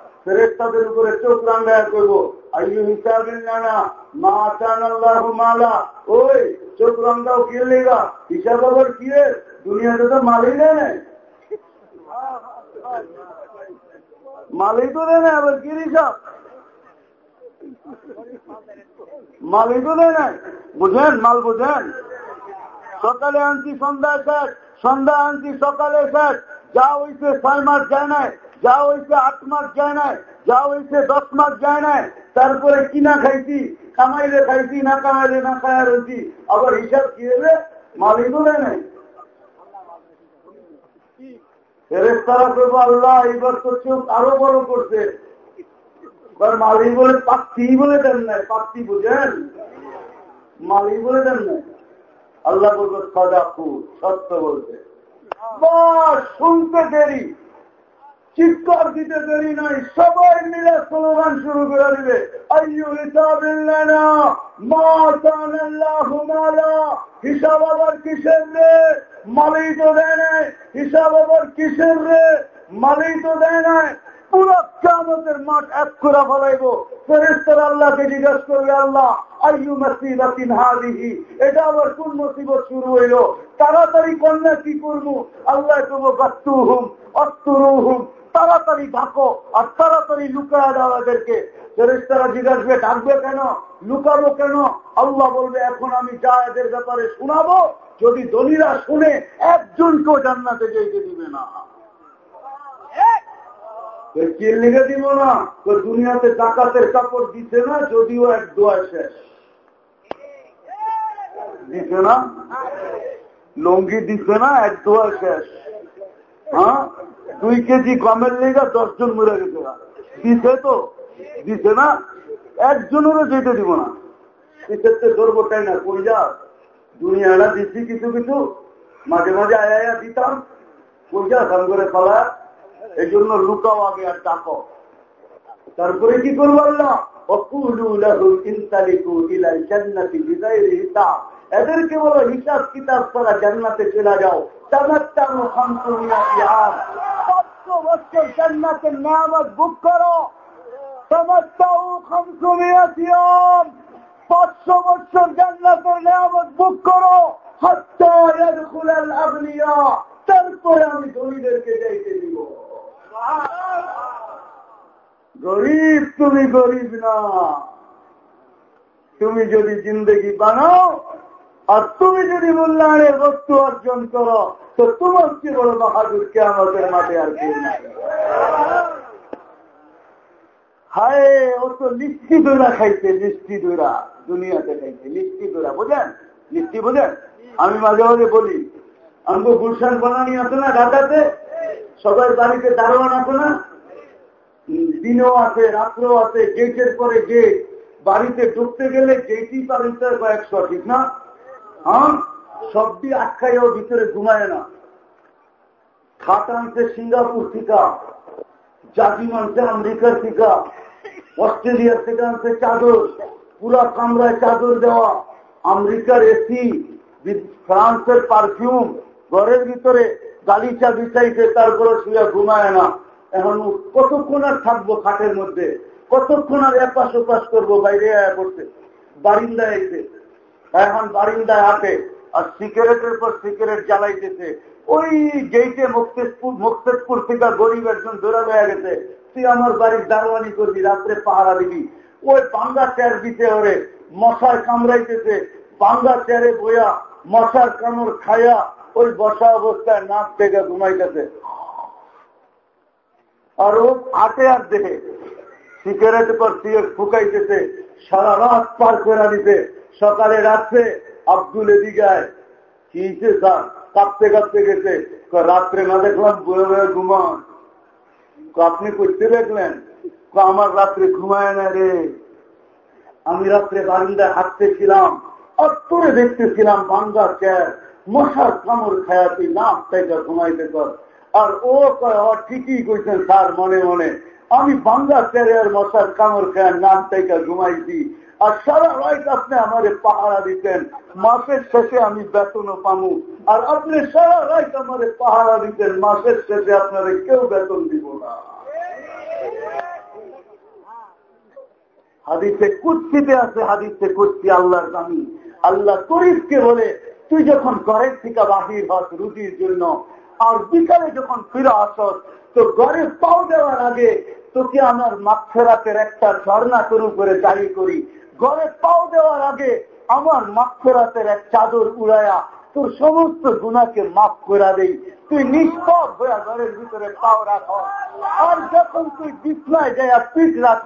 উপরে চোখ রাঙ্গায় করব। হিসাবের নানা মা আল্লাহ মালা। ওই, চোখ কে লেগা? হিসাব আবার কি দুনিয়াতে তো মালই নেয়। মালই তো দেয় না, আবার কি মালই তো বুঝেন, মাল বুঝেন। সকালে আনছি, সন্ধ্যায় শেষ সন্ধ্যা আনছি, সকালে শেষ যা হইছে, ছয় মাস যায় নাই। যা হইছে আট মাস যায় নাই যা হইছে দশ মাস যায় নাই, তারপরে কিনা খাইছি? কামাইলে খাইছি, না কামাইলে না খায়া রয়েছি আবার হিসাব কি হবে মালিক দেয় নাই আল্লাহ এইবার তো চোখ আরও বড় করছে। মালিক বলে, পাত্তি বলে দেন নাই, পাত্তি বুঝেন? মালিক বলে দেন নাই। আল্লাহ বলবে, সদাকু, সত্য বলতে শুনতে দেরি। চিৎকার দিতে দেরি নাই, সবাই মিলে স্লোগান শুরু করে দিবে। হিসাব আবার কিসের রে? মালিক তো দেয় নাই, হিসাব আবার কিসের রে? মালিক তো দেয় নাই। পুরো কামতের মাঠ এক করে ফলাইব। ফেরেস্তার আল্লাহকে জিজ্ঞাসা করবে, আল্লাহ, আইয়ু মাসিবাতিন হাদিহি? এটা আবার কোন মুসিবত শুরু হইল? তাড়াতাড়ি কন্যা কি করব? আল্লাহ করব বাস্তুহুম অস্তুরুহুম তাড়াতাড়ি ঢাকো আর তাড়াতাড়ি লুকায় দাও এদেরকে। ফেরেস্তারা জিজ্ঞাসবে ডাকবে কেন? লুকাবো কেন? আল্লাহ বলবে, এখন আমি যা এদের ব্যাপারে শোনাবো, যদি দলিরা শুনে, একজনকেও জান্নাতে যেতে দিবে না। লিখে দিব না? তো দুনিয়াতে ডাকাতের কাপড় দিছে না, যদিও এক দোয়া শেষ। দিছে না? লঙ্গি দিছে না, এক দোয়া শেষ। হ্যাঁ? দুই কেজি গমের লেগা দশজন মরে গেছে দিছে তো? দিছে না? একজনেরও যেতে দিব না। ক্ষেত্রে ধরবো তাই না? যা? দুনিয়াটা দিচ্ছি কিছু কিছু। মাঝে মাঝে আয়া দিতাম। যা ধান করে পালা। এই জন্য লুকাও আগে আর ডাকো। তারপরে কি করব আল্লাহ? এদেরকে বলো হিসাব কিতাব করা জান্নাতে চলে যাও। পাঁচশো বছর জান্নাতের নামত বুক করো। পাঁচশো বছর জান্নাতের নামত বুক করো। তারপরে আমি ধনীদেরকে যাইতে দিব। গরিব তুমি গরিব না। তুমি যদি জিন্দগি বানাও আর তুমি যদি মূল্যায়নের বস্তু অর্জন করো, তো তোমার কি বড় বাহাদুর কে আমাদের মাঠে আর কেউ হায়, ও তো লিষ্টি দৈরা খাইছে লিষ্টি দৈরা দুনিয়াতে খাইছে লিষ্টি দৈরা বোঝেন? লিষ্টি বোঝেন? আমি মাঝে মাঝে বলি আমাকে গুলশান বানানি আছে না, ঢাকাতে? সবাই বাড়িতে দারোয়ান আছে না? দিনও আছে, রাত্রেও আছে, গেটের পরে গেট, বাড়িতে ঢুকতে গেলে গেটই বাড়িতে কয়েকশো, ঠিক না? হ্যাঁ? সবটি আটকাইও ভিতরে ঘুমায় না। খাট আনছে সিঙ্গাপুর থেকে জাতিম আনছে আমেরিকার থেকে, অস্ট্রেলিয়ার থেকে আনছে চাদর, পুরা কামরায় চাদর দেওয়া, আমেরিকার এসি ফ্রান্সের পারফিউম, ঘরের ভিতরে গালিচা বিছাইছে তারপরে শুয়ে ঘুমায় না। এখন কতক্ষণ আর থাকব খাটের মধ্যে? কতক্ষণ আর এপাশ ওপাশ করব বাইরে আয়া করতে বারিন্দায় এসে এখন বারিন্দায় হাঁটে আর সিগারেটের পর সিগারেট জ্বালাইতেছে। ওই গেইটে মুক্তেশপুর মুক্তেশপুর থেকে গরিব একজন ধরে হয়ে গেছে। তুই আমার বাড়ির দারোয়ানি করবি, রাত্রে পাহারা দিবি। ওই বাঙ্গা চেয়ার দিতে ওরে, মশার কামড়াইতেছে। বাঙ্গা চেয়ারে বইয়া মশার কামড় খায়া ওই বসা অবস্থায় নাক থেকে ঘুমাইতেছে। আর ও আটে আর দেখে সিগারেট পর সিগারেট ফুকাইতেছে, সারা রাত পার করে দিতে সকালে রাত্রে আব্দুল এদিকায় কি স্যার কাঁপতে কাঁপতে গেছে। রাত্রে না দেখলাম বয়ে ঘুমান। আপনি করতে দেখলেন আমার রাত্রে ঘুমায় না রে। আমি রাত্রে বারিন্দায় হাঁটতেছিলাম অত্তরে দেখতেছিলাম বাঙ্গা চেয়ার মশার কামড় খায়াতি না থেকে ঘুমাইতে কর। আর ও ঠিকই কইছেন স্যার মনে মনে। আমি বাংলা চেয়ারে আর মশার কামড় খায় নাক থেকে ঘুমাইছি। আর সারা রাত আপনি আমারে পাহারা দিতেন। মাসের শেষে আমি বেতনও পামু। আর আপনি সারা রাত আমারে পাহারা দিতেন। মাসের শেষে আপনারে কেউ বেতন দিব না। হাদিসে কুচ্ছিতে আছে, হাদিসে কুচ্ছি আল্লাহর দামি আল্লাহ তরিফকে বলে, তুই যখন ঘরের থেকে বাহির হস রুটির জন্য, আর বিকালে যখন ফিরে আসস তো ঘরে পাও দেওয়ার আগে তোকে আমার মাক্ষরাতের একটা ঝর্ণা শুরু করে জারি করি। ঘরে পাও দেওয়ার আগে আমার মাক্ষরাতের এক চাদর উড়ায়া তোর সমস্ত গুণাকে মাফ করে দেই। তুই নিষ্পদ হয়ে ঘরের ভিতরে পাও রাখ আর যখন তুই বিছনায় যায় পিঠ রাখ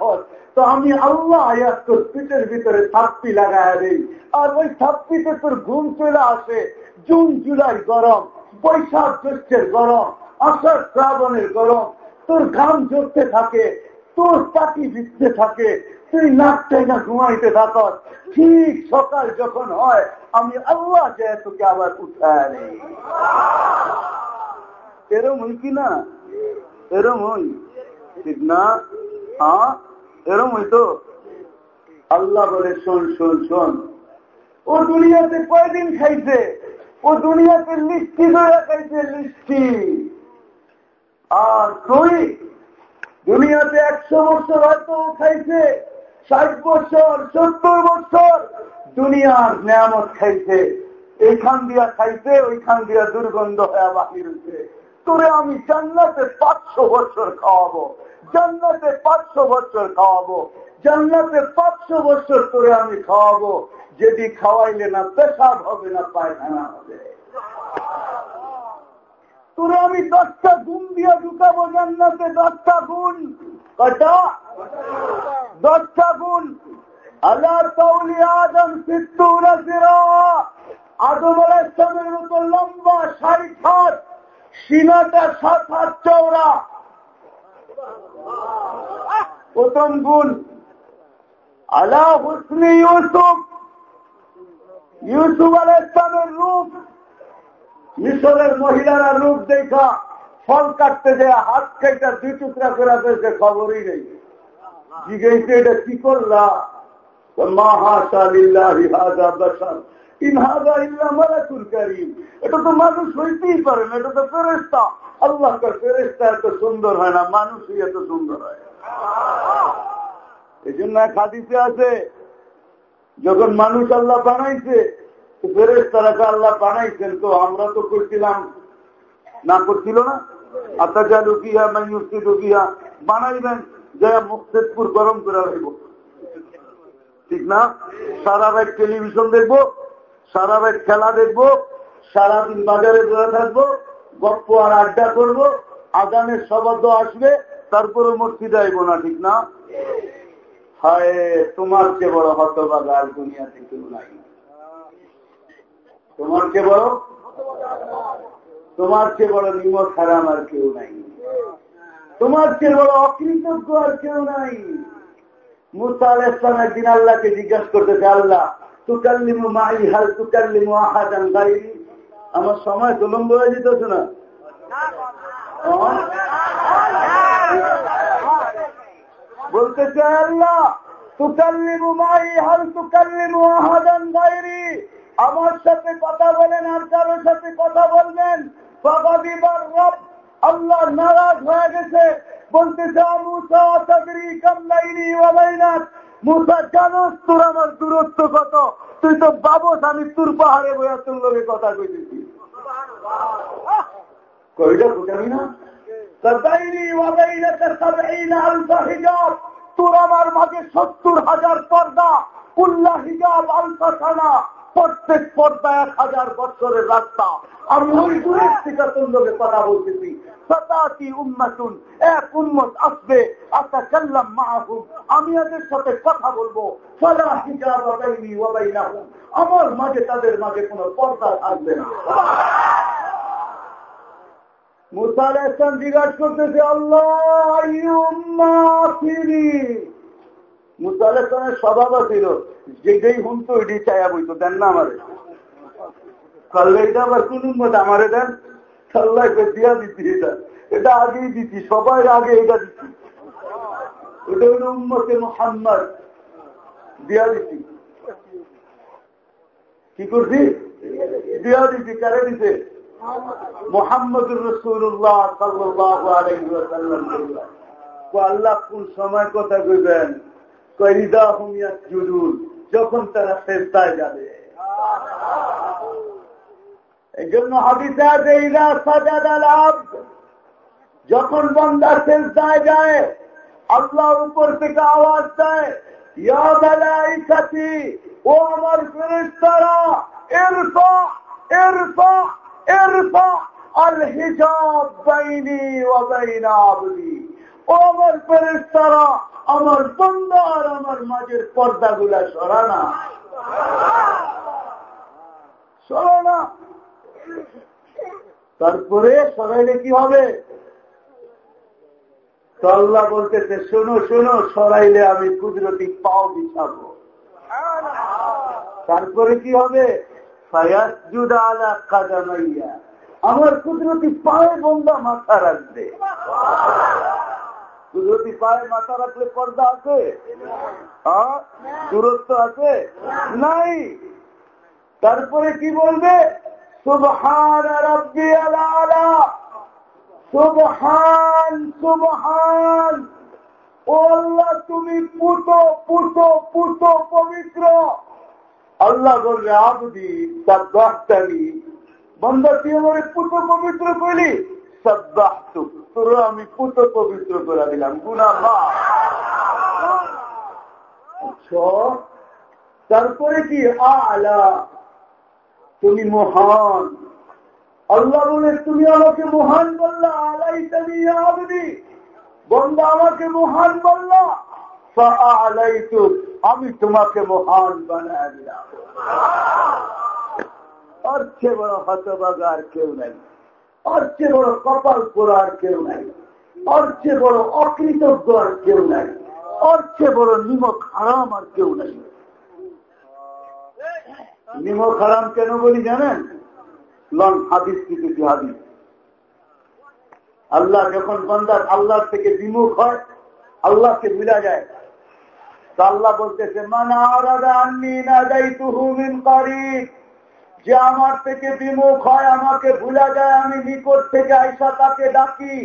তো আমি আল্লাহ আয়াত তোর পিঠের ভিতরে থাপ্পি লাগায় দেই। আর ওই থাপ্পিতে তোর ঘুম চলে আসে। জুন, জুলাই গরম, বৈশাখ, জ্যৈষ্ঠের গরম। আষাঢ় শ্রাবণের গরম, তোর ঘাম জড়তে থাকে, তোর পাটি ভিজতে থাকে, তুই নাচতে না ঘুমাইতে থাক ঠিক সকাল যখন হয়, আমি আল্লাহ যে তোকে আবার উঠায় নেই এরম হই কি না? এরম হই। ঠিক না? হ্যাঁ? এরম হইতো আল্লাহ বলে, শোন শোন শোন। ও দুনিয়াতে কয়দিন খাইছে? ও দুনিয়াতে লিস্টি ধরে খাইছে, লিস্টি। আর তুই দুনিয়াতে একশো বছর হয়তো খাইছে ষাট বছর, সত্তর বছর দুনিয়ার নিয়ামত খাইছে। এইখান দিয়া খাইছে, ওইখান দিয়া দুর্গন্ধ হয়ে বাহির হয়েছে তোরে আমি জান্নাতে পাঁচশো বছর খাওয়াবো, জান্নাতে পাঁচশো বছর খাওয়াবো, জান্নাতে পাঁচশো বছর তোরে আমি খাওয়াবো। যেটি খাওয়াইলে না পেশাব হবে, না পায়খানা হবে। তোরে আমি দশটা গুণ দিয়ে ঢুকাবো জান্নাতে, দশটা গুণ কটা দশটা গুণ আল্লাহ তৌলি আদম সিদ্ধুরা আদম আলাইসলামের মতো লম্বা ষাট হাত সিনাটা সাত হাত চৌড়া প্রথম গুণ আলা হুসনি ইউসুফ। ইউসুফ আল ইসলামের রূপ মিশরের মহিলারা রূপ দেখা, ফল কাটতে যায়, হাত কেটে দুই টুকরা করে ফেলছে, খবরই নেই। জিজ্ঞেসে এটা কি করলা? তো মানুষ হইতেই পারে না, এটা তো এত সুন্দর হয় না, মানুষই এত সুন্দর হয়। এই জন্য খাদিতে যখন মানুষ আল্লাহ বানাইছে ফেরেস তারাকে আল্লাহ বানাইছেন, তো আমরা তো করছিলাম। না করছিল না? আত্মা লুকিয়া মাইউস্তি লুকিয়া বানাইবেন, যে মুক্তিদপুর গরম করে রাখব। ঠিক না? সারা রাত টেলিভিশন দেখব, সারা রাত খেলা দেখব, সারাদিন বাজারে ধরে থাকব, গপ্প আর আড্ডা করব আগানের শব্দ আসবে তারপরে মসজিদে আইব না, ঠিক না? হায়, তোমার কে বড় হতবাগা আর দুনিয়াতে কেউ নাই। তোমার কে বড়? তোমার কে বড় নিমক হারাম আর কেউ নাই। তোমার কে বড় অকৃতজ্ঞ আর কেউ নাই। মুসা ইসলাম একদিন আল্লাহকে জিজ্ঞাসা করতেছে, আল্লাহ, তুকাল্লিমু মাই, হাল তুকাল্লিমু আহাদান গাইরি? আমার সময় তুলম্ব হয়ে যেতেছে না। বলতেছে, আল্লাহ, তুকাল্লিমু মাই, হাল তুকাল্লিমু আহাদান গাইরি? আমার সাথে কথা বলেন আর কারোর সাথে কথা বলবেন? রব আল্লাহ নারাজ হয়ে গেছে। বলতেছে মুসা চাকরি কামলাইনি ওয়ালাইনাথ মুসা জানোস তোর আমার দূরত্ব কত? তুই তো বাবস আমি তোর পাহাড়ে বইয়া তোর লোকে কথা কইতেছি। কইটা বুঝাবি না? তোর আমার মাঝে সত্তর হাজার পর্দা উল্লাহ হিজাব আলফা থানা প্রত্যেক পর্দা এক হাজার বছরের রাস্তা। আমি ওই কথা বলতেছি। আমি এদের সাথে কথা বলব। আমার মাঝে তাদের মাঝে কোনো পর্দা থাকবে না। মুসা জিজ্ঞাসা করতেছে, আল্লাহ মুসা ছিল। যেটাই বইতো, দেন না আমারে। আবার কোন আমারে দেন? দিয়া দিচ্ছি এটা। এটা আগেই দিচ্ছি সবাই আগে এটা দিচ্ছি কি করছি? দিতে আল্লাহ কোন সময় কথা কইবেন? কৈদা হুমিয়া জুরুল যখন তারা শেষদায় যাবে এই জন্য হাবিসা যে ইরা সাজাদাল আব্দ যখন বন্দা শেষদায় যায় আল্লাহর উপর থেকে আওয়াজ দেয় ইয়া মালাইকাতি ও আমার ফেরেশতারা ইরফা ইরফা ইরফা আল হিজাব বাইনি ওয়া বাইনা আবদি ও আমার ফেরেশতারা, আমার বন্দা আর আমার মাঝের পর্দাগুলা সরানা সরানা তারপরে সরাইলে কি হবে? আল্লাহ বলতেছে, শোনো শোনো, সরাইলে আমি কুদরতি পাও বিছাবো। তারপরে কি হবে? আমার কুদরতি পায়ে বন্ধা মাথা রাখবে। কুদরতি পায়ে মাথা রাখলে পর্দা আছে? দূরত্ব আছে? নাই। তারপরে কি বলবে? সুবহান রব্বি আলা। সুবহান সুবহান। ও আল্লাহ, তুমি পুত পুত পুত, পবিত্র। আল্লাহ বলবে, আবদি সদ্দাহতানি বন্ধা তুই আমার পুত, পবিত্র সদ্দাহ তোর আমি পুত পবিত্র করে দিলাম। গুণা মা তারপরে কি? আলা, তুমি মহান। আল্লাহ বলে, তুমি আমাকে মহান বললা আলাই তুমি আবদি। বন্ধা আমাকে মহান বললা আলাই তো আমি তোমাকে মহান বানায় দিলাম। আর চেয়ে বড় হতবাগা আর কেউ নাই। আর চেয়ে বড় কপাল পোড়া আর কেউ নাই। আর চেয়ে বড় অকৃতজ্ঞ আর কেউ নাই। আর চেয়ে বড় নিমক হারাম আর কেউ নাই। নিমক হারাম কেন বলি জানেন? লং হাদিস কিছু হাদিস? আল্লাহ যখন বন্দার আল্লাহ থেকে বিমুখ হয়, আল্লাহকে ভুলা যায়। তা আল্লাহ বলতেছে, মানা আরাদা আন্নি না যাই তুহুমিন করিব। যে আমার থেকে বিমুখ হয়, আমাকে ভুলা যায়, আমি নিকট থেকে আইসা তাকে ডাকি।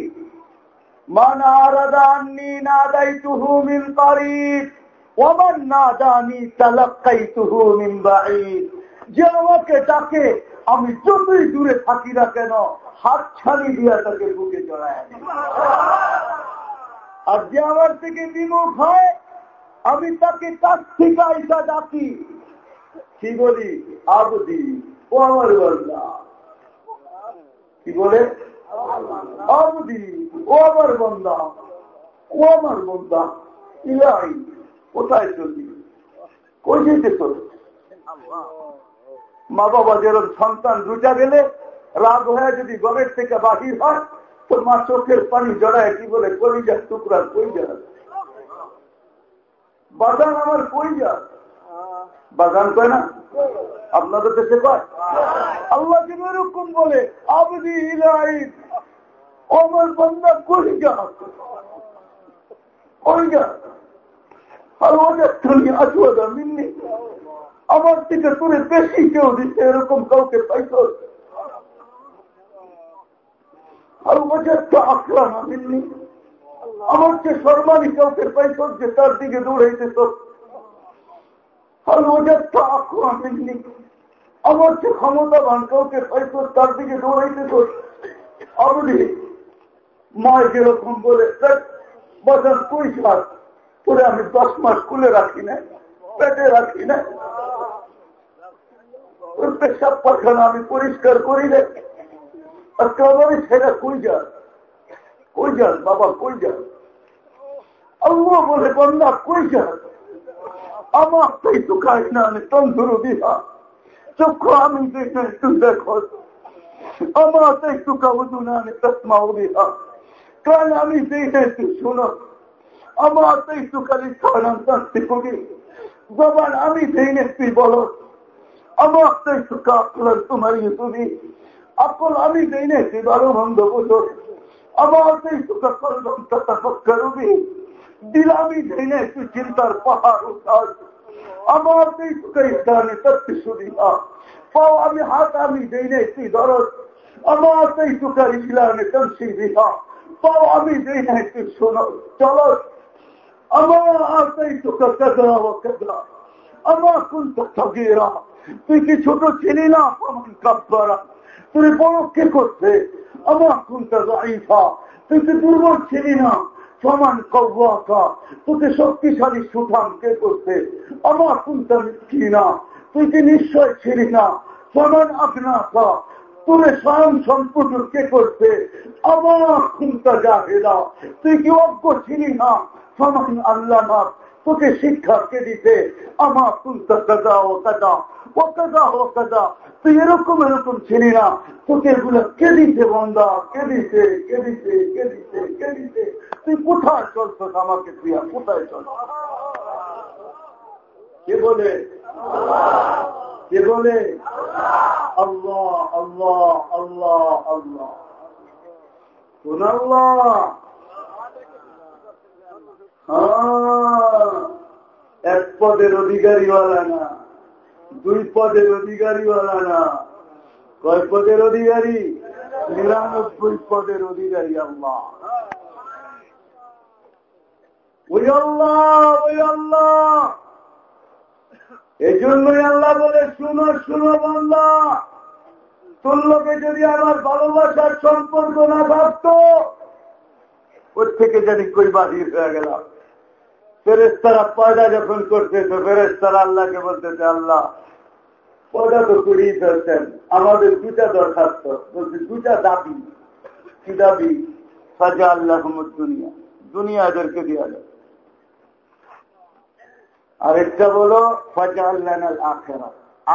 মানা না ওমান না বাঈদ। যে আমি যতই দূরে থাকি না কেন, হাত ছানি দিয়া তাকে বুকে জড়ায় আর যে আমার থেকে বিমুখ হয়, আমি তাকে কাছ থেকে আইসা ডাকি। কি বলি? আবদি ও আমার বন্দা। কি বলে? আবদি ও আমার বন্দা। ও আমার বন্দা। ইলাই কোথায় চলি? কই যেতে চলে মা বাবা যেরকম সন্তান রুজা গেলে, রাগ হয়ে যদি গমের থেকে বাহির হয়, তো মা চোখের পানি জড়ায় কি বলে? কলিজার টুকরা কই যা বাগান আমার কই যা বাগান কয় না? আপনাদের দেশে কয়? আল্লাহ যেন এরকম বলে, আবদি ইলাই, আমার বন্ধা কই যা কই যা আমার থেকে তোরে বেশি কেউ দিচ্ছে, এরকম কাউকে মিলনি আমার যে সম্মানী কাউকে পাইত যে তার দিকে দৌড়াইতেছ আর ওদের তো আক্রমা মিলনি আমার আমি দশ মাস খুলে রাখি না, পেটে রাখি না। পেশাব পাখানা আমি পরিষ্কার করি না। আর কেমন সেটা কই যান? কই যান, বাবা, কই যান? আল্লাহ বলে বন্যা কই যান? আমার তো কাজ না তন্দুরু দিহা চক্ষু আমি দেখে একটু দেখো। আমার তাই তো কাবুদু না তসমাও দিহা কান আমি দেখে একটু শোনো। আমার তো খালি স্থানান্তর করি। জবান আমি দেইনে তুই বলো। আমার তাই তো কাপলার তোমার তুমি আকল আমি দেইনে তুই বারো বন্ধ বুঝো। আমার তাই তো কলম তফক্করবি দিল আমি দেইনে তুই চিন্তার পাহাড় উঠাস আমার তাই তো স্থানে সত্যি সুবিধা পাও আমি হাত আমি দেইনে তুই দরদ আমার তাই তো ইসলামে তমসি বিহা পাও আমি দেইনে তুই শোনো। চলো। আমার তুই কি ছোট ছিলি না? কাব্বারা তুই বড় কে করছে আমার কুন্তা রাইফা তুই কি দুর্বল ছিলি না? সমান কৌকা তোকে শক্তিশালী সুঠাম, কে করছে আমার কুন্তা মিষ্টি না? তুই কি নিশ্চয় ছিলি না? সমান আপনাকা তোরে স্বয়ং সম্পূর্ণ কে করছে? আমার কুন্তা জাহেরা তুই কি অজ্ঞ ছিলি না? সমান আল্লাহ না তোকে শিক্ষা কে দিতে? আমার কুন্তা কাদা ও কাদা ও কাদা ও কাদা তুই এরকম এরকম ছিলি না? তোকে এগুলো কে দিতে বন্ধা? কে দিতে? কে দিতে? কে দিতে? কে দিতে? তুই কোথায় চলছ আমাকে প্রিয়া কোথায় কে বলে? কে বলে? আল্লাহ আল্লাহ আল্লাহ আল্লাহ। আল্লাহ? এক পদের অধিকারীওয়ালা না, দুই পদের অধিকারীওয়ালা না। কয় পদের অধিকারী? নিরানব্বই পদের অধিকারী আল্লাহ ওই আল্লাহ ওই আল্লাহ এই জন্যই আল্লাহ। বলে, শুনো শুনো যদি আমার ভালোবাসার সম্পর্ক না থাকতো ওর থেকে কই বাহির হয়ে গেলাম? ফেরেস্তারা পয়দা যখন করতেছে আল্লাহকে বলতেছে, আল্লাহ, পয়দা তো করিয়ে ফেলছেন। আমাদের দুটা দরখাস্ত। বলছে দুটা দাবি। কি দাবি? সাজা আল্লাহ দুনিয়া। দুনিয়া এদেরকে দেওয়া যায় আরেকটা বলো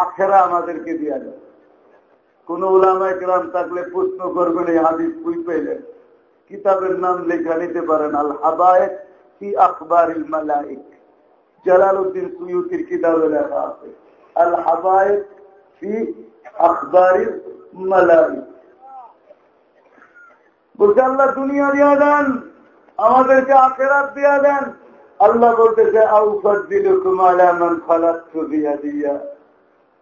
আখেরা আমাদেরকে দেওয়া যায় কোন ওলামায় গ্রাম থাকলে প্রশ্ন করবেন, এই হাদিস কুই পেলেন কিতাবের নাম লেখা নিতে পারেন আল হাবায়ক ফি আখবর মালাইক। জালাল উদ্দিন সুয়ুতির কিতাবে লেখা আছে আল হাবায়ক ফি আখবর মালাইক। বলছে, আল্লাহ দুনিয়া দিয়া দেন, আমাদেরকে আখেরাত দিয়া দেন। আল্লাহ বলতেছে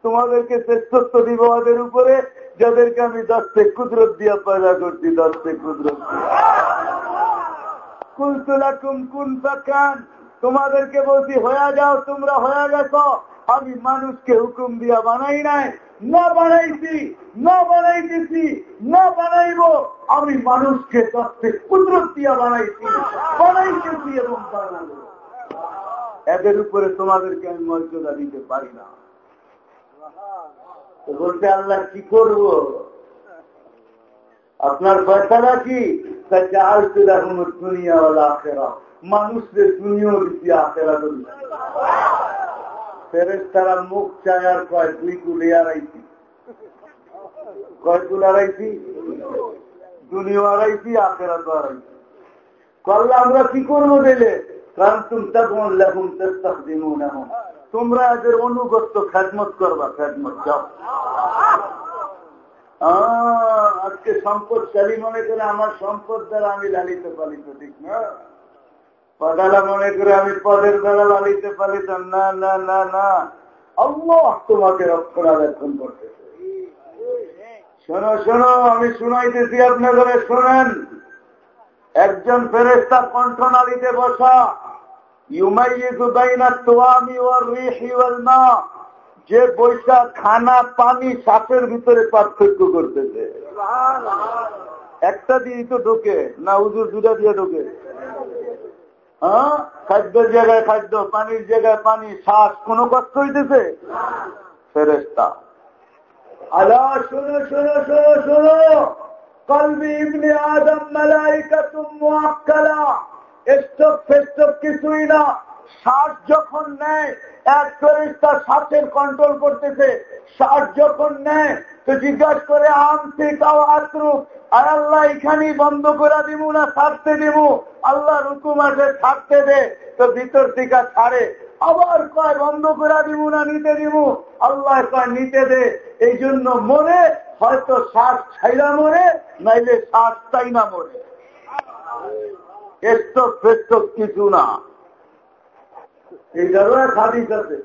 তোমাদেরকে শ্রেষ্ঠত্ব দিব ওদের উপরে, যাদেরকে আমি দশে কুদরত দিয়া পয়দা করছি দশে কুদরত। কুলতুলাকুম কুন পাকান তোমাদেরকে বলছি, হয়ে যাও, তোমরা হয়ে গেছ। আমি মানুষকে হুকুম দিয়া বানাই নাই, না বানাইছি, না বানাইতেছি, না বানাইব। আমি মানুষকে দশে কুদরত দিয়া বানাইছি, বানাইতেছি এবং বানাবো। এদের উপরে তোমাদেরকে আমি মর্যাদা দিতে পারি না। বলতে আল্লাহ কি করব? আপনার ফয়সালা কি? দুনিয়াওয়ালা আখেরা। মানুষদের দুনিয়াও দিচ্ছি আখেরা করি ফেরেস তারা মুখ চায় আর কয়, দুই কুলে আড়াইছি। কয় কুল আড়াইছি? দুনিয়া আড়াইছি আখেরা তো আড়াইছি। করলে আমরা কি করব দিলে তোমরা এদের অনুগত্য খেদমত করবা, খেদমত যাও। আজকে সম্পদশালী মনে করে আমার সম্পদ দ্বারা আমি লালিত পালিত, ঠিক না? পদালা মনে করে আমি পদের দ্বারা লালিত পালিত, না না না না। আল্লাহ তোমাকে রক্ষণাবেক্ষণ করতেছে। শোনো শোনো, আমি শুনাইতেছি আপনাদের, শোনেন। একজন ফেরেস্তা কণ্ঠনালীতে বসা। যে বৈশা খানা, পানি, সাপের ভিতরে পার্থক্য করতেছে। একটা দিয়ে তো ঢোকে, না উজুর দুটা দিয়ে ঢোকে? হ্যাঁ? খাদ্যের জায়গায় খাদ্য, পানির জায়গায় পানি, শ্বাস, কোনো কষ্ট হইতেছে? ফেরেস্তা আলা, শোনো শোনো শোনো শোনো। কলবি ইবনে আদম মালাইকা তুম মুআক্কালা। স্টোক ফেস্টোক কিছুই না। শ্বাস যখন নেয়, এক ফেরিস্তা শ্বাসের কন্ট্রোল করতেছে। শ্বাস যখন নেয়, তো জিজ্ঞাসা করে আমতে তাও আত্রুপ আর আল্লাহ, এখানেই বন্ধ করে দিব না, ছাড়তে দিব আল্লাহ রুকুম আছে ছাড়তে দে, তো ভিতর থেকে ছাড়ে। আবার কয়, বন্ধ করে দিব না, নিতে দিব আল্লাহ কয়, নিতে দে। এই জন্য মরে, হয়তো শ্বাস ছাইরা মরে, নাইলে শ্বাস চাই না মরে। কিছু না। এই আছে।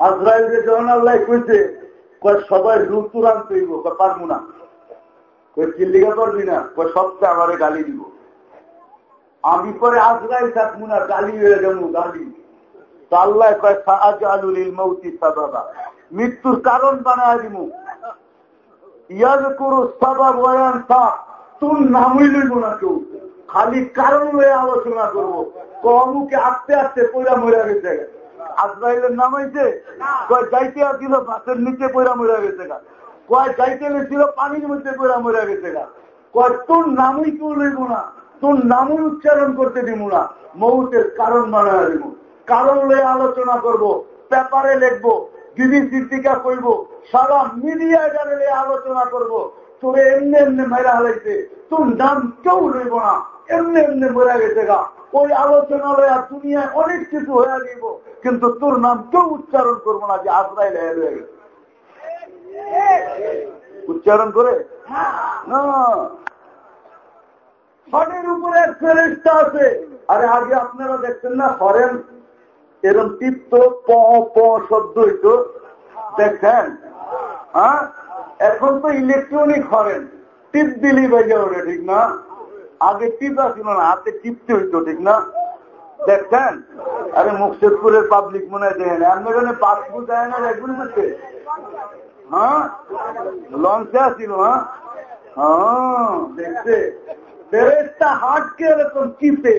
আজরাইলকে যখন আল্লাহ কইছে সবাই পারব না। চিল্লিকা না গালি দিব। আমি পরে আজরাই থাকব না, গালি হয়ে যাব, গালি। আল্লাহ কয় মৌতি মৃত্যুর কারণ বানায় দিব ইয়াদ করো সাদা বয়ান তোর নামই লইব না কেউ। খালি কারণ লয়ে আলোচনা করব। কমুকে আস্তে আস্তে পয়লা মরা গেছে আজরাইলের নাম হয়েছে যাইতে ছিল বাসের নিচে পয়লা মরা গেছে গা। কয় যাইতে ছিল পানির মধ্যে পয়লা মরা গেছে গা। কয়, তোর নামই কেউ লইব না, তোর নামই উচ্চারণ করতে দিব না, মৌতের কারণ বানায় দিব। কারণ লয়ে আলোচনা করব, পেপারে লিখব, বিবিসির টিকা করব সারা মিডিয়া জানে আলোচনা করব তোরে এমনি এমনি মেরা হালাইছে তোর নাম কেউ লইব না। এমনি এমনি মরা গেছে গা। ওই আলোচনা লয়া দুনিয়ায় অনেক কিছু হয়ে দিব কিন্তু তোর নাম কেউ উচ্চারণ করব না যে আজরাইল হয়ে গেছে। উচ্চারণ করে? না। হটের উপরে এক ফেরেস্তা আছে। আরে আগে আপনারা দেখছেন না ফরেন এরকম টিপ্ত প প শব্দ হইতো। দেখছেন হ্যাঁ? এখন তো ইলেকট্রনিক হরেন টিপ দিলি বেজে ওঠে, ঠিক না? আগে টিপ আসছিল না, হাতে টিপতে হইতো, ঠিক না? দেখছেন? আরে মুকশেদপুরের পাবলিক মনে হয় দেখেন। আপনার এখানে পাসপোর্ট দেয় না, দেখবেন বুঝতে হ্যাঁ? লঞ্চে আসছিল হ্যাঁ? হ্যাঁ দেখছে? ফেরেস্তা হাটকে এরকম চিপে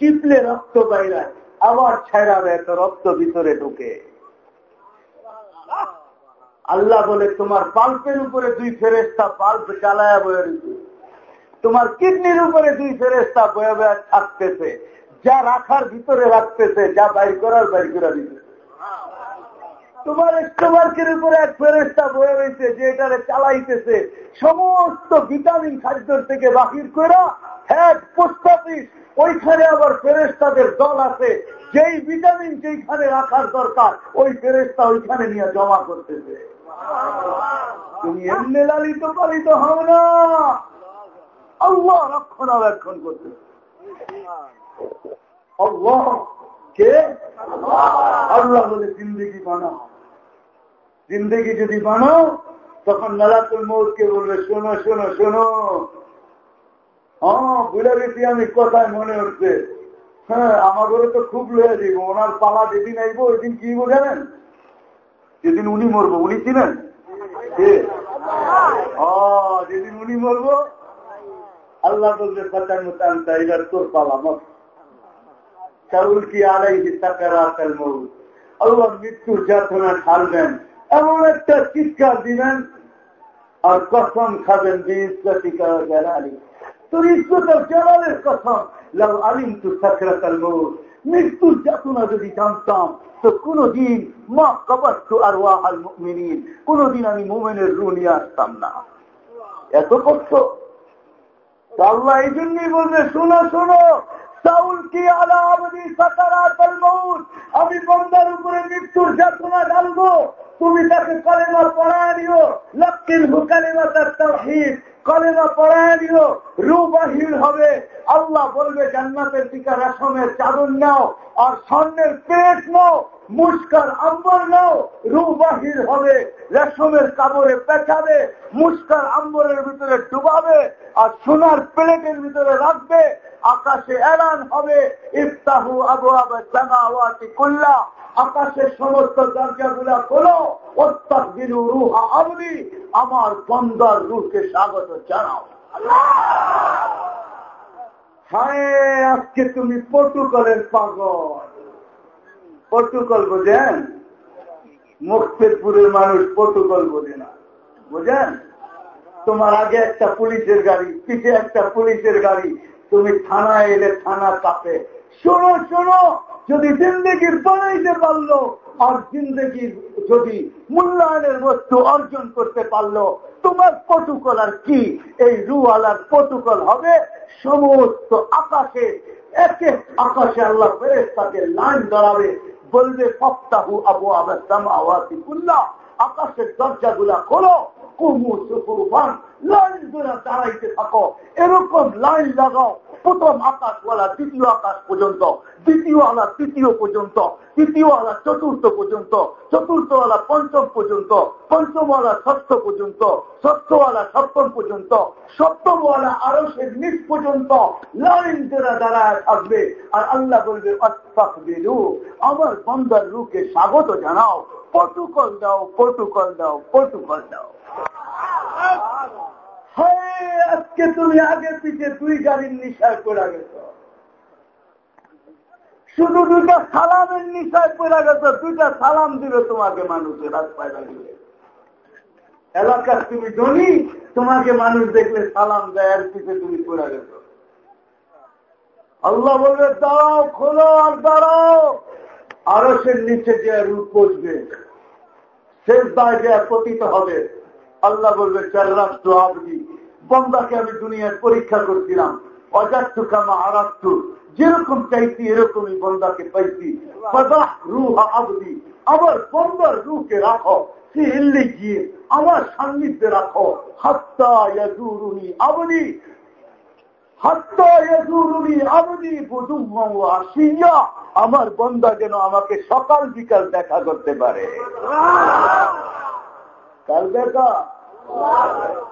চিপলে রক্ত বাইরে, আবার ছেড়া তো রক্ত ভিতরে ঢুকে। আল্লাহ বলে, তোমার পাল্পের উপরে দুই ফেরেস্তা পাল্প চালায়া বয়ে দিচ্ছে তোমার কিডনির উপরে দুই ফেরেস্তা বয়ে বয়ে থাকতেছে। যা রাখার ভিতরে রাখতেছে, যা বাইর করার বাইর করে দিতেছে তোমার স্টোমার্কের উপরে এক ফেরেস্তা বয়ে রয়েছে যে এটারে চালাইতেছে। সমস্ত ভিটামিন খাদ্যর থেকে বাহির করা হ্যাঁ পোস্ট ওইখানে আবার ফেরেস্তাদের দল আছে। যেই ভিটামিন যেইখানে রাখার দরকার, ওই ফেরেস্তা ওইখানে নিয়ে জমা করতেছে। তুমি এমনি লালিত পালিত হও না। আল্লাহ রক্ষণাবেক্ষণ করতেছে আল্লাহ কে? আল্লাহ বলে জিন্দিগি বানাও। জিন্দিগি যদি বানাও, তখন নালাতুল মৌতকে বলবে, শোনো শোনো শোনো। হ্যাঁ বুঝে গেছি আমি কোথায় মনে হচ্ছে। হ্যাঁ আমাদেরও তো খুব লয়ে দিব, ওনার পালা যেদিন আইব ওই দিন কি বোঝাবেন যেদিন উনি মরবো, উনি ছিলেন? যেদিন উনি মরবো, আল্লাহ বলবে পাতান মতান তাইবার তোর পালা মত চাউল কি আলাই তাকারাতাল মৌত আল্লাহ মৃত্যুর যাতনা ঢালবেন, এমন একটা চিৎকার দিবেন, আর কসম খাবেন তোর ইজ্জতের জালালের কসম। আলিম তু সাকরাতাল মৌত মৃত্যুর যাতনা যদি জানতাম তো কোনদিন মা কবর তু আর কোনদিন আমি মোমেনের রু নিয়ে আসতাম না। এত কষ্ট। আল্লাহ এই জন্যই বলবে, শোনো শোনো কি আমি বন্দার উপরে মৃত্যুর যাতনা জানব। তুমি তাকে কলেমা পড়ায় নিও। লক্ষ্মীর হুকালেমা তার কলেমা পড়ায় নিও রু বাহির হবে। আল্লাহ বলবে, জান্নাতের টিকা রেশমের চাদর নাও আর স্বর্ণের পেট নাও, মুস্কার আম্বর নাও রু বাহির হবে। রেশমের কাপড়ে পেঁচাবে, মুস্কার আম্বরের ভিতরে ডুবাবে আর সোনার প্লেটের ভিতরে রাখবে। আকাশে এলান হবে, ইফতাহু আবু আবে কুল্লা। আকাশের সমস্ত দরজাগুলা খোলো। আমার বন্দার রুহকে স্বাগত জানাও। হায়, আজকে তুমি পর্তুগালের পাগল। পর্তুগাল বোঝেন? মুক্তিরপুরের মানুষ পর্তুগাল বোঝে না। বুঝেন? তোমার আগে একটা পুলিশের গাড়ি পিঠে একটা পুলিশের গাড়ি। তুমি থানায় এলে থানা কাপে শোনো শোনো, যদি জিন্দগির বানাইতে পারল আর জিন্দগির যদি মূল্যায়নের বস্তু অর্জন করতে পারল, তোমার পটুকল আর কি? এই রুওয়ালার পটুকল হবে সমস্ত আকাশে, একে আকাশে আল্লাহ তাকে লাইন দাঁড়াবে বলবে সপ্তাহ আবু আবাস আওয়াজ আকাশের দরজাগুলা খোলো। সুকুরুফান লাইন ধরে দাঁড়াইতে থাকো। এরকম লাইন লাগাও। প্রথম আকাশওয়ালা, দ্বিতীয় আকাশ পর্যন্ত তৃতীয় পর্যন্ত চতুর্থ পর্যন্ত পঞ্চম পর্যন্ত ষষ্ঠ পর্যন্ত সপ্তম পর্যন্ত আরও সে পর্যন্ত লাইন ধরে দাঁড়ায় থাকবে। আর আল্লাহ বলবে আমার বন্দার রুকে স্বাগত জানাও। প্রটোকল দাও প্রটোকল দাও প্রটোকল দাও। আজকে তুমি আগে পিছিয়ে দুই গাড়ির নিশায় পড়া গেছ। শুধু দুইটা সালামের নিশায় পড়া গেছ, দুইটা সালাম দিবে তোমাকে মানুষের রাস্তায় লাগিয়ে এলাকার তুমি ধনী, তোমাকে মানুষ দেখলে সালাম দেয়, আর পিছিয়ে তুমি পড়া গেছ। আল্লাহ বলবে, দাঁড়াও, খোলো আর দাঁড়াও। আরসের নিচে যে রূপ বসবে, শেষ দায় যে পতিত হবে আল্লাহ বলবে চার রাষ্ট্র বন্দাকে আমি দুনিয়ার পরীক্ষা করছিলাম। অজাত্তু কামা আরাত্তু, যেরকম চাইছি এরকমই বন্দাকে পাইছি। রুহা আবদি, আমার বন্দার রুকে রাখো সে গিয়ে আমার সান্নিধ্যে রাখো। হাত্তা আবদি আমার বন্দা যেন আমাকে সকাল বিকাল দেখা করতে পারে। কার দেখা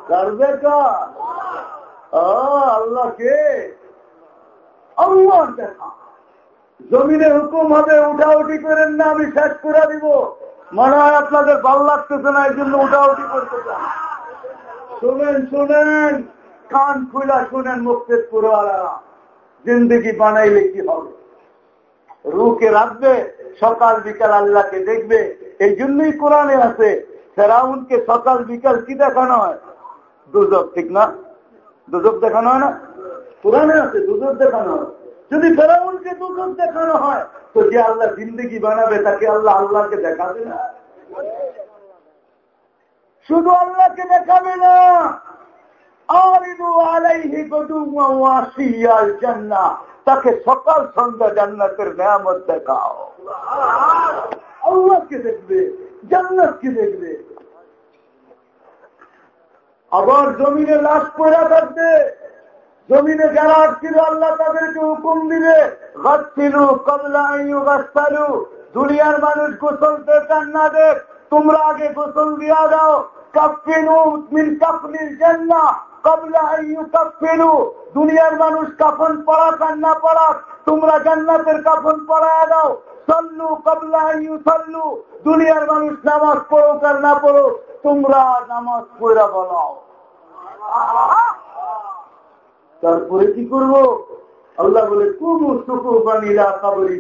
কার দেখা আল্লাহকে আল্লাহর দেখা। জমিনে হুকুম হবে উঠাউটি করেন না, আমি শেষ করে দিব। মনে হয় আপনাদের ভালো লাগতেছে না এই জন্য উঠাউটি করতে চান শুনেন শুনেন, কান খুলা শুনেন মুক্তের পুরোয়ালা জিন্দগি বানাইলে কি হবে? রুকে রাখবে, সকাল বিকাল আল্লাহকে দেখবে এই জন্যই কোরআনে আছে ফেরাউনকে সকাল, বিকাল কি দেখানো হয়? দুজক, ঠিক না? দুজক দেখানো হয় না? কোরআনে আছে, দুজক দেখানো যদি ফেরাউনকে দুজক দেখানো হয়, তো যে আল্লাহ জিন্দগি বানাবে, তাকে আল্লাহ আল্লাহকে দেখাবে না। শুধু আল্লাহকে দেখাবে না। তাকে সকাল সন্ধ্যা জান্নাতের নিয়ামত দেখাও। আল্লাহকে দেখবে, জান্নাতকে দেখবে। আবার জমিনে লাশ পড়া থাকবে। জমিনে যারা আসছিল আল্লাহ তাদেরকে হুকুম দিবে কমলা গাছালু দুনিয়ার মানুষ গোসল দেখান না দেখ, তোমরা আগে গোসল দিয়া দাও। দুনিয়ার মানুষ কাফন পড়া কান্না পড়া তোমরা জান্নাতের কাফন পড়া দাও। সল্লু কবলা সল্লু দুনিয়ার মানুষ নামাজ পড়ো আর না পড়ো তোমরা নামাজ পড়া বলাও তারপরে কি করব? আল্লাহ বলে, কুমু সুকু বানিলা কাবরি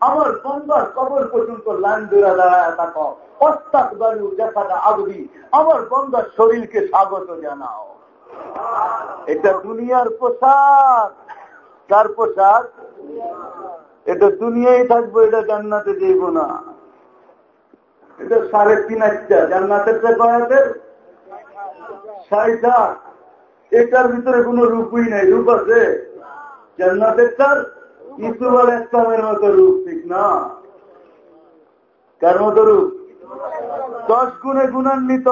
আমার বন্দার কবর পর্যন্ত লাইন দৌড়া দাঁড়ায় থাকো। অস্তাক বালু দেখাটা আগবি আমার বন্দার শরীরকে স্বাগত জানাও। এটা দুনিয়ার পোশাক। কার পোশাক? এটা দুনিয়ায় থাকব, এটা জান্নাতে যাইব না। এটা সাড়ে তিন জান্নাতের কয়াতের এটার ভিতরে রূপই নাই। রূপ আছে? জান্নাতের তার আল ইসলামের মতো রূপ ঠিক না। কার মতো রূপ? দশ গুণে গুণান্বিত।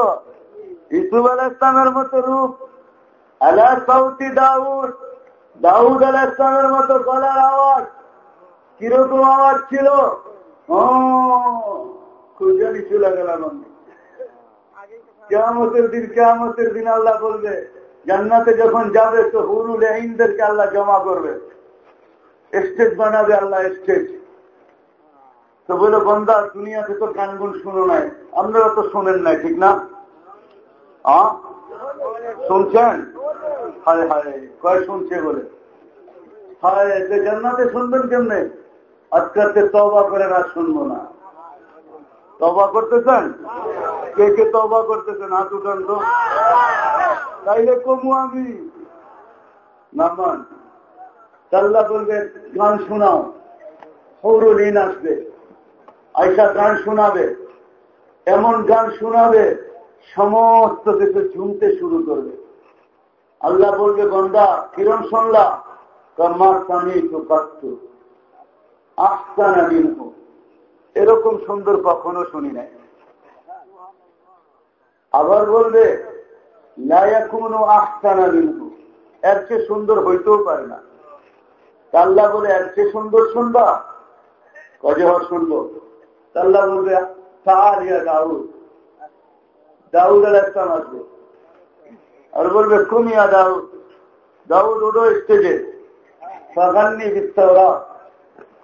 ইসুফ আল ইসলামের মতো রূপ। আল্লাহ সৌতি দাউদ। দাউদ আল ইসলামের মতো গলার আওয়াজ। কীরকম আওয়াজ ছিল? খুঁজানি চলে গেলাম আমি। কেমতের দিন কেমতের দিন আল্লাহ বলবে, জান্নাতে যখন যাবে তো হুরুল আইনদেরকে আল্লাহ জমা করবে। স্টেজ বানাবে আল্লাহ স্টেজ তো বলে, বন্দা, দুনিয়াতে তো গানগুন শুনো নাই। আপনারা তো শোনেন নাই, ঠিক না? শুনছেন? হায় হায়, কয় শুনছে বলে? হায় জান্নাতে শুনবেন কেমনে? আজকে তবা করে না শুনব না। তবা করতেছেন? কে কে তবা করতেছেন? হাত উঠান তো। তাইলে কমু আমি। নামান চাল্লা বলবে গান শোনাও। সৌরলীন আসবে। আইসা গান শোনাবে। এমন গান শোনাবে, সমস্ত দেশে ঝুমতে শুরু করবে। আল্লাহ বলবে গন্ডা কিরণ শুনলা? কমার স্বামী তো পাচ্ছ আস্তানা দিন এরকম সুন্দর কখনো শুনি নাই। আবার বলবে লায়াকুনো সুন্দর হইতেও পারে না। আল্লাহ বলে, এর চেয়ে সুন্দর শুনবা? কজে হওয়া শুনব। আল্লাহ বলবে তার ইয়া দাউদ। দাউদ আল আসবে। আর বলবে কুমিয়া দাউদ? দাউদ ওডো স্টেজে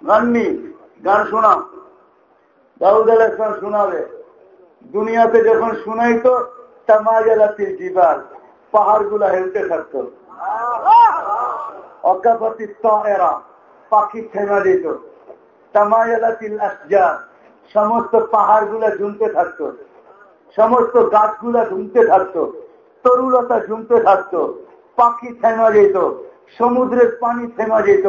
গান্নি গান শোনা দাউদ আল ইসলাম শোনাবে। দুনিয়াতে যখন শুনাই তো তামাজালাতির জিবাল পাহাড়গুলা হেলতে থাকত। অকাপতি এরা পাখি থেমা দিত তামাজালাতিল আসজার সমস্ত পাহাড়গুলা ঝুমতে থাকত। সমস্ত গাছগুলা ঝুমতে থাকত। তরুলতা ঝুমতে থাকত। পাখি থেমা যেত। সমুদ্রের পানি থেমা যেত।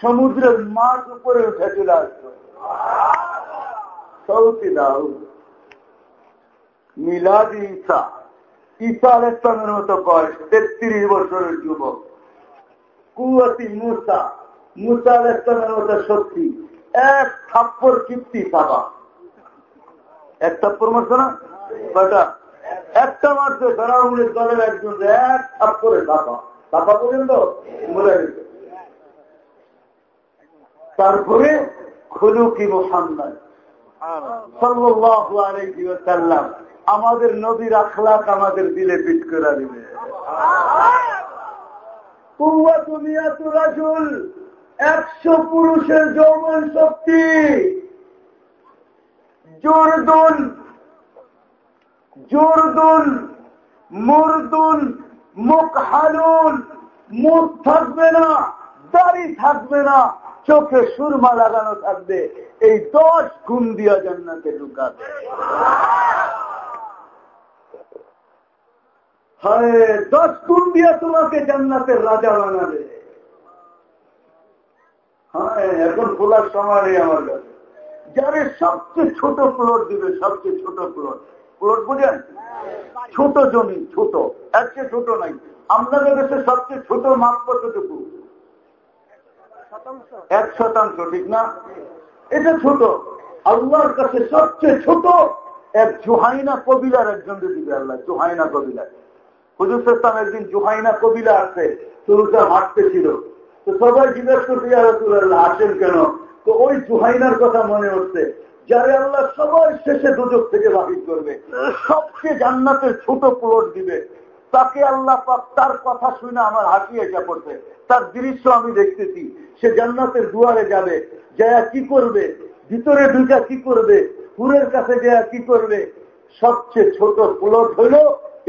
সমুদ্রের মাছ উপরে উঠে চলে আসতো। মিলাদি আলাইসলামের মতো বয়স তেত্রিশ বছরের যুবক। কুয়াতি মতো এক থাপ্পর এক থাপ্পর মারছে না? একটা মারছে দলের একজন এক থাপ্পরে সাপা সাপা পর্যন্ত বলে গেছে তারপরে খুলুকি মোহাম্মদ। ওয়াসাল্লাম, আমাদের নবীর আখলাক আমাদের দিলে পিট করে দিবে। একশো পুরুষের যৌবন শক্তি। জোরদুল জোরদুল মুরদুল মুখ হালুল মুখ থাকবে না, দাড়ি থাকবে না। চোখে সুরমা লাগানো থাকবে, এই দশ গুণ দিয়া জান্নাতে ঢুকাবে। হয়, দশ গুণ দিয়া তোমাকে জান্নাতের রাজা বানাবে। হ্যাঁ এখন খোলার সময় নেই আমার কাছে। যারে সবচেয়ে ছোট প্লট দিবে, সবচেয়ে ছোট প্লট। প্লট বুঝেন ছোট জমি, ছোট। এর চেয়ে ছোট নাই। আপনাদের দেশে সবচেয়ে ছোট মাপ কতটুকু? এক শতাংশ, ঠিক না? এটা ছোট। আল্লাহর কাছে সবচেয়ে ছোট এক জুহাইনা কবিলার একজনকে দিবে আল্লাহ, জুহাইনা কবিলার হুজুর একদিন জুহাইনা কবিলা আছে তরুটা হাঁটতে ছিল তো সবাই জিজ্ঞেস করতে রসুল্লাহ আসেন কেন? তো ওই জুহাইনার কথা মনে হচ্ছে, যারে আল্লাহ সবাই শেষে দুজক থেকে বাহির করবে। সবচেয়ে জান্নাতের ছোট প্লট দিবে। তাকে আল্লাহ তার কথা শুনে আমার হাসি এসে পড়ছে। তার দৃশ্য আমি দেখতেছি। সে জান্নাতের দুয়ারে যাবে, যায়া কি করবে? ভিতরে ঢুকা কি করবে? পুরের কাছে যায়া কি করবে? সবচেয়ে ছোট প্লট হলো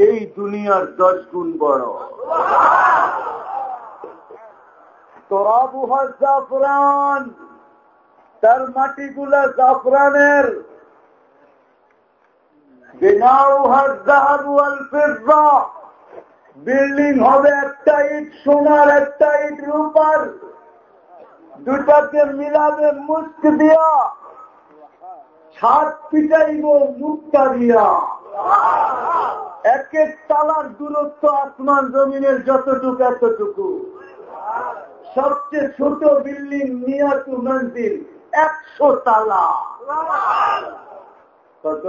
এই দুনিয়ার দশ গুণ বড়। তোরাবুহা জাফরান, তার মাটিগুলা জাফরানের। বিল্ডিং হবে একটা ইট, সোনার একটা ইট, রূপার। দুটাকে মিলাবে মুস্ক দিয়া। ছাদ পিটাইব মুক্তা দিয়া। এক এক তালার দূরত্ব আসমান জমিনের যতটুকু, এতটুকু। সবচেয়ে ছোট বিল্ডিং নিয়াতু মন্দির একশো তালা। কত?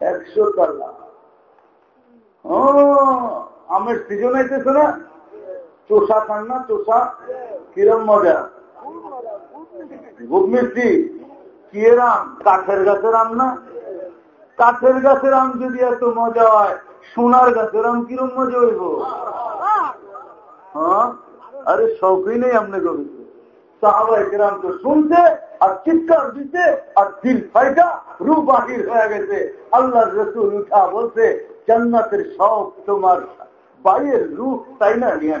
একশো তালা। আমের সিজন আইতেছে না? চোষা খান না, চোষা? কিরম মজা? মিষ্টি। কি রাম? কাঠের গাছের আম না? কাঠের গাছের আম যদি এত মজা হয়, সোনার গাছের আম কিরম মজা হইব? হ্যাঁ? আরে শৌকই নেই আপনি কবিতে সাহাবা একরাম তো শুনতে আর চিৎকার দিতে আর দিল ফাইটা রু বাহির হয়ে গেছে। আল্লাহ রসুল উঠা বলছে জান্নাতের সব তোমার বাইয়ের রূপ তাই না নিয়ে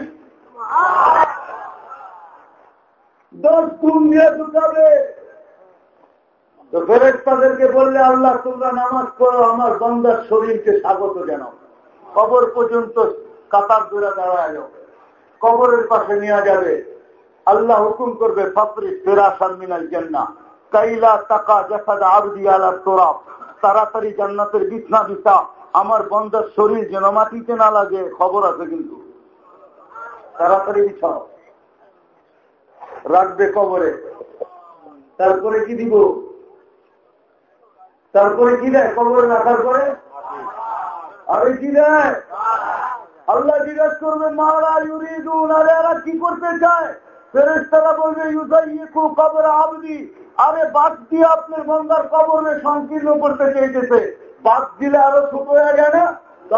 দশ গুণ দিয়ে ঢুকাবে তো ফেরেক তাদেরকে বললে, আল্লাহ, তোমরা নামাজ পড়ো, আমার বন্দার শরীরকে স্বাগত জানাও। কবর পর্যন্ত কাতার দূরে দাঁড়ায় কবরের পাশে নেওয়া যাবে। আল্লাহ হুকুম করবে ফাপরি ফেরাসান মিনাল জান্না কাইলা টাকা জাসাদ আবদি আলা তোরাব। তাড়াতাড়ি জান্নাতের বিছনা বিছা আমার বন্দার শরীর যেন মাটিতে না লাগে, খবর আছে কিন্তু। তাড়াতাড়ি বিছাও রাখবে কবরে। তারপরে কি দিব? তারপরে কি দেয়? কবরে রাখার পরে আরে কি দেয়? আল্লাহ জিজ্ঞেস করবে মারা ইউরিদুন? আরে এরা কি করতে চায়? ফেরেস্তারা বলবে ইউজাইকু কবর আবদি। আরে বাদ দিয়ে আপনার বন্দার কবরে সংকীর্ণ করতে চেয়েছে বাদ দিলে আরও ছোট হয়ে যায় না?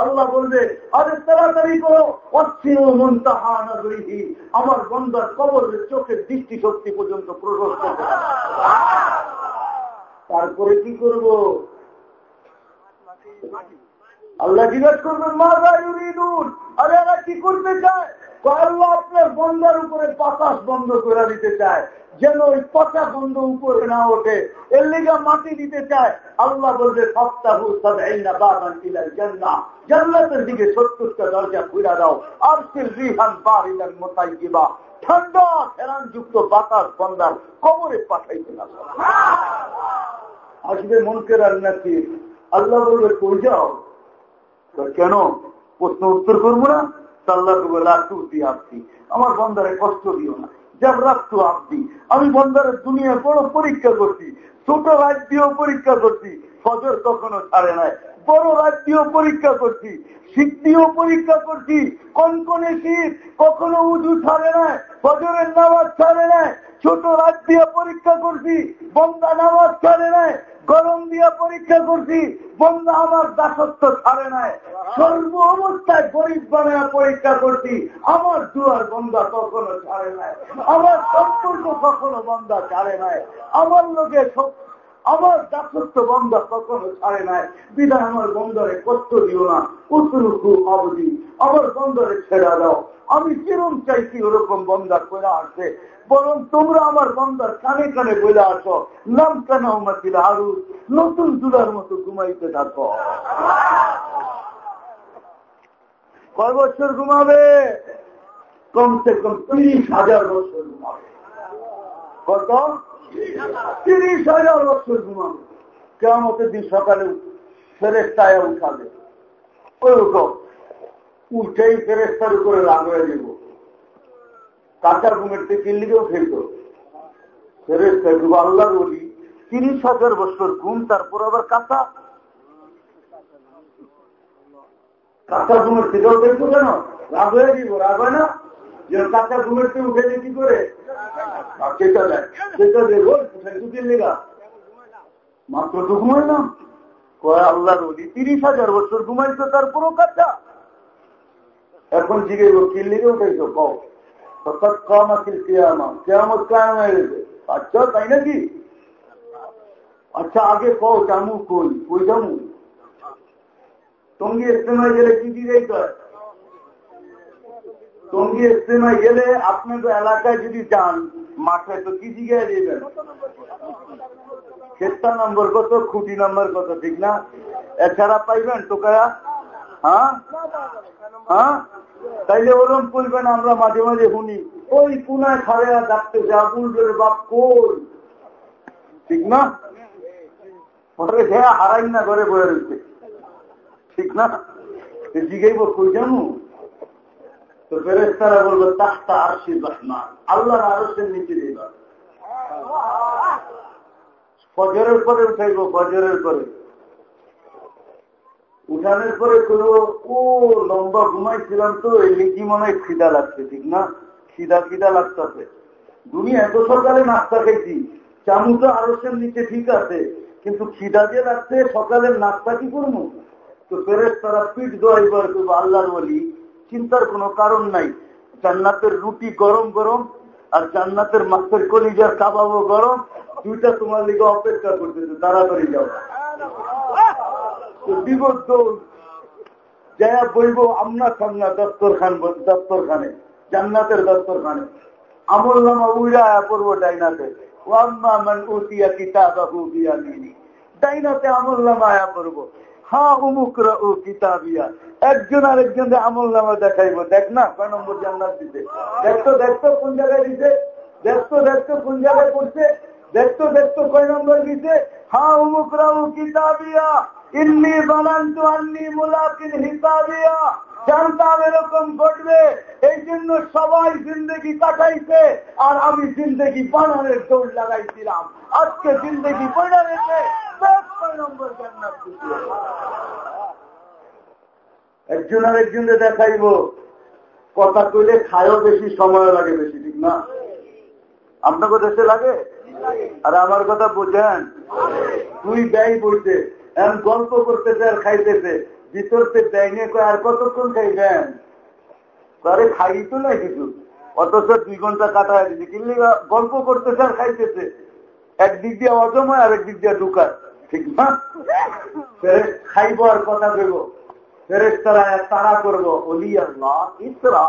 আল্লাহ বলবে, আরে তাড়াতাড়ি করো। আমার কবরের চোখের পর্যন্ত প্রশস্ত তারপরে কি করব? আল্লাহ জিজ্ঞেস করবেন মা ইউরিদুন? আরে এরা কি করতে চায়? আল্লাহ আপনার উপরে বাতাস বন্ধ করে দিতে চায়। যেন ওই পচা বন্ধ উপরে না ওঠে। এর লিগা মাটি দিতে চায়। আল্লাহ বলবে সপ্তাহ জান্নাতের দিকে সত্তরটা দরজা খুলে দাও। আর রিহান মোতাই দিবা ঠান্ডা ফেরান যুক্ত বাতাস বন্দার কবরে পাঠাইতে না আসবে মনকে রান্নাকে আল্লাহ বলবে, কই যাও? কেন? প্রশ্ন উত্তর করব না? আমার বন্দারে কষ্ট দিও না। যাব রাখতো আপনি আমি বন্দারের দুনিয়া বড় পরীক্ষা করছি, ছোট রাজ্যও পরীক্ষা করছি। ফজর কখনো ছাড়ে নাই। বড় রাজ্যও পরীক্ষা করছি, শীত দিয়েও পরীক্ষা করছি। কোন কোন শীত কখনো উজু ছাড়ে নাই, ফজরের নামাজ ছাড়ে নাই। ছোট রাত দিয়ে পরীক্ষা করছি, বন্দা নামাজ ছাড়ে নাই। গরম দিয়া পরীক্ষা করছি বন্দা আমার দাসত্ব ছাড়ে নাই। সর্ব অবস্থায় গরিব বানায় পরীক্ষা করছি, আমার দুয়ার বন্দা কখনো ছাড়ে নাই। আমার সম্পর্ক কখনো বন্দা ছাড়ে নাই। আমার লোকে আমার দাসত্ব বন্দা কখনো ছাড়ে নাই। বিদায় আমার বন্দরে কষ্ট দিও না, উত্তরুকু অবধি। আমার বন্দরে ছেড়া দাও। আমি কিরম চাইছি ওরকম বন্দা করে আসছে বরং তোমরা আমার বন্দার কানে কানে বলে আসো, নাম কেন মাতিল আরু নতুন চুলার মতো ঘুমাইতে থাকো। কয় বছর ঘুমাবে? কমসে কম তিরিশ হাজার বছর ঘুমাবে। কত? হাজার বছর ঘুমাবে। কেমতের দিন সকালে ফেরেস্তায় উঠাবে। ওই উঠেই ফেরেস্তার উপরে লাগিয়ে দেব কাঁচা ঘুমের থেকে লিগেও ফেলত ফেরেস্তা দেবো আল্লাহর বলি তিরিশ হাজার বছর ঘুম, তারপর আবার কাঁচা? কাঁচা ঘুমের থেকেও ফেলতো কেন রাগ হয়ে দিব রাগ হয় না? যে কাঁচা ঘুমের থেকে উঠে কি করে? সেটা দেয় সেটা দেবো দুদিন মাত্র তো ঘুমাইলাম কয়, আল্লাহর বলি তিরিশ হাজার বছর ঘুমাইছো তার পুরো কাঁচা? এখন জিজ্ঞেস কি লিগে উঠেছো কও। আচ্ছা তাই নাকি? আচ্ছা আগে কও কই কই টঙ্গি গেলে কি টঙ্গি গেলে আপনি তো এলাকায় যদি যান, মাঠে তো কি জিগায় দিবেন? ক্ষেত্রা নম্বর কত, খুঁটি নম্বর কত, ঠিক না? এছাড়া পাইবেন টোকায়া হ্যাঁ? হ্যাঁ? তাইলে ওরম করবেন, আমরা মাঝে মাঝে শুনি, ওই পুনায় খাড়ে ডাকতেছে আবুলের বাপ কই? ঠিক না? পরে হ্যাঁ হারাই না, ঘরে বয়ে রয়েছে ঠিক না? জিগাইব কই জানু? তো ফেরেস্তারা বলব তাস্তা আরশি রহমান আল্লাহর আরসের নিচে দিবা ফজরের পরে উঠাইব, ফজরের পরে। উঠানের পরে করব ও, লম্বা ঘুমাইছিলাম তো, এই মনে হয় খিদা লাগছে, ঠিক না? খিদা খিদা লাগতেছে। দুনিয়া, এত সকালে নাস্তা খেয়েছি। চামুটা আরসের নিচে ঠিক আছে, কিন্তু খিদা যে লাগছে, সকালের নাস্তা কি করব? তো ফেরেস তারা পিঠ দোয়াইবার করব আল্লাহর বলি চিন্তার কোনো কারণ নাই। জান্নাতের রুটি গরম গরম, আর জান্নাতের মাছের কলিজার কাবাবও গরম, দুইটা তোমার লিগে অপেক্ষা করতেছে। তাড়াতাড়ি যাও। দপ্তরখান দপ্তরখানে, জান্নাতের আমল নামা উইরা পড়ব ডাইনাতে। ও আম্মা মান উতিয়া ডাইনাতে আমল নামা আয়া পড়ব। উমুকরা ও কিতাবিয়া। একজন আর একজনকে আমল নামা দেখাইবো। দেখ না, কয় নম্বর জান্নাত দিতে দেখতো দেখতো কোন জায়গায় দিতে দেখতো দেখতো কোন জায়গায় পড়ছে? দেখতো দেখতো কয় নম্বর দিতে হ্যাঁ উমুকরা ও কিতাবিয়া। ইন্নি বানান্ত আন্নি মুলাকিন হিসাবিয়া। জানতাম এরকম ঘটবে এই জন্য সবাই জিন্দগি কাটাইছে, আর আমি জিন্দগি বানানোর দৌড় লাগাইছিলাম। আজকে জিন্দগি বইনা রেখে একজন আর একজনে দেখাইব। কথা কইলে খায়ও বেশি সময় লাগে বেশি, ঠিক না? আপনাকে দেশে লাগে? আর আমার কথা বোঝেন? তুই ব্যয় বইতে এমন গল্প করতেছে আর খাইতেছে। ভিতরতে নিয়ে আর কতক্ষণ খাইবেন? আরে খাই তো নাই কিছু। অথচ দুই ঘণ্টা কাটা দিচ্ছে কিন্তু গল্প করতেছে আর খাইতেছে। একদিক দিয়ে অজময় আর একদিক দিয়ে ঢুকায় ঠিক না? খাইব আর কথা দেব। ফেরেস্তারা তারা করব। অলি আল্লাহ, ইসরা।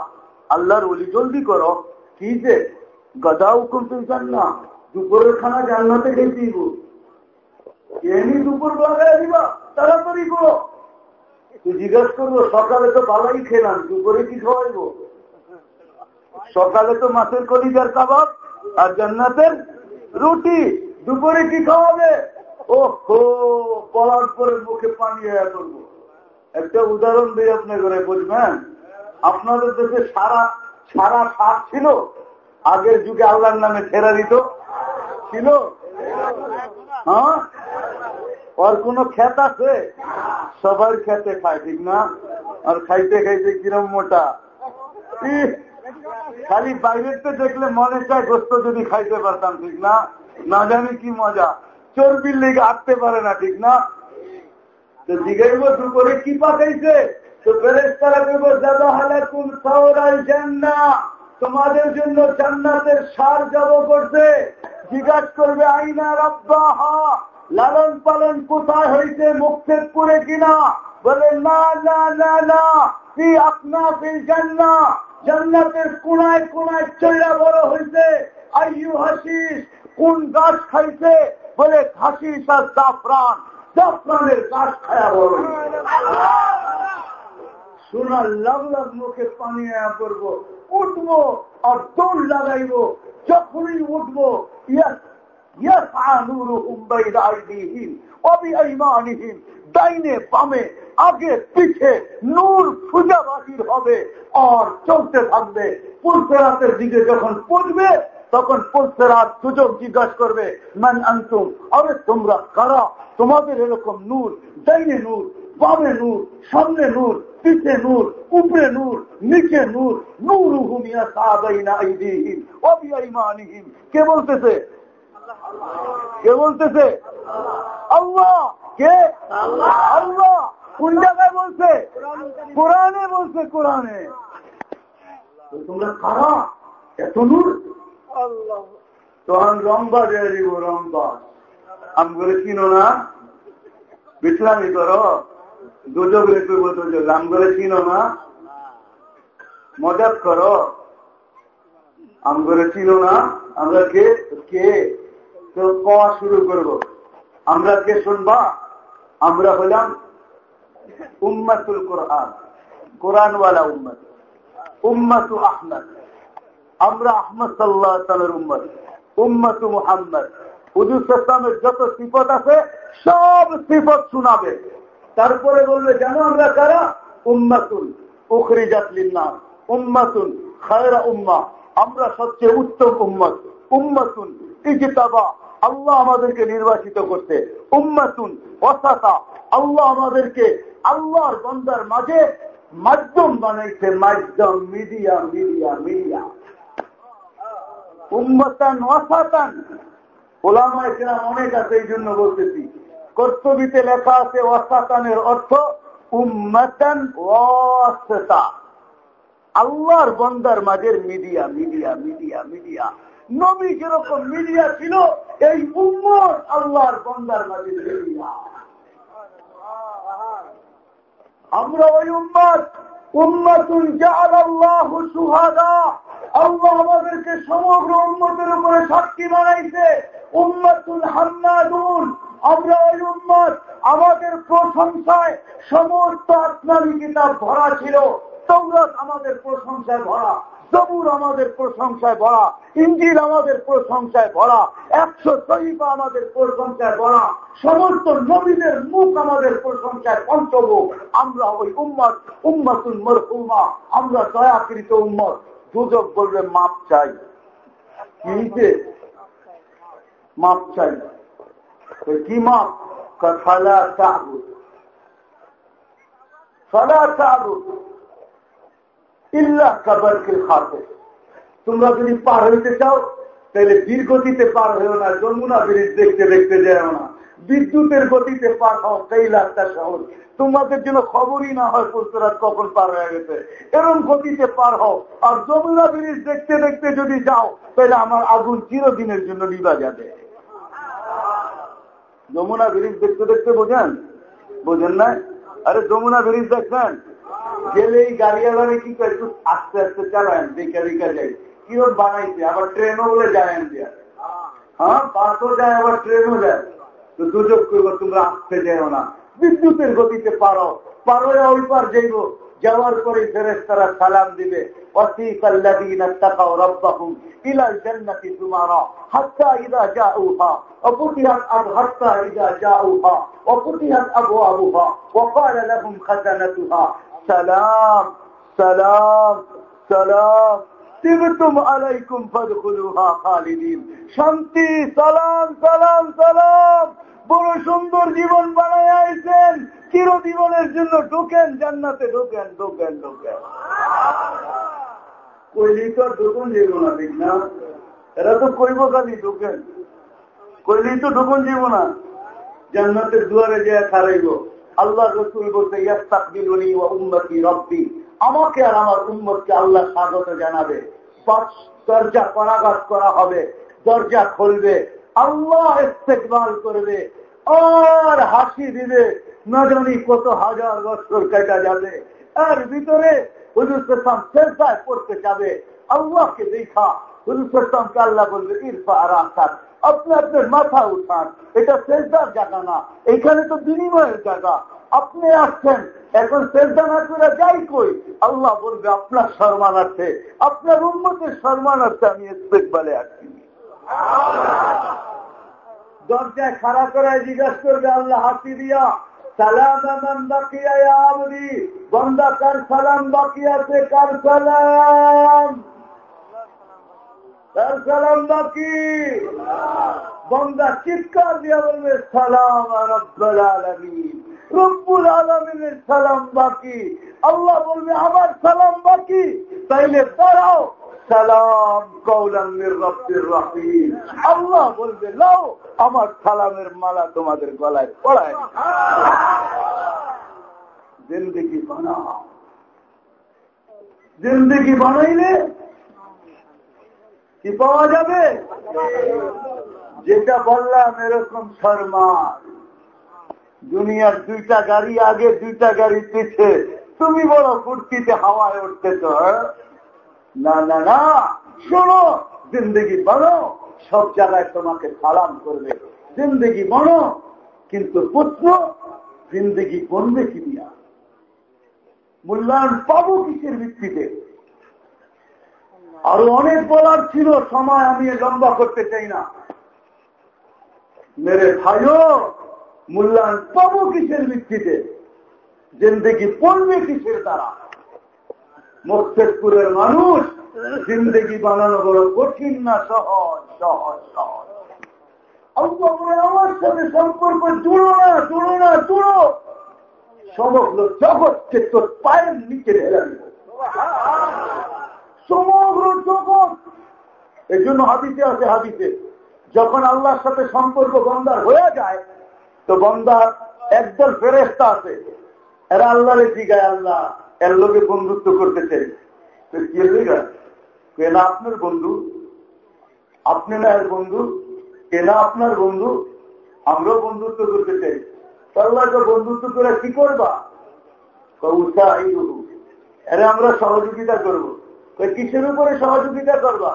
আল্লাহর অলি জলদি করো। কি যে? গদা হুকুম তুই জান না দুপুরের খানা জান্নাতে খেয়ে দিব। এমনি দুপুর লাগাই দিবা, তাড়াতাড়ি করো। তুই জিজ্ঞাসা করব, সকালে তো বালাই খেলাম, দুপুরে কি খাওয়াইব? সকালে তো মাছের কলিজার কাবাব আর জান্নাতের রুটি, দুপুরে কি খাওয়াবে? ও হো বলার পরে মুখে পানি আয়া করব একটা উদাহরণ দিয়ে আপনি করে বুঝবেন? আপনাদের দেশে সারা সারা সার ছিল, আগের যুগে আল্লাহর নামে ছেড়া দিত। ছিল? হ্যাঁ? ওর কোন খ্যাত আছে সবার খেতে খায় ঠিক না আর খাইতে খাইতে কিরম মোটা খালি বাইরের তো দেখলে মনে চায় গোস্ত যদি খাইতে পারতাম ঠিক না না জানি কি মজা চর্বির লেগে আটতে পারে না ঠিক না তো জিগাইব দুপুরে কি পাকাইছে তো ফেরেস্তারা করব দাদা হালাকুম সাওরাল জান্না তোমাদের জন্য জান্নাতের সার জব করছে জিজ্ঞাস করবে আইনা রব্বাহা লালন পালন কোথায় হয়েছে মুক্তেদপুরে কিনা? বলে, না না কি আপনা জান্না জান্নাতের কোনায় কোনায় চৈরা বড় হয়েছে আইয়ু হাসিস কোন গাছ খাইছে? বলে হাসিস আর জাফরান, জাফরানের গাছ খায়া বড় শোনার লাভ লাভ মুখে পানি আয়া করব উঠবো আর দৌড় লাগাইবো। যখনই উঠবো আগে পিছে নূর হবে আর চলতে থাকবে। পুলসেরাতের দিকে যখন তখন পুলসেরাত সুযোগ জিজ্ঞাসা করবে আরে তোমরা কারা? তোমাদের এরকম নূর, ডাইনে নূর, বামে নূর, সামনে নূর পিছে নূর, উপরে নূর, নিচে নূর নূর হুমিয়া সাহাবাইনা আইদিহিম অবিআইমানিহিম কে বলতেছে? কে বলতেছে? আল্লাহ। কে? আল্লাহ। কোন জায়গায় বলছে? কোরআনে বলছে কোরআনে। তোমরা কারা? এত নূর তখন রম্বা দিয়ে দিব রম্বা আমি চিনো না? করো। দুজক রে করব দুজক। আম করে চিনো না? মজাক করো। আম করে চিনো না? আমরা কে? কে? তো কওয়া শুরু করব। আমরা কে শুনবা? আমরা হলাম উম্মাতুল কোরআন। কোরআনওয়ালা উম্মত। উম্মাতু আহমদ। আমরা আহমদ সাল্লাহ সালের উম্মত। উম্মাতু মুহাম্মদ। হুজুর সালামের যত সিফত আছে, সব সিফত শোনাবে। তারপরে বলবে, জানো আমরা কারা? উম্মাতুল উখরি জাতলিন্না উম্মাতুন খায়রা উম্মা আমরা সবচেয়ে উত্তম উম্মত। উম্মাতুন ইজতাবা। আল্লাহ আমাদেরকে নির্বাচিত করতে। উম্মাতুন অসাতা আল্লাহ আমাদেরকে আল্লাহর বন্দার মাঝে মাধ্যম বানাইছে। মাধ্যম, মিডিয়া মিডিয়া মিডিয়া। উম্মতান অসাতান ওলামায় কিনা অনেক আছে, এই জন্য বলতেছি। কর্তবীতে লেখা আছে অসাতানের অর্থ উম্মাতান অসতা আল্লাহর বন্দার মাঝের মিডিয়া মিডিয়া মিডিয়া মিডিয়া। নবী যেরকম মিডিয়া ছিল, এই উম্মত আল্লাহর বন্দার মিডিয়া আমরা ওই উম্মত, উম্মাতুন জাল আল্লাহ সুহাদা। আল্লাহ আমাদেরকে সমগ্র উন্মতের উপরে সাক্ষী বানাইছে। উম্মাতুল হান্নাদুন আমরা ওই উম্মত, আমাদের প্রশংসায় সমস্ত আপনারই কিতাব ভরা ছিল। তৌরত আমাদের প্রশংসায় ভরা। জবুর আমাদের প্রশংসায় ভরা, ইঞ্জিল আমাদের প্রশংসায় ভরা, একশো শহীফা আমাদের প্রশংসায় ভরা, সমস্ত নবীদের মুখ আমাদের প্রশংসায় পঞ্চমুখ। আমরা ওই উম্মত উম্মাতুল মরহুমা, আমরা দয়াকৃত উম্মত দুজক বলবে, মাপ চাই। কি মাপ চাই। কি মাপ? ফালা চাহুদ ইল্লা তোমরা যদি পার হইতে চাও তাহলে বীর গতিতে পার হয়েও না, যমুনা ব্রিজ দেখতে দেখতে যাও না। বিদ্যুতের গতিতে পার হও লাখটা শহর তোমাদের জন্য খবরই না হয় পুস্তরাত কখন পার হয়ে গেছে। এরম গতিতে পার হও। আর যমুনা ব্রিজ দেখতে দেখতে যদি যাও তাহলে আমার আগুন চিরদিনের জন্য নিবা যাবে। যমুনা ব্রিজ দেখতে দেখতে বোঝেন? বোঝেন না? আরে যমুনা ব্রিজ দেখবেন গেলে এই গাড়ি আলারে কি করে একটু আস্তে আস্তে চালায় দেখা দেখা যায় কিরম বানাইছে আবার ট্রেনও বলে যায় দিয়া হ্যাঁ বাসও যায় আবার ট্রেনও যায় তো দুযোগ করবো তোমরা আসতে যাও না বিদ্যুতের গতিতে পারো পারো ওই পার যাইব যাওয়ার পরে ফেরেস তারা সালাম দিবে وسيق الذين اتقوا ربهم إلى الجنة زمرا حتى إذا جاءوها وفتحت حتى إذا جاءوها وفتحت أبوابها وقال لهم خزنتها সালাম সালাম সালাম। শান্তি, সালাম সালাম সালাম। বড় সুন্দর জীবন বানায় আইছেন। চিরজীবনের জন্য ঢোকেন, জান্নাতে ঢোকেন ঢোকেন ঢোকেন। কইলি তো ঢুকুন যেগুলো না না। এরা তো কইব খালি ঢুকেন। কইলি তো ঢুকুন জীবনা জান্নাতের দুয়ারে যে খারাইব আল্লাহ রসুল বলতে ইয়াস্তাকবিলুনি রব্বি। আমাকে আর আমার উম্মতকে আল্লাহ স্বাগত জানাবে। দরজা করাঘাত করা হবে, দরজা খুলবে, আল্লাহ ইস্তেকবাল করবে, আর হাসি দিবে। না জানি কত হাজার বছর কেটা যাবে। এর ভিতরে হুজুর শেষায় পড়তে যাবে। আল্লাহকে দেখা, হুজুর সামকে আল্লাহ বলবে, ইরফা আর আসাদ আপনি আপনার মাথা উঠান। এটা শেষদার জায়গা না। এখানে তো বিনিময়ের জায়গা। আপনি আসছেন, এখন চেষ্টা না করে যাই কই? আল্লাহ বলবে, আপনার সম্মানার্থে আপনার উন্মতের সম্মানার্থে আমি বলে আসছি। দরজায় খাড়া করে জিজ্ঞাসা করবে, আল্লাহ হাসি দিয়া, সালাম বাকি আছে কার সালাম? তার সালাম বাকি। বন্দা চিৎকার বলবে, সালাম রব্বুল আলমিন। রব্বুল আলমিনের সালাম বাকি। আল্লাহ বলবে, আমার সালাম বাকি। তাইলে তারাও সালাম কৌলামের রব্বের রাহিম। আল্লাহ বলবে লাও আমার সালামের মালা তোমাদের গলায় পড়ায় জিন্দগি বানা জিন্দগি বানাইলে কি পাওয়া যাবে? যেটা বললাম, এরকম শর্মার দুনিয়ার দুইটা গাড়ি আগে দুইটা গাড়ি পিছে। তুমি বড় ফুর্তিতে হাওয়ায় উঠতেছ হ্যাঁ? না না না। শোনো, জিন্দগি বনো সব জায়গায় তোমাকে সালাম করবে। জিন্দগি বলো, কিন্তু প্রশ্ন জিন্দগি বনবে কি দিয়া? মূল্যায়ন পাবো কিসের ভিত্তিতে? আরও অনেক বলার ছিল, সময় আমি লম্বা করতে চাই না। মেরে ভাইও, মূল্যায়ন পাবো কিসের ভিত্তিতে? জিন্দগি পড়বে কিসের দ্বারা? মোক্ষেদপুরের মানুষ জিন্দগি বানানো বড় কঠিন না সহজ সহজ সহজ? আমার সাথে সম্পর্ক জুড়ো না জুড়ো না, জুড়ো। সমগ্র জগৎকে তোর পায়ের নিচে ঢেলে সমগ্র জগৎ। এই জন্য আছে যখন আল্লাহর সাথে সম্পর্ক বন্দার হয়ে যায়, তো বন্দার একদল ফেরেস্তা আছে। এরা আল্লাহরে জিগায় আল্লাহ, এর লোকে বন্ধুত্ব করতে চাই। আপনার বন্ধু? আপনি না এর বন্ধু? আপনার বন্ধু? আমরাও বন্ধুত্ব করতে চাই। আল্লাহকে বন্ধুত্ব করে কি করবা? উৎসাহ এরা আমরা সহযোগিতা করব। কিসের উপরে সহযোগিতা করবা?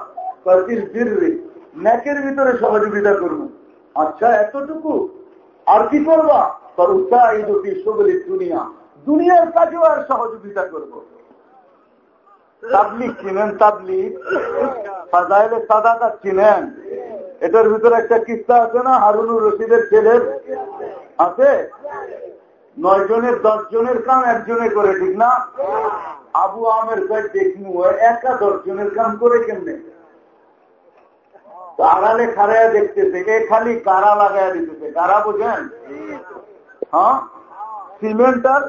ন্যাকের ভিতরে সহযোগিতা করব। আচ্ছা এতটুকু? আর কি করবা? দুনিয়া। দুনিয়ার কাজেও আর সহযোগিতা করব। তাবলিক চিনেন তাবলিক সাজাইলে সাদাটা চিনেন? এটার ভিতরে একটা কিস্তা আছে না, হারুনুর রশিদের ছেলের? আছে? নয় জনের, দশ জনের কাম একজনে করে, ঠিক না? আবু আমের কাজ দেখনু একা দশ জনের কাম করে কেমনে? আড়ালে খারাইয়া দেখতেছে, এ খালি গাড়া লাগাইয়া দিতেছে গাড়া বোঝেন? হ্যাঁ? সিমেন্ট আর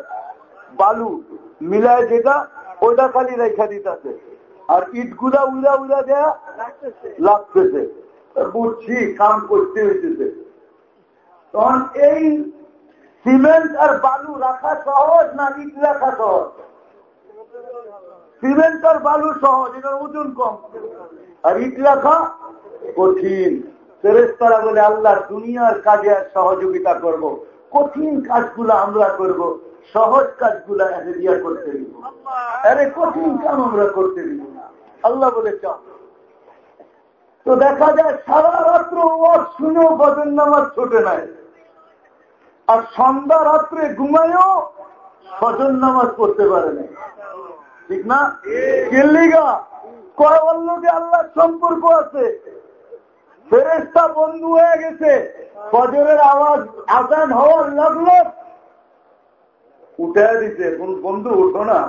বালু, মিলায় যেটা, ওটা খালি রেখা দিতেছে। আর ইটগুলা উড়া উড়া দেয়া লাগতেছে। বুঝছি, কাম করতে হইতেছে। তখন এই সিমেন্ট আর বালু রাখা সহজ না ইট রাখা সহজ? সিমেন্ট আর বালু সহজ, এটার ওজন কম। আর ইট রাখা কঠিন। ফেরেস্তারা বলে আল্লাহ দুনিয়ার কাজে সহযোগিতা করব। কঠিন কাজগুলো আমরা করব। সহজ কাজগুলো এরিয়া করতে দিব। আরে কঠিন কাম আমরা করতে দিব আল্লাহ বলে চাও তো দেখা যায় সারা রাত্র ওর শুনেও বদন নামাজ ছোটে নাই। আর সন্ধ্যা রাত্রে ঘুমায়ও সজন নামাজ পড়তে পারে না। ঠিক না? কেল্লিগা কয় বলল যে আল্লাহ সম্পর্ক আছে? ফেরেস্তা বন্ধু হয়ে গেছে। ফজরের আওয়াজ আজান হওয়ার লাগল। উঠে দিতে কোন বন্ধু উঠো না।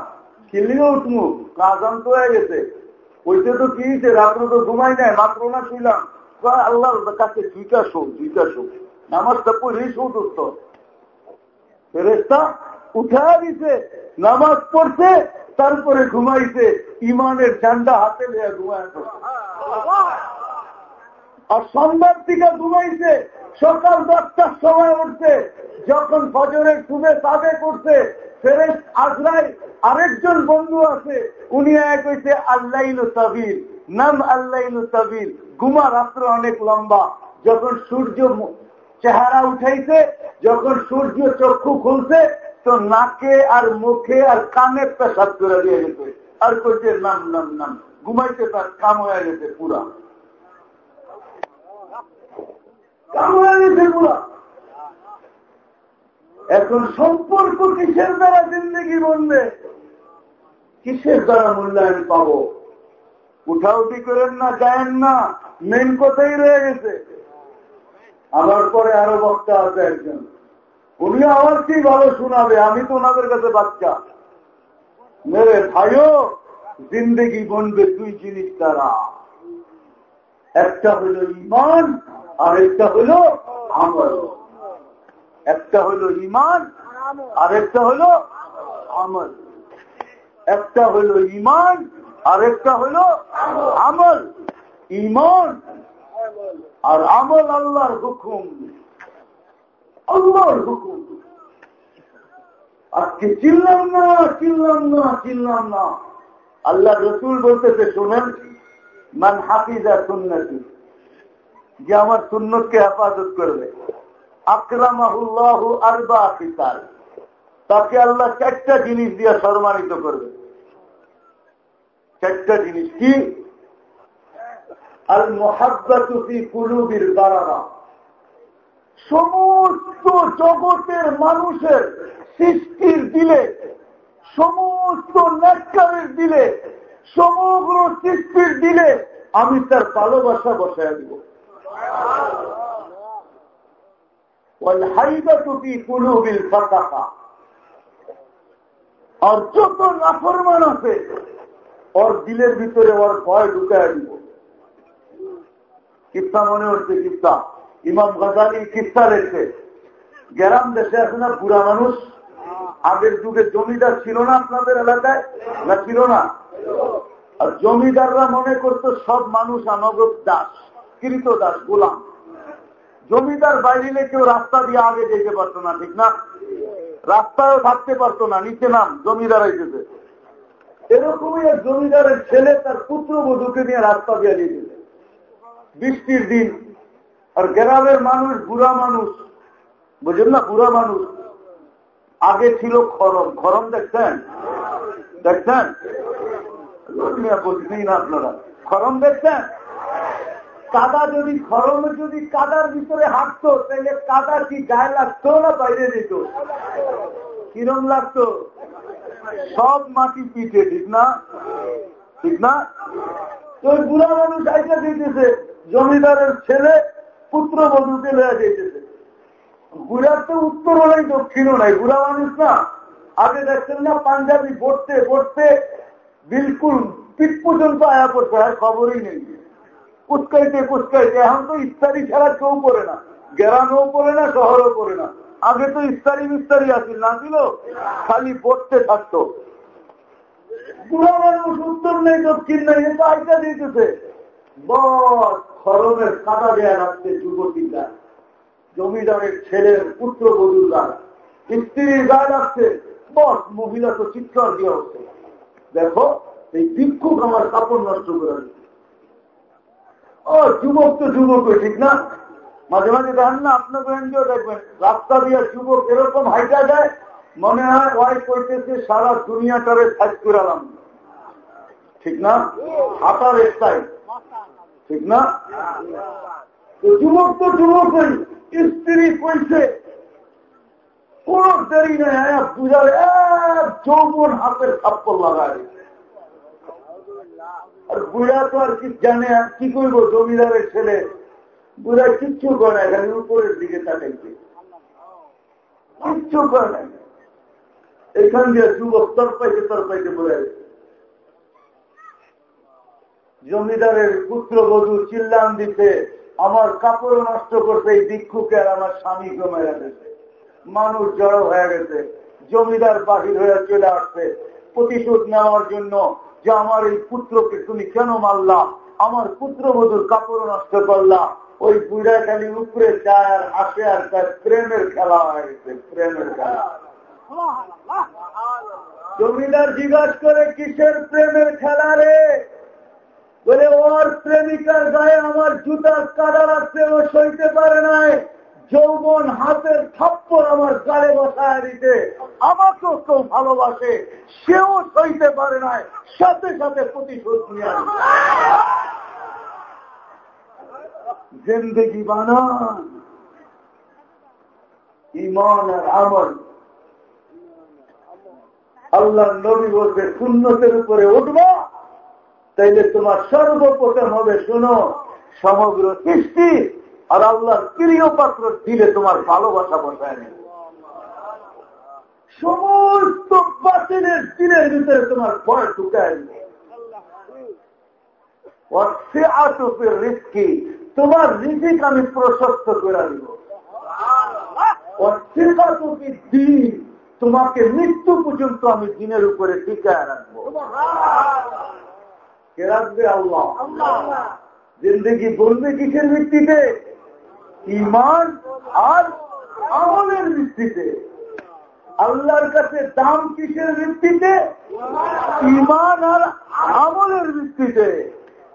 কিল্লিও উঠমু। আজান তো হয়ে গেছে। ওইটা তো কি রাত্র তো ঘুমাই নাই। মাত্র না শুইলাম। আল্লাহর কাছে দুইটা শো দুইটা শো নামাজটা পড়ে শো দোস্ত ফেরেস্তা উঠা দিছে, নামাজ পড়ছে, তারপরে ঘুমাইছে, ইমানের ঝান্ডা হাতে নিয়ে ঘুমায় আর সন্ধ্যার দিকে ঘুমাইছে, সকাল দশটার সময় উঠছে, যখন ফজরের সুবে তাবে করছে ফেরেস আজরাই আরেকজন বন্ধু আছে, উনি এক হয়েছে আল্লাইল তাবির নাম আল্লাইল তাবির ঘুমা রাত্র অনেক লম্বা, যখন সূর্য চেহারা উঠাইছে, যখন সূর্য চক্ষু খুলছে, তো নাকে আর মুখে আর কানে পেশাব করে দিয়ে গেছে। আর কইছে, নাম নাম নাম। ঘুমাইতে তার কাম হয়ে গেছে পুরা। পুরা। এখন সম্পর্ক কিসের দ্বারা জিন্দগি বলবে কিসের দ্বারা মূল্যায়ন পাবো? উঠাউটি করেন না, যায়েন না মেন কথাই রয়ে গেছে। আমার পরে আরও বক্তা আছে একজন। উনি আমার কি ভালো শোনাবে, আমি তো ওনাদের কাছে বাচ্চা। মেরে ভাইও, জিন্দগি বনবে দুই জিনিস দ্বারা একটা হলো ইমান, আর একটা হলো আমল। একটা হলো ইমান, আর একটা হলো আমল। একটা হলো ইমান, আর একটা হলো আমল। ইমান আর আমল আল্লাহর হুকুম। আল্লাহর হুকুম। আজকে চিনলাম না চিনলাম না চিনলাম না। আল্লাহ রসুল বলতেছে, শোনেন, মান হাফিজা সুন্নতি। যে আমার সুন্নতকে হেফাজত করবে। আকরামাহুল্লাহ আরবা আকিতাল তাকে আল্লাহ চারটা জিনিস দিয়ে সম্মানিত করবে। চারটা জিনিস কি? আল কুলুবির সমস্ত জগতের মানুষের সৃষ্টির দিলে, সমস্ত নেককারের দিলে, সমগ্র সৃষ্টির দিলে আমি তার ভালোবাসা বসায় দিব। আর যত নাফরমান আছে, ওর দিলের ভিতরে ওর ভয় ঢুকায় দিব। কিস্তা মনে হচ্ছে কিস্তা। ইমাম গাজালি কিস্তা রেখে গ্রাম দেশে আছে না বুড়া মানুষ। আগের যুগে জমিদার ছিল না আপনাদের এলাকায়? না ছিল না? আর জমিদাররা মনে করত সব মানুষ আনগত দাস, কৃত দাস, গোলাম। জমিদার বাইরে কেউ রাস্তা দিয়ে আগে যেতে পারতো না, ঠিক না? রাস্তায়ও থাকতে পারতো না, নিচে নাম, জমিদার আইতেছে এরকমই এক জমিদারের ছেলে তার পুত্র বধুকে নিয়ে রাস্তা দিয়ে দিয়েছে বৃষ্টির দিন। আর গ্রামের মানুষ বুড়া মানুষ। বুঝলেন না, বুড়া মানুষ। আগে ছিল খরম। খরম দেখছেন? দেখছেন? আপনারা। খরম দেখছেন? কাদা যদি, খরমে যদি কাদার ভিতরে হাঁটতো, তাহলে কাদা কি গায়ে লাগতো না বাইরে যেত? কিরম লাগতো? সব মাটি পিঠে ঠিক না? ঠিক না? তো বুড়া মানুষ আইটা দিতেছে। জমিদারের ছেলে পুত্র বধুকে লয়া যেতেছে। বুড়ার তো উত্তরও নাই দক্ষিণও নাই বুড়া মানুষ না। আগে দেখছেন না পাঞ্জাবি পড়তে পড়তে বিলকুল পিঠ পর্যন্ত আয়া পড়ছে, আর খবরই নেই। কুচকাইতে কুচকাইতে, এখন তো ইত্যাদি ছাড়া কেউ করে না। গ্রামেও করে না, শহরেও করে না। আগে তো ইস্তারি বিস্তারি আছিল না ছিল খালি পড়তে থাকতো। বুড়া মানুষ উত্তর নেই, দক্ষিণ নেই, এটা আইটা দিতেছে। বস খরমের কাটা দেয়া রাখছে যুবতীরা। জমিদারের ছেলের পুত্র বধুরা। স্ত্রীর গায়ে রাখছে বস, মহিলা তো চিৎকার দিয়ে হচ্ছে। দেখো, এই ভিক্ষুক আমার কাপড় নষ্ট করে দিচ্ছে। ও, যুবক তো যুবক ঠিক না? মাঝে মাঝে দেখেন না আপনাকে এনজিও দেখবেন। রাস্তা দিয়ে যুবক এরকম হাইটা যায় মনে হয় ওয়াই করতেছে সারা দুনিয়াটারে সাজ করালাম ঠিক না? হাতার স্টাইল ঠিক না? যুবক তো যুবকই স্ত্রী কইছে, কোন দেরি নেই বুঝার এক যৌবন হাতের থাপ্পড় লাগায়। আর বুড়া তো আর কি জানে কি করব, জমিদারের ছেলে। বুড়া কিচ্ছু করে এখানে উপরের দিকে তাকাইছে। কিচ্ছু করে এখান দিয়ে যুবক তরপাইতে তরপাইতে বলে জমিদারের পুত্র বধু চিল্লান দিতে, আমার কাপড় নষ্ট করতে এই ভিক্ষুকে আমার স্বামীকে মেরে গেছে মানুষ জড়ো হয়ে গেছে। জমিদার বাহির হয়ে চলে আসছে। প্রতিশোধ নেওয়ার জন্য যে আমার এই পুত্রকে তুমি কেন মারলা? আমার পুত্রবধূর কাপড় নষ্ট করলা। ওই বুড়া খালি উপরে চায় আসে আর তার প্রেমের খেলা হয়ে গেছে, প্রেমের খেলা। জমিদার জিজ্ঞাসা করে, কিসের প্রেমের খেলা রে? বলে, ওর প্রেমিকার গায়ে আমার জুতার কাদা রাখতে ও সইতে পারে নাই। যৌবন হাতের থাপ্পর আমার গালে বসায় দিতে। আমাকেও কেউ ভালোবাসে, সেও সইতে পারে নাই। সাথে সাথে প্রতিশোধ নিয়ে জিন্দগি বানান। ইমান আর আমল। আল্লাহ নবী বলবে শূন্যতের উপরে উঠবা। তাইলে তোমার সর্বপ্রথম হবে, শুনো, সমগ্র সৃষ্টি আর আল্লাহর প্রিয় পাত্র দিলে তোমার ভালোবাসা বসায় নেই সমস্ত বাতিলের দিনের ভিতরে তোমার ভয় ঢুকায় নেই তোমার রিজিক আমি প্রশস্ত করে দিব। দিন তোমাকে মৃত্যু পর্যন্ত আমি দিনের উপরে টিকায় রাখব। কে রাখবে? আল্লাহ। জিন্দগি বলবে কিসের ভিত্তিতে? ইমান আর আমলের ভিত্তিতে। আল্লাহর কাছে দাম কিসের ভিত্তিতে? ইমান আর আমলের ভিত্তিতে।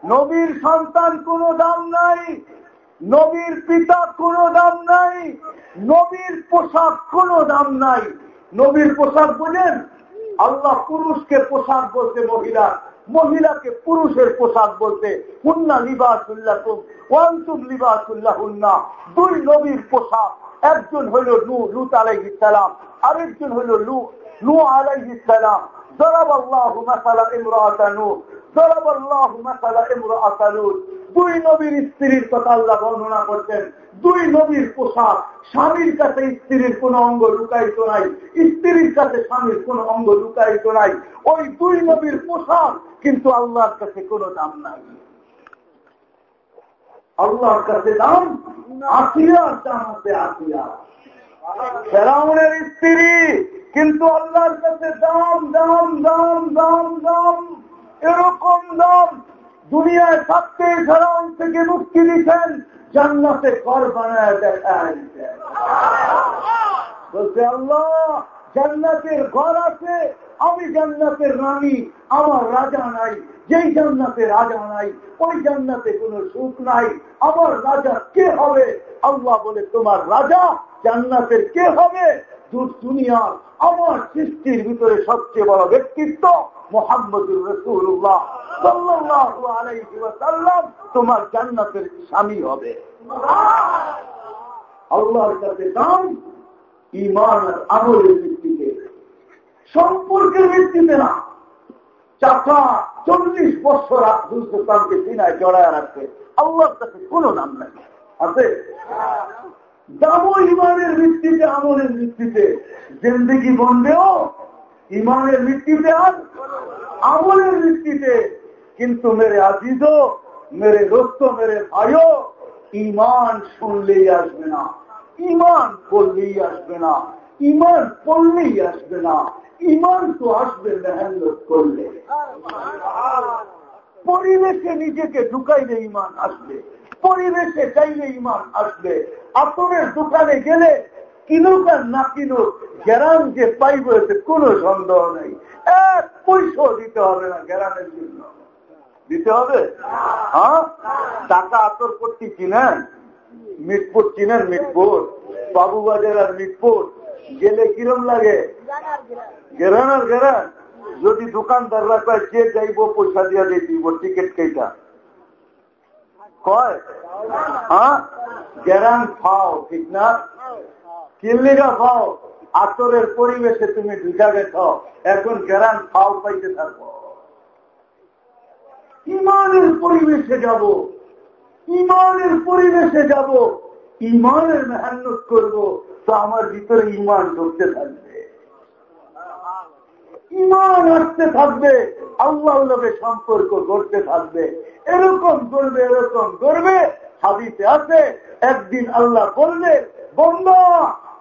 নবীর সন্তান কোনো দাম নাই নবীর পিতা কোনো দাম নাই নবীর পোশাক কোনো দাম নাই। নবীর পোশাক বোঝেন আল্লাহ পুরুষকে পোশাক বলতে মহিলা মহিলাকে পুরুষের পোশাক বলতে হুন্না লিবাসুল্লাহ ওয়ান্তুম লিবাসুল্লাহ হুন্না দুই নবীর পোশাক একজন হইল নু লুত আলাইহি সালাম আরেকজন হইল লু নু আলাইহি সালাম ضرب الله مثلا امرأة نوح ضرب الله مثلا امرأة لوط দুই নবীর স্ত্রীর কথা আল্লাহ বর্ণনা করছেন দুই নবীর পোশাক স্বামীর কাছে স্ত্রীর কোন অঙ্গ লুকায়িত নাই স্ত্রীর কাছে স্বামীর কোন অঙ্গ লুকায়িত নাই ওই দুই নবীর পোশাক কিন্তু আল্লাহর কাছে কোনো দাম নাই। আল্লাহর কাছে দাম দাম আছে আসিয়া। ফেরাউনের স্ত্রী, কিন্তু আল্লাহর কাছে দাম দাম দাম দাম দাম, এরকম দাম। দুনিয়ায় থাকতে ফেরাউন থেকে মুক্তি দিচ্ছেন জান্নাতে ঘর বানায় দেখায় বলছে, আল্লাহ, জান্নাতের ঘর আছে আমি জান্নাতের রানী, আমার রাজা নাই, যেই জান্নাতে রাজা নাই, ওই জান্নাতে কোনো সুখ নাই। আমার রাজা কে হবে? আল্লাহ বলে, তোমার রাজা জান্নাতের কে হবে? দুনিয়ার আমার সৃষ্টির ভিতরে সবচেয়ে বড় ব্যক্তিত্ব মোহাম্মদুর রসুল্লাহ সাল্লাহ তোমার জান্নাতের স্বামী হবে। আল্লাহর কাছে দাম ইমান আমলের ভিত্তিতে। সম্পর্কের ভিত্তিতে না। চাষা চল্লিশ বছর হিন্দুস্তানকে চিনায় জড়ায় রাখছে আল্লাহর কাছে কোনো নাম নাই। আছে? দামও ইমানের ভিত্তিতে, আমলের ভিত্তিতে, জিন্দিগি বন্ধেও ইমানের ভিত্তিতে আর আমলের ভিত্তিতে কিন্তু মেরে আজিজ মেরে দোস্ত, মেরে ভাইও ইমান শুনলেই আসবে না। ইমান করলেই আসবে না। ইমান পড়লেই আসবে না। ইমান তো আসবে মেহনত করলে। পরিবেশে নিজেকে ঢুকাইলে ইমান আসবে। পরিবেশে চাইলে ইমান আসবে। আপনার দোকানে গেলে কিনুক আর না কিনুক গ্যারান যে পাইব এতে কোনো সন্দেহ নেই। এক পয়সাও দিতে হবে না গ্যারানের জন্য। দিতে হবে? হ্যাঁ? টাকা আতর করতে কিনেন, মিটপুর চিনেন মিটপুর। বাবুবাজার আর মিটপুর। গেলে কিরম লাগে? গেরান আর গেরান। যদি দোকানদাররা কয় যে যাইব, পয়সা দিয়া দিয়ে দিব টিকিট কেটা কয়? গেরান খাও ঠিক না? কিল্লিগা খাও আতরের পরিবেশে তুমি ঢুকা গেছ, এখন গেরান খাও পাইতে থাকো। ইমানের পরিবেশে যাব, ইমানের পরিবেশে যাব, ইমানের মেহান্ন করব, তো আমার ভিতরে ইমান ঢুকতে থাকবে। ইমান আসতে থাকবে আল্লাহ লোকে সম্পর্ক করতে থাকবে। এরকম করবে এরকম করবে হাবিতে আছে, একদিন আল্লাহ বলবে বন্ধা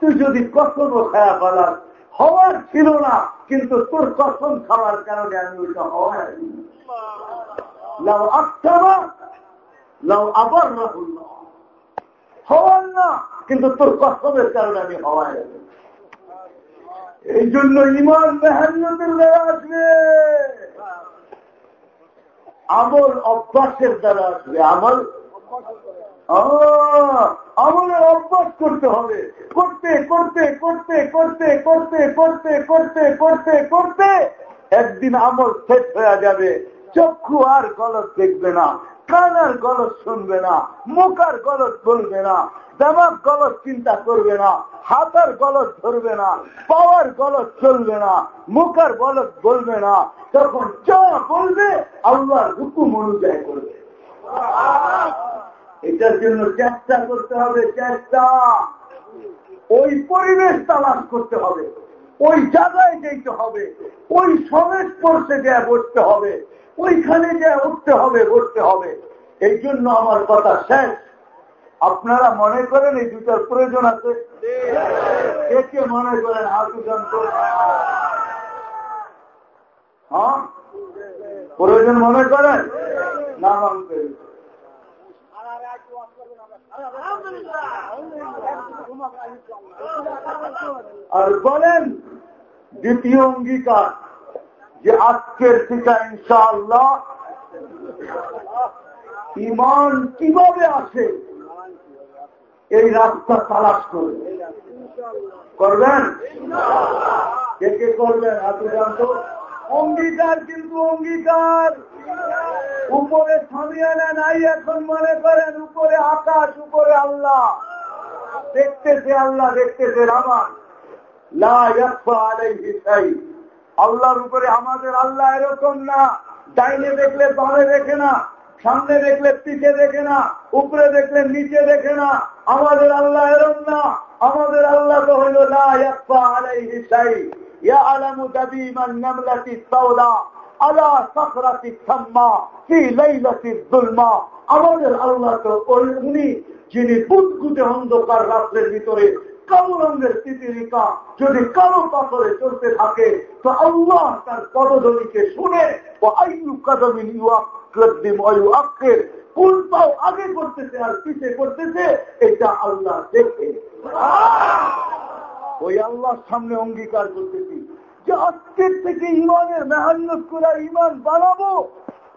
তুই যদি কসম খায়া পালাস হওয়ার ছিল না, কিন্তু তোর কসম খাওয়ার কারণে আমি ওইটা হওয়ার লাউ আত্মামা লাউ আবার রাহুল্লাহ হওয়ার না, কিন্তু তোর কসমের কারণে আমি হওয়ায় এই জন্য ইমান মেহান্নতের দ্বারা আসবে। আমল অভ্যাসের দ্বারা আসবে। আমল? আমলের অভ্যাস করতে হবে। করতে করতে করতে করতে করতে করতে করতে করতে করতে একদিন আমল শেষ হয়ে যাবে। চক্ষু আর গলত দেখবে না। কান আর গলত শুনবে না মুখ আর গলত বলবে না দেমাক গলত চিন্তা করবে না, হাতার গলত ধরবে না, পাওয়ার গলত চলবে না, মুখার গলত বলবে না। তখন যা বলবে, আল্লাহর হুকুম অনুযায়ী করবে। এটার জন্য চেষ্টা করতে হবে, চেষ্টা। ওই পরিবেশ তালাশ করতে হবে। ওই জায়গায় যেতে হবে, ওই সমেত পড়তে যায় বসতে হবে, ওইখানে যে উঠতে হবে, বসতে হবে। এই জন্য আমার কথা শেষ। আপনারা মনে করেন এই দুটার প্রয়োজন আছে? মনে করেন হাতু হ্যাঁ? প্রয়োজন মনে করেন? না মানতে আর বলেন, দ্বিতীয় অঙ্গীকার যে আজকের থেকে ইনশাআল্লাহ ইমান কীভাবে আসে, এই রাস্তা তালাশ করে করবেন? কে কে করবেন? আপনি জানতো? অঙ্গীকার কিন্তু অঙ্গীকার। উপরে সামিয়ানা নাই, এখন মনে করেন উপরে আকাশ, উপরে আল্লাহ। দেখতেছে আল্লাহ, দেখতেছে রামান আল্লাহর উপরে আমাদের আল্লাহ এরকম না। ডাইনে দেখলে বামে দেখে না, সামনে দেখলে পিঠে দেখে না, উপরে দেখলে নিচে দেখে না। আমাদের আল্লাহ এরম না। আমাদের আল্লাহ তো হইল না يعلم دبيب النملة السوداء على صخرة السماء في ليلة الظلمة আমাদের আল্লাহ তো উনি যিনি বুদগুটে অন্ধকার রাত্রের ভিতরে কালো রঙের তিতিরিকা যদি কালো পাথরে চলতে থাকে তো আল্লাহ তার পদধ্বনিকে শুনে ও আইয়ু কাদমিন ইউআকিম অয়ু আক্ষের কোন পাও আগে করতেছে আর পিছে করতেছে এটা আল্লাহ দেখে ওই আল্লাহর সামনে অঙ্গীকার করতেছি যে আজকের থেকে ইমানের মেহান্নত করে ইমান বানাবো,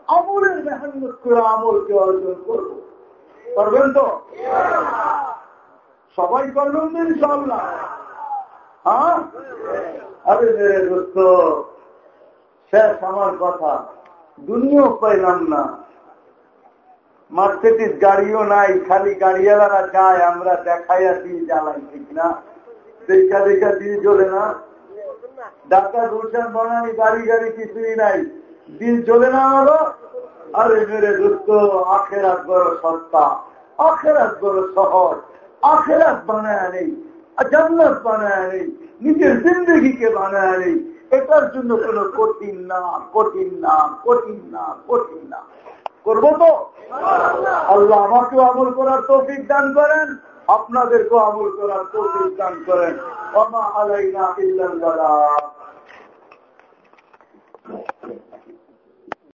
আমলের মেহান্নত করে আমলকে অর্জন করব। করবেন তো? সবাই করবেন তো ইনশাল্লাহ হ্যাঁ? আরে মেরে দোস্ত, শেষ আমার কথা। দুনিয়াও পাইলাম না। মার্সিডিস গাড়িও নাই, খালি গাড়িওয়ালারা যায়, আমরা দেখাইয়া দিয়ে জ্বালাই ঠিক না? দেখা দেখা দিয়ে চলে না। ডাক্তার গুলশান বানানি গাড়ি গাড়ি কিছুই নাই। দিন চলে না আমারও আরে মেরে দোস্ত আখেরাত বড় সস্তা আখেরাত বড় সহজ, আখেরাত বানায় নেই জান্নাত বানায় নেই, নিজের জিন্দগিকে বানায় নেই। এটার জন্য কোনো কঠিন না কঠিন না কঠিন না কঠিন না। করব তো? আল্লাহ আমাকেও আমল করার তৌফিক দান করেন। আপনাদেরকে আমল করার তৌফিক দান করেন। অমা আলাইনা ইল্লাল বালা।